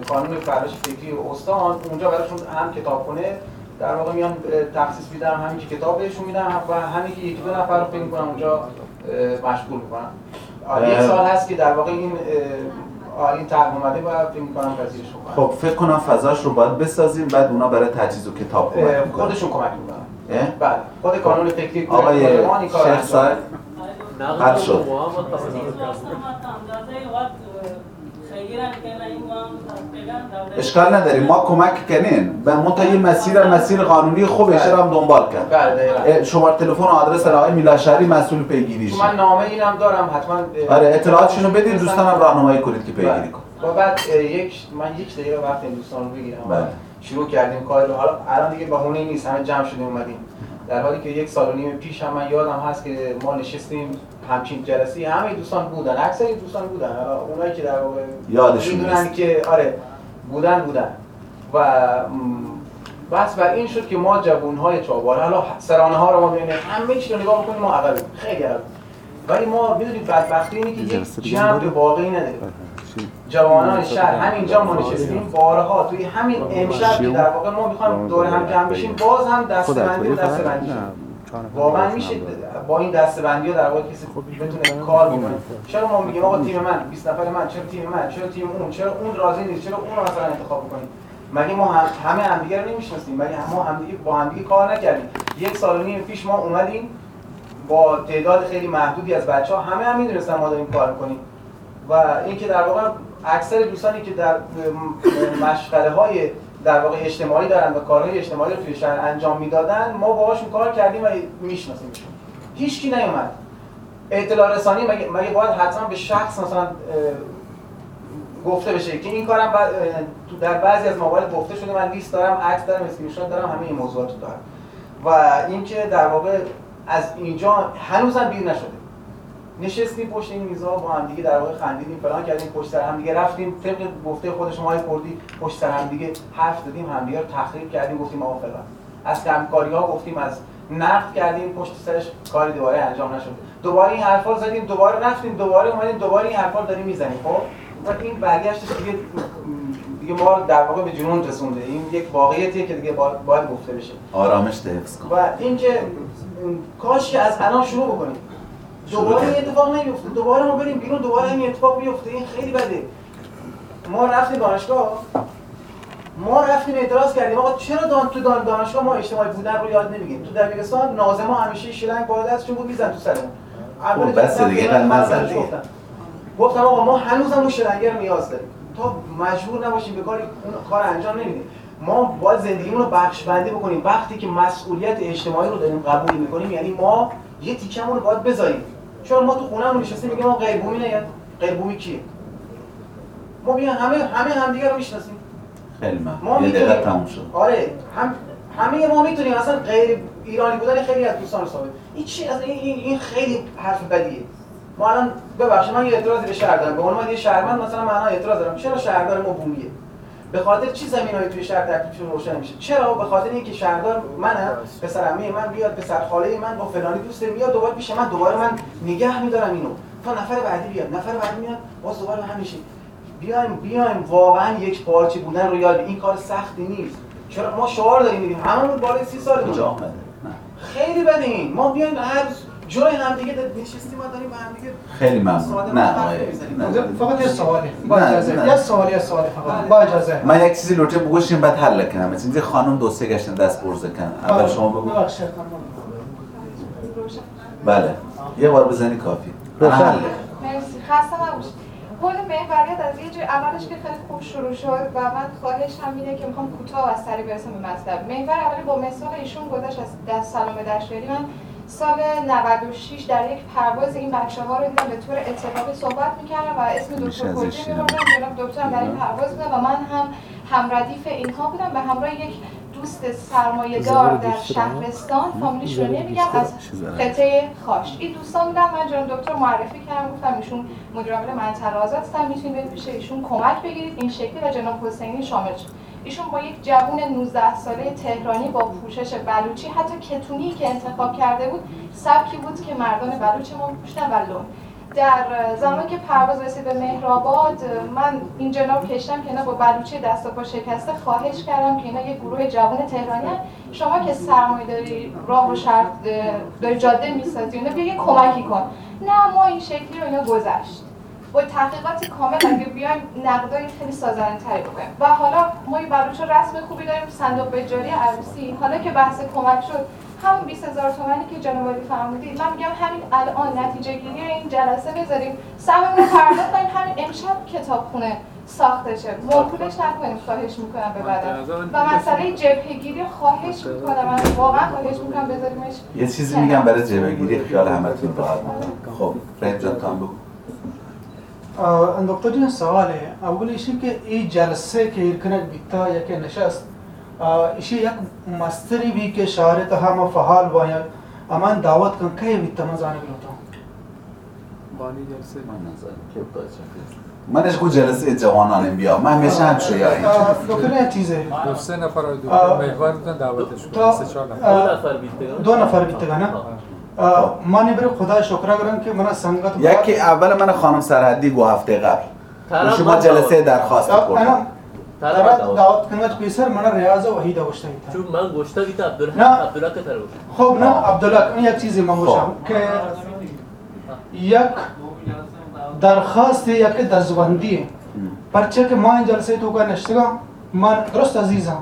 کانون پرورش فکری استان اونجا براشون هم کتابخونه در واقع میان تخصیص میدن همین که کتاب بهشون میدن و همین که یکی دو نفر رو فکر می‌کنن اونجا مشغول می‌کنن آه، یک. سال هست که در واقع این این طرح اومده و فکر می‌کنم پذیرش خب فکر کنم فضاش رو باید بسازیم بعد اونا برای تجهیز و کتاب کمک خودشون کمک می‌کنن؟ بله. خود کانون فکری کودک آقای شیخ صاحب. حل شد. اشکال نداریم ما کمک کنین به ما تا یه مسیر مسیر قانونی خوبش رو هم دنبال کرد. بله شماره تلفن و آدرس آقای میلاشری مسئول پیگیریش. من نامه اینم دارم حتما آره اطلاعاتشون رو بدید دوستانم راهنمایی کنید که پیگیری کنن. و بعد اه، یک من یک دقیقه وقت این دوستان رو بگیرم. بله. شروع کردیم کار رو. حالا الان دیگه بهونه نیست. همه جمع شدیم اومدیم. در حالی که یک سال و نیم پیش هم من یادم هست که ما نشستیم همچین جلسه همه دوستان بودن اکثر این دوستان بودن اونایی که در واقع یادشون می‌دونن. که آره بودن بودن. و بس بر این شد که ما جوانهای چابال حالا سرانه ها رو ما ببینیم همه چی رو نگاه بکنیم ما عقبیم. خیلی عقبیم ولی ما می‌دونید بدبختی اینه که یک جمع واقعی نداریم. جوانان شهر همینجا ما نشستیم بارها توی همین امشب که در واقع ما می‌خوایم دور هم جمع بشیم باز هم دستبندی و دستبندی شد. واقعا میشه با این دستبندی ها در واقع کسی بتونه کار بکنه. چرا ما میگیم آقا تیم من 20 نفر من چرا تیم من چرا تیم اون چرا اون راضی نیست چرا اون رو مثلا انتخاب بکنیم؟ مگه ما هم همه همدیگه رو نمی‌شناسیم مگه ما همدیگه با همدیگه کار نکردیم؟ یک سال و نیم پیش ما اومدیم با تعداد خیلی محدودی از بچه ها همه هم می‌دونستن ما داریم کار می‌کنیم. و اینکه در واقع اکثر دوستانی که در مشغله های در واقع اجتماعی دارن و کارهای اجتماعی رو توی شهر انجام می‌دادن ما باهاشون کار کردیم و میشناسیمشون. هیچ کی نیومد. اطلاع رسانی مگه, مگه باید حتما به شخص مثلا گفته بشه که این کارم در بعضی از موارد گفته شده من لیست دارم عکس دارم اسکرین دارم همه این موضوعات رو دارم. و اینکه در واقع از اینجا هنوزم بیر نشده. نشستیم پشت این میزها با هم دیگه در واقع خندیدیم فلان کردیم پشت سر هم دیگه رفتیم. طبق گفته خود شما های کردی پشت سر هم دیگه حرف دادیم هم دیگه رو تخریب کردیم گفتیم آقا فلان. از کمکاری ها گفتیم از نقد کردیم پشت سرش کاری دوباره انجام نشد. دوباره این حرفا زدیم دوباره رفتیم دوباره اومدیم دوباره این حرفا داریم می‌زنیم. خب؟ و این برگشتش دیگه دیگه ما در واقع به جنون رسونده. این یک واقعیتیه که دیگه باید, گفته بشه. آرامش حفظ کن. و اینکه کاش که از الان شروع بکنیم. دوباره این اتفاق نمیفته دوباره ما بریم بیرون دوباره این اتفاق بیفته. این خیلی بده. ما رفتیم دانشگاه. ما رفتیم اعتراض کردیم. آقا چرا دان تو دان دانشگاه ما اجتماعی بودن رو یاد نمیگیم تو دبیرستان ناظما همیشه شیلنگ بالا دستشون بود میزن تو سرمون. اول خب، بس جلسه دیگه،. گفتم. گفتم آقا ما هنوز هم اون شلنگه رو نیاز داریم. تا مجبور نباشیم به کاری اون کار انجام نمیدیم. ما باید زندگیمون رو بخش بندی بکنیم. وقتی که مسئولیت اجتماعی رو داریم قبول می‌کنیم یعنی ما یه تیکمون رو باید بذاریم. چون ما تو خونهمون نشستیم میگیم ما غیر بومی نه غیر بومی کیه؟ ما بیا همه همه همدیگه رو می‌شناسیم. خیلی ما من یه می‌تونیم. دقیقه تموم شد. آره هم همه ما می‌تونیم اصلا غیر ایرانی بودن خیلی از دوستان ثابت این چی؟ اصلا این, این, خیلی حرف بدیه. ما الان ببخشید من یه اعتراضی به شهر دارم. به عنوان یه شهروند مثلا من الان اعتراض دارم. چرا شهردار ما بومیه؟ به خاطر چی زمینایی توی شهر تکلیفشون روشن میشه؟ چرا؟ به خاطر اینکه شهردار منم پسر عمه من بیاد پسر خاله من با فلانی دوست میاد دوباره پیش من دوباره من نگه میدارم اینو. تا نفر بعدی بیاد. نفر بعدی میاد باز دوباره هم میشه بیایم بیایم واقعا یک پارچه بودن رو یاد این کار سختی نیست. چرا؟ ما شعار داریم میدیم هممون بالای سی سال کجا آمده؟ خیلی بده این ما بیایم هر جای همدیگه نشستیم ما داریم با همدیگه خیلی ممنون. نه. فقط یه سوالی با نه، اجازه. یه سوالی یه سوالی فقط. با اجازه. من یک چیزی لوټه بگوشیم بعد حل کنم. چیزی خانم دو سه گشتن دست برزه کن اول شما بگو. بله. یه بار بزنی کافی. حل. مرسی. خسته نباشید. کل محوریت از یه جای اولش که خیلی خوب شروع شد و من خواهش هم اینه که می‌خوام کوتاه و از سریع برسم به مطلب. محور اولی با مثال ایشون گذشت از دست سلام دشوری من سال 96 در یک پرواز این بچه ها رو دیدم به طور اتفاقی صحبت می‌کردم و اسم دکتر این میبردم جناب دکتر در این پرواز بودن و من هم همردیف اینها بودم به همراه یک دوست سرمایه دار در شهرستان فامیلیش رو نمیگم از قطعه خاش. این دوستان بودن من جناب دکتر معرفی کردم گفتم ایشون مدیر عامل منطقه آزاد هستن می‌تونید برید پیش ایشون کمک بگیرید این شکلی و جناب حسینی شامل شد. ایشون با یک جوون 19 ساله تهرانی با پوشش بلوچی حتی کتونی که انتخاب کرده بود سبکی بود که مردان بلوچ ما پوشتن و لون. در زمانی که پرواز رسید به مهرآباد من این جناب کشتم که اینا با بلوچی دست و پا شکسته خواهش کردم که اینا یه گروه جوان تهرانی هست. شما که سرمایه داری راه و شرط داری جاده می‌سازی اینا بیا کمکی کن. نه ما این شکلی رو اینا گذشت. با تحقیقات کامل اگه بیایم نقدای خیلی سازنده بکنیم. و حالا ما یه بلوچ رسم خوبی داریم صندوق اجاری عروسی. حالا که بحث کمک شد همون 20 هزار تومانی که جناب علی فرمودید من میگم همین الان نتیجه گیری این جلسه بذاریم. سهممون پرداخت کنیم همین امشب کتابخونه ساخته شه. موکولش نکنیم خواهش می‌کنم به بعدم. و مسئله جبهگیری خواهش می‌کنم. من واقعا خواهش می‌کنم بذاریمش یه چیزی میگم برای جبهگیری خیال همتون راحت می‌کنم. خب رحیم جان تو هم بگو. دکتر جان سواله اول ایشی که این جلسه که ایرکنک بیتا یک نشست ایشی یک مستری بی که شهرت همه فعال باید امان دعوت کن که بیتا من زانه گلوتا بانی جلسه من نظر که منش کو جلسه جوانان بیا من همیشه هم شیعه دکتر یه چیزه دو سه نفر دو محور بودن دعوتش چهار نفر. دو نفر بیتگا نه من بر خدا شکر گرم که من سنگت یکی اول من خانم سرحدی گو هفته قبل. و شما جلسه درخواست کردم طرف دعوت کنمت پیسر من ریاض وحید گوشته ایتا چون من گوشته گیت عبدالله. عبدالله که تر خب نه عبدالله این یک چیزی من گوشم که یک درخواست یک دزبندی پرچه که ما این جلسه تو کا نشتگم؟ من درست عزیزم.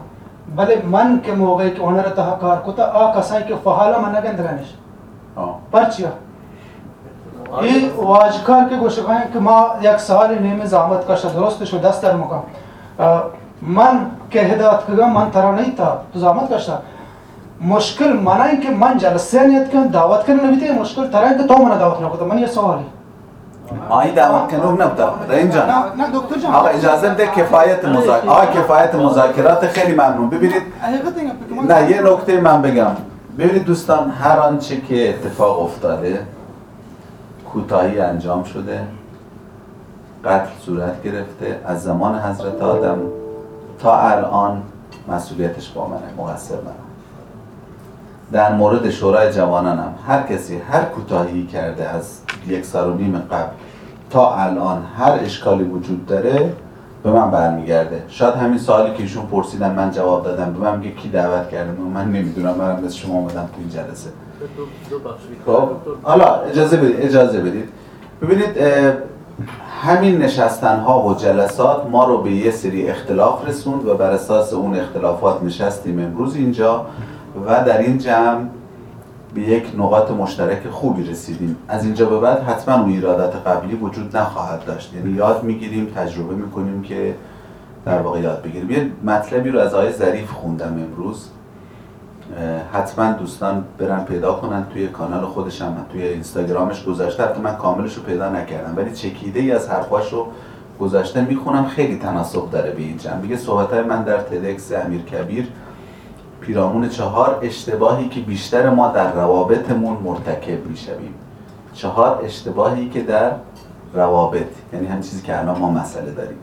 بله من که موقعی که اونر تا کار کتا آ کسایی که فعال من نگندگانش پرچه این واجکار که گوشگاه که ما یک سال نیمه زحمت کشت درستش و دست در مکم من که هدایت کردم من ترا نہیں تا تو زحمت کشت مشکل من این که من جلسه نیت کنم دعوت کنم نمیده مشکل ترا این که تو من دعوت نکردم. من یه سوالی. آی دعوت کنوم نبوده. رحیم جان نه دکتر جان. آقا اجازه بده کفایت مذاکرات آقا کفایت مذاکرات خیلی ممنون. ببینید. نه یه نکته من بگم. ببینید دوستان هر آنچه که اتفاق افتاده کوتاهی انجام شده قتل صورت گرفته از زمان حضرت آدم تا الان مسئولیتش با منه مقصر منه. در مورد شورای جوانانم هر کسی هر کوتاهی کرده از یک سال و نیم قبل تا الان هر اشکالی وجود داره به من برمیگرده. شاید همین سوالی که ایشون پرسیدن من جواب دادم. به من میگه کی دعوت کرده؟ من نمی‌دونم. منم مثل شما اومدم تو این جلسه. خب حالا اجازه بدید اجازه بدید. ببینید همین نشستن ها و جلسات ما رو به یه سری اختلاف رسوند و بر اساس اون اختلافات نشستیم امروز اینجا و در این جمع به یک نقاط مشترک خوبی رسیدیم. از اینجا به بعد حتما اون ایرادات قبلی وجود نخواهد داشت. یعنی یاد می‌گیریم تجربه می‌کنیم که در واقع یاد بگیریم. یه مطلبی رو از آقای ظریف خوندم امروز. حتما دوستان برن پیدا کنن توی کانال خودش توی اینستاگرامش گذاشته البته من کاملش رو پیدا نکردم ولی چکیده ای از حرفاش رو گذاشته می‌خونم. خیلی تناسب داره به این جمع میگه صحبت من در تدکس امیر کبیر پیرامون چهار اشتباهی که بیشتر ما در روابطمون مرتکب می‌شویم. چهار اشتباهی که در روابط یعنی همین چیزی که الان ما مسئله داریم.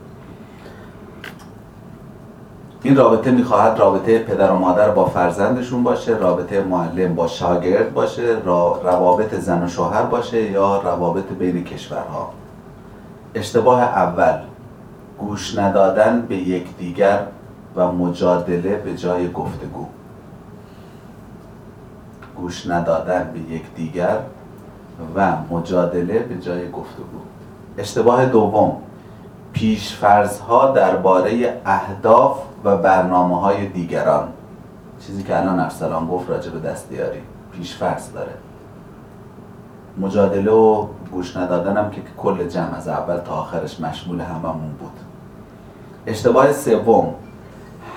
این رابطه می‌خواهد رابطه پدر و مادر با فرزندشون باشه رابطه معلم با شاگرد باشه روابط زن و شوهر باشه یا روابط بین کشورها. اشتباه اول گوش ندادن به یکدیگر و مجادله به جای گفتگو. گوش ندادن به یکدیگر و مجادله به جای گفتگو. اشتباه دوم پیشفرزها درباره اهداف و برنامه های دیگران. چیزی که الان ارسلان گفت راجع به دستیاری پیشفرض داره. مجادله و گوش ندادنم که کل جمع از اول تا آخرش مشمول هممون بود. اشتباه سوم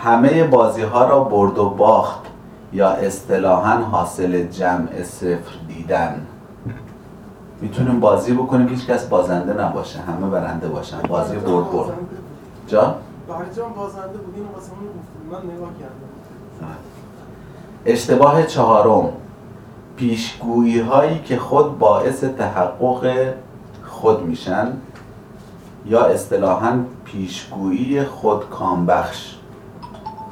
همه بازی ها را برد و باخت. یا اصطلاحا حاصل جمع صفر دیدن. می‌تونیم بازی بکنیم که هیچ کس بازنده نباشه همه برنده باشن. بازی برد برد. برجام بازنده بود اینو واسه من نگاه کردم. اشتباه چهارم. پیشگویی هایی که خود باعث تحقق خود میشن یا اصطلاحا پیشگویی خود کامبخش.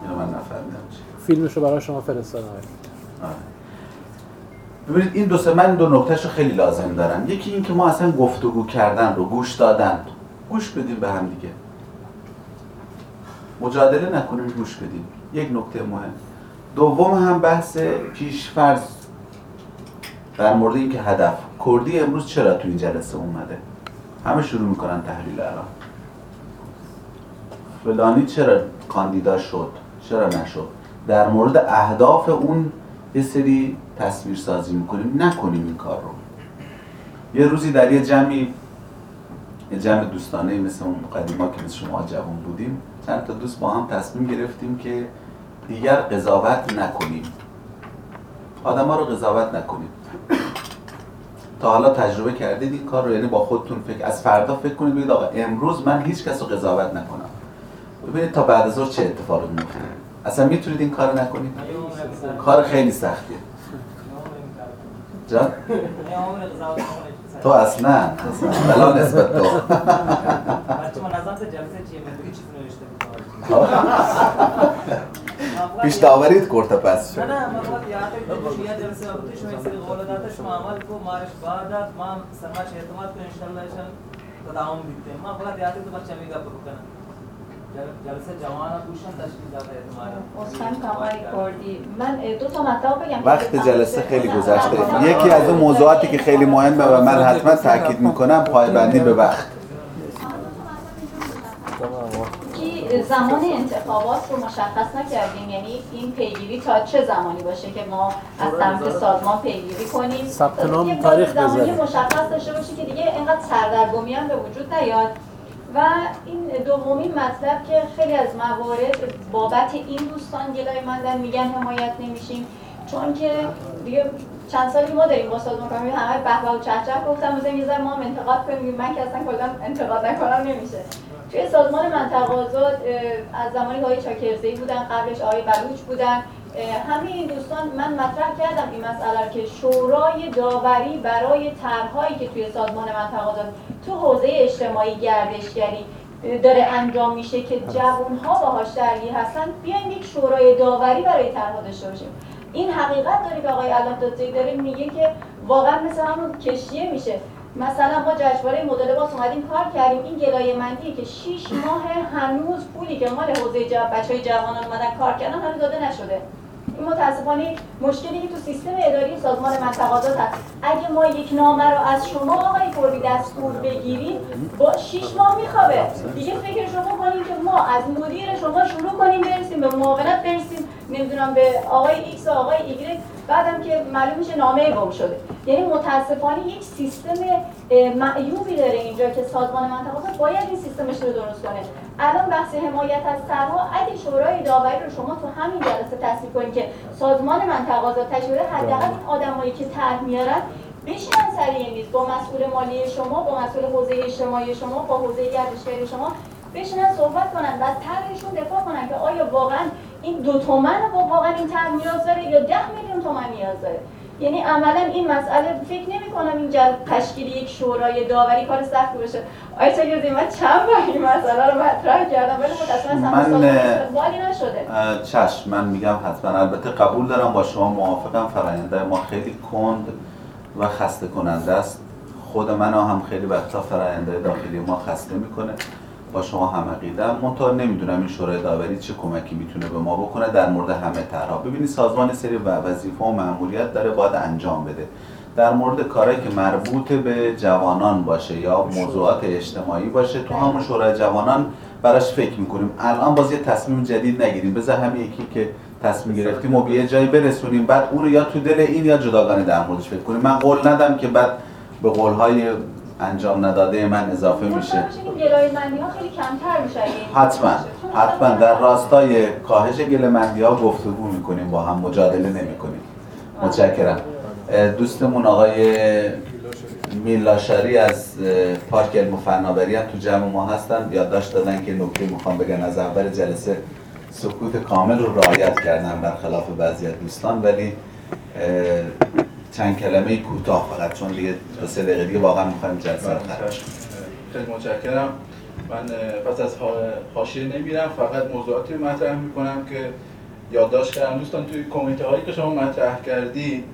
اینو من نفهمیدم. فیلمش رو برای شما فرستادم. ببینید این دو سه من دو نکتهش رو خیلی لازم دارم. یکی این که ما اصلا گفتگو کردن رو گوش دادن. گوش بدیم به هم دیگه. مجادله نکنیم گوش بدیم. یک نکته مهم. دوم هم بحث پیشفرض. در مورد اینکه هدف. کردی امروز چرا تو این جلسه اومده؟ همه شروع می‌کنن تحلیل الان. فلانی چرا کاندیدا شد؟ چرا نشد؟ در مورد اهداف اون یه سری تصویر سازی می‌کنیم. نکنیم این کار رو. یه روزی در یه جمعی یه جمع دوستانه مثل اون قدیما که مثل شما جوان بودیم چند تا دوست با هم تصمیم گرفتیم که دیگر قضاوت نکنیم. آدم رو قضاوت نکنیم. تا حالا تجربه کردید این کار رو یعنی با خودتون فکر از فردا فکر کنید بگید آقا امروز من هیچ کس رو قضاوت نکنم. ببینید تا بعد از چه اتفاقی میفته اصلا می‌تونید این کار نکنید؟ کار خیلی سختیه. جان؟ تو اصلا اصلا. بلا نسبت تو. پیش داوریت کرده پس نه نه کنید یه جلسه بود شما این سری قول داده شما عمل کو مارش بعد ما سرماش اعتماد کنیم ان شاء الله ایشان تداوم بیته ما فقط تو بچه میگه بکنه جلسه جوان گوشن تشکیل داده اعتماد. عذرخواهی می‌کنم آقای کردی. من دو تا مطلب بگم. وقت جلسه خیلی گذشته. یکی از اون موضوعاتی که خیلی مهمه و من حتما تاکید می‌کنم پایبندی به وقت. که زمان انتخابات رو مشخص نکردیم؟ یعنی این پیگیری تا چه زمانی باشه که ما از طرف سازمان پیگیری کنیم؟ ثبت نام یه تاریخ زمانی بذاریم. مشخص داشته باشه که دیگه اینقدر سردرگمی هم به وجود نیاد. و این دومین مطلب که خیلی از موارد بابت این دوستان گلای مندن میگن حمایت نمیشیم چون که دیگه چند سالی ما داریم کار می‌کنیم، همه به و چهچه گفتم بزنیم یه ما هم انتقاد کنیم من که اصلا کلا انتقاد نکنم نمیشه. توی سازمان منطقه آزاد از زمانی که آقای چاکرزی بودن قبلش آقای بلوچ بودن همه این دوستان من مطرح کردم این مسئله که شورای داوری برای طرحهایی که توی سازمان منطقه آزاد تو حوزه اجتماعی گردشگری داره انجام میشه که جوانها باهاش درگیر هستن بیایم یک شورای داوری برای طرحها داشته باشیم. این حقیقت داره که آقای علام دادزی داره میگه که واقعا مثل همون کشتیه میشه. مثلا ما جشنواره مدل باز اومدیم کار کردیم این گلایه مندی که 6 ماه هنوز پولی که مال حوزه جواب بچهای جوانان اومدن کار کردن هنوز داده نشده. این متاسفانه مشکلی که تو سیستم اداری سازمان منطقه‌آزاد هست. اگه ما یک نامه رو از شما آقای کردی دستور بگیریم با 6 ماه میخوابه. دیگه فکر شما کنیم که ما از مدیر شما شروع کنیم برسیم به معاونت برسیم. نمی‌دونم به آقای ایکس و آقای ایگرگ بعدم که معلوم میشه نامه گم شده. یعنی متاسفانه یک سیستم معیوبی داره اینجا که سازمان منطقه باید این سیستمش رو درست کنه. الان بحث حمایت از طرح‌ها اگه شورای داوری رو شما تو همین جلسه تصویب کنید که سازمان منطقه آزاد بده، حداقل این آدمایی که طرح میارن بشینن سر میز. با مسئول مالی شما با مسئول حوزه اجتماعی شما با حوزه گردشگری شما بشینن صحبت کنن و از طرحشون دفاع کنن که آیا واقعا این دو تومن رو واقعا این طرح نیاز داره یا ده میلیون تومن نیاز داره؟ یعنی عملا این مسئله فکر نمی کنم این جل تشکیل یک شورای داوری کار سختی باشه. آیا چه من چند بار این مسئله رو مطرح کردم ولی متاسفانه من، نشده. چشم من میگم حتما البته قبول دارم با شما موافقم فراینده ما خیلی کند و خسته کننده است. خود من هم خیلی وقتا فراینده داخلی ما خسته می‌کنه. با شما هم عقیدم منتها نمی‌دونم این شورای داوری چه کمکی می‌تونه به ما بکنه در مورد همه طرحها. ببینید سازمان سری و وظیفه و مأموریت داره باید انجام بده. در مورد کارهایی که مربوط به جوانان باشه یا موضوعات اجتماعی باشه تو همون شورای جوانان براش فکر می‌کنیم. الان باز یه تصمیم جدید نگیریم. بذار همین یکی که تصمیم گرفتیم و به یه جایی برسونیم. بعد اون رو یا تو دل این یا جداگانه در موردش فکر کنیم. من قول ندم که بعد به قولهای انجام نداده من اضافه میشه. گلایه‌مندی ها خیلی کمتر میشه حتما حتما در راستای کاهش گلمندی ها گفتگو می‌کنیم با هم مجادله نمی‌کنیم. متشکرم. دوستمون آقای میلاشاری از پارک علم و فناوری هم تو جمع ما هستن. یادداشت دادن که نکته می‌خوام بگن از اول جلسه سکوت کامل رو رعایت کردن برخلاف بعضی از دوستان. ولی چند کلمه کوتاه فقط چون دیگه دو سه دقیقه دیگه واقعا می‌خوایم جلسه رو شه. خیلی متشکرم. من پس از حاشیه نمیرم فقط موضوعاتی رو مطرح می‌کنم که یادداشت کردم. دوستان توی کمیته هایی که شما مطرح کردی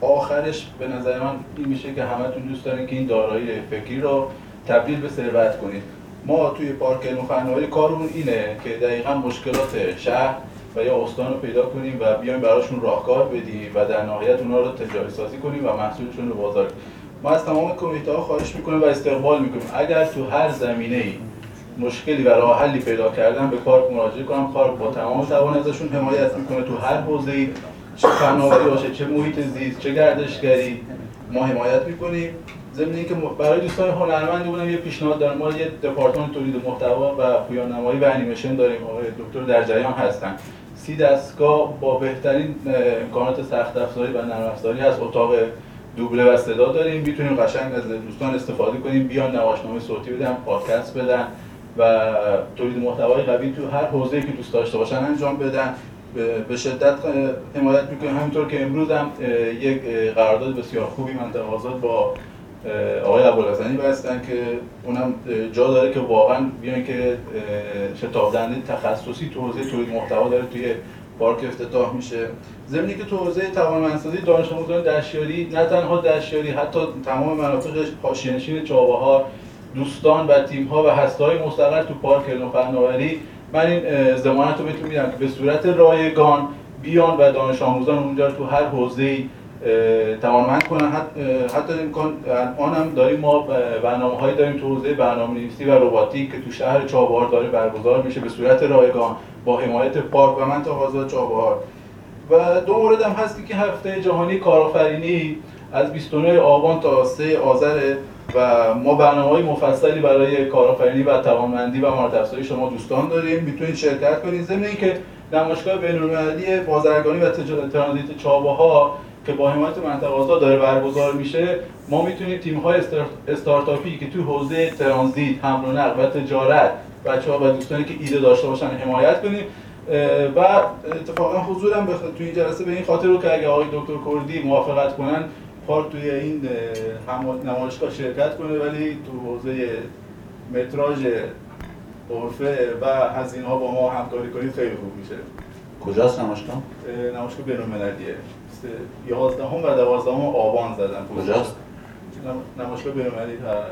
آخرش به نظر من این میشه که همتون دوست دارین که این دارایی فکری رو تبدیل به ثروت کنید. ما توی پارک فناوری کارمون اینه که دقیقا مشکلات شهر و یا استان رو پیدا کنیم و بیایم براشون راهکار بدیم و در نهایت اونها رو تجاری سازی کنیم و محصولشون رو بازار. ما از تمام کمیته ها خواهش می‌کنیم و استقبال می‌کنیم. اگر تو هر زمینه ای مشکلی و راه حلی پیدا کردن به پارک مراجعه کنم پارک با تمام توان ازشون حمایت می‌کنه تو هر حوزه‌ای. چه فناوری باشه چه محیط زیست چه گردشگری ما حمایت می‌کنیم. ضمن اینکه برای دوستان هنرمند بودم یه پیشنهاد دارم. ما یه دپارتمان تولید محتوا و پویان نمایی و انیمیشن داریم. آقای دکتر در جریان هستن. سی دستگاه با بهترین امکانات سخت افزاری و نرم افزاری هست اتاق دوبله و صدا داریم. می‌تونیم قشنگ از دوستان استفاده کنیم. بیان نمایشنامه صوتی بدن پادکست بدن و تولید محتوای قوی تو هر حوزه‌ای که دوست داشته باشن انجام بدن. به- شدت حمایت می‌کنیم. همینطور که امروز هم یک قرارداد بسیار خوبی منطقه آزاد با آقای ابوالحسنی بستن که اونم جا داره که واقعا بیان که اه، شتاب دهنده تخصصی تو حوزه تولید محتوا داره توی پارک افتتاح میشه. ضمنی که تو حوزه توانمندسازی دانش آموزان دستیاری نه تنها دستیاری حتی تمام مناطق حاشیه‌نشین چابهار دوستان و تیم ها و هسته های مستقر تو پارک علم فناوری. من این ضمانت رو بهتون میدم که به صورت رایگان بیان و دانش آموزان اونجا تو هر حوزه‌ای توانمند کنن. حتی امکان الان داریم ما برنامه هایی داریم تو حوزه برنامه نویسی و رباتیک که تو شهر چابهار داره برگزار میشه به صورت رایگان با حمایت پارک و منطقه آزاد چابهار. و دو مورد هم هستی که هفته جهانی کارآفرینی از 29 آبان تا 3 آذر و ما برنامه های مفصلی برای کارآفرینی و توانمندی و مهارت شما دوستان داریم. می‌تونید شرکت کنید. ضمن اینکه نمایشگاه بین‌المللی بازرگانی و ترانزیت چابهار که با حمایت منطقه آزاد داره برگزار میشه ما می‌تونیم تیم های استارتاپی که تو حوزه ترانزیت حمل و نقل و تجارت بچه ها و دوستانی که ایده داشته باشن حمایت کنیم. و اتفاقا حضورم بخ... توی این جلسه به این خاطر رو که اگه آقای دکتر کردی موافقت کنن پارک توی این نمایشگاه شرکت کنه ولی تو حوزه متراژ عرفه و هزینه ها با ما همکاری کنید خیلی خوب میشه. کجاست نمایشگاه؟ اه، نمایشگاه بین‌المللیه. 11 و 12 آبان زدن. کجاست؟ نم- نمایشگاه در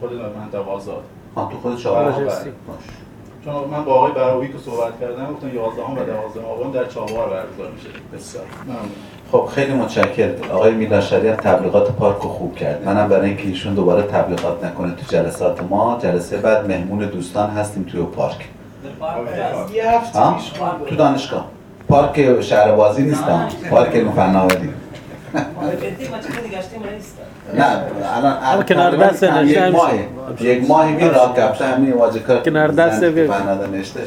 خود منطقه آزاد آه، تو خود چهارراه؟ بله. چون من با آقای براوی که صحبت کردم گفتن 11 و 12 آبان در چابهار برگزار میشه. بسیار. ممنون. خب خیلی متشکرم. آقای میلاد شریعت تبلیغات پارک رو خوب کرد. منم برای اینکه ایشون دوباره تبلیغات نکنه تو جلسات ما جلسه بعد مهمون دوستان هستیم توی پارک. تو دانشگاه. پارک شهر بازی نیستم پارک علم و فناوری جدی ما چیزی گشتیم نیست نه الان اما کنار دست یک. ماهی یک ماهی می کفته همین واجه کار کنار دست نشته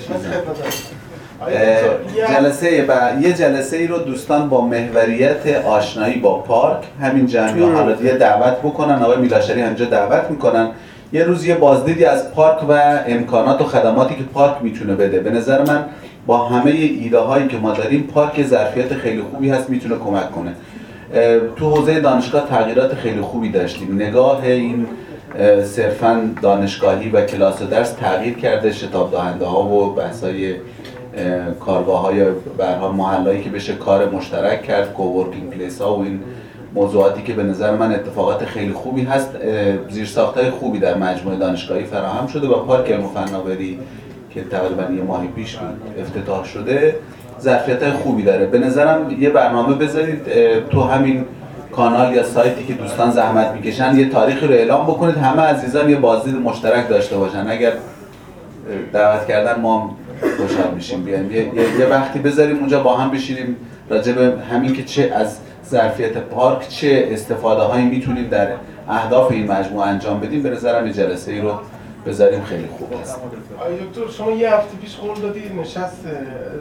جلسه بعد یه جلسه ای رو دوستان با محوریت آشنایی با پارک همین جمعی حالا یه دعوت بکنن. آقای میلاشری همینجا دعوت می‌کنن. یه روز یه بازدیدی از پارک و امکانات و خدماتی که پارک می‌تونه بده. به نظر من با همه ایده هایی که ما داریم پارک ظرفیت خیلی خوبی هست می‌تونه کمک کنه. تو حوزه دانشگاه تغییرات خیلی خوبی داشتیم. نگاه این صرفا دانشگاهی و کلاس و درس تغییر کرده شتاب دهنده ها و بحث های کارگاه های برها محلایی که بشه کار مشترک کرد کوورکینگ پلیس ها و این موضوعاتی که به نظر من اتفاقات خیلی خوبی هست. زیر خوبی در مجموعه دانشگاهی فراهم شده و پارک علم فناوری که تقریبا یه ماهی پیش افتتاح شده ظرفیت خوبی داره. به نظرم یه برنامه بذارید تو همین کانال یا سایتی که دوستان زحمت می‌کشن یه تاریخی رو اعلام بکنید. همه عزیزان یه بازدید مشترک داشته باشن. اگر دعوت کردن ما خوشحال میشیم. بیایم. یه،, یه وقتی بذاریم اونجا با هم بشینیم. راجع به همین که چه از ظرفیت پارک چه استفاده هایی می‌تونیم در اهداف این مجموعه انجام بدیم. به نظرم یه جلسه ای رو بذاریم خیلی خوب آقای دکتر شما یه هفته پیش قول دادی نشست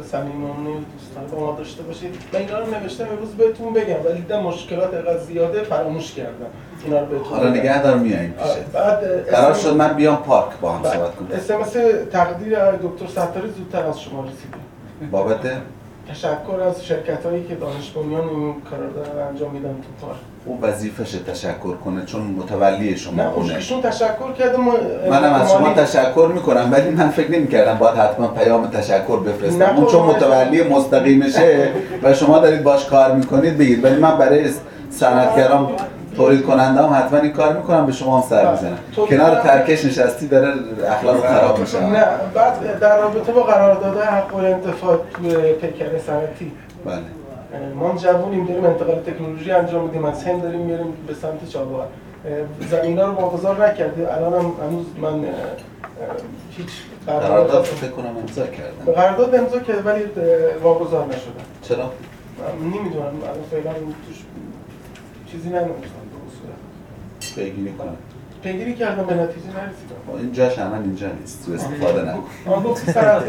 صمیمانه دوستان با ما داشته باشید. من اینا رو نوشتم امروز بهتون بگم ولی دیدم مشکلات اینقدر زیاده فراموش کردم. اینا رو بهتون حالا. نگه دار میاییم آه، پیشه بعد قرار شد من بیام پارک با هم. صحبت کنیم اسمس تقدیر آقای دکتر ستاری زودتر از شما رسیده. بابت؟ تشکر از شرکت هایی که دانش بنیان این کار رو دارن انجام میدن تو پارک. او وظیفشه تشکر کنه چون متولی شما نه ایشون تشکر کرده ما منم از شما تشکر می‌کنم ولی من فکر نمی‌کردم باید حتما پیام تشکر بفرستم. اون چون متولی مستقیمشه و شما دارید باش کار می‌کنید بگید. ولی من برای صنعتگران تولید کننده هم حتما این کار می‌کنم به شما هم سر می‌زنم. تولید کنار ترکش نشستی داره اخلاق خراب میشه. نه بعد در رابطه با قراردادهای حق الانتفاع توی پیکر صنعتی. بله. ما جوونیم داریم انتقال تکنولوژی انجام میدیم از هند داریم میریم به سمت چابهار. زمینا رو واگذار نکرده الان هم هنوز من هیچ قرارداد فکر کنم امضا کردم. قرارداد امضا کرده ولی واگذار نشده چرا؟ نمی‌دونم. الان فعلا توش چیزی صورت پیگیری کنم پیگیری کردم به نتیجه نرسیدم. این جاش الان اینجا نیست. تو استفاده نکن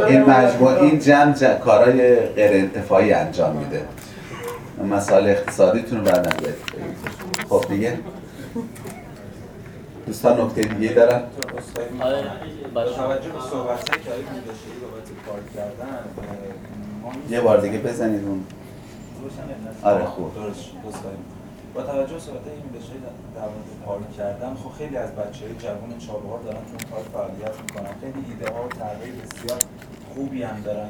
این مجموعه این جمع کارهای غیر انتفاعی انجام میده. مسائل اقتصادیتون رو بعدا بهت بگم. خب دیگه؟ دوستان نکته دیگه دارن؟ با توجه به که آقای بابت کار کردن یه بار دیگه بزنید اون. آره، خوب. درست. با توجه به صحبت‌هایی که میداشری در مورد پارک کردن خب خیلی از بچه‌های جوان چابهار دارن تو اون پارک فعالیت می‌کنن. خیلی ایده ها و طرحهای بسیار خوبی هم دارن.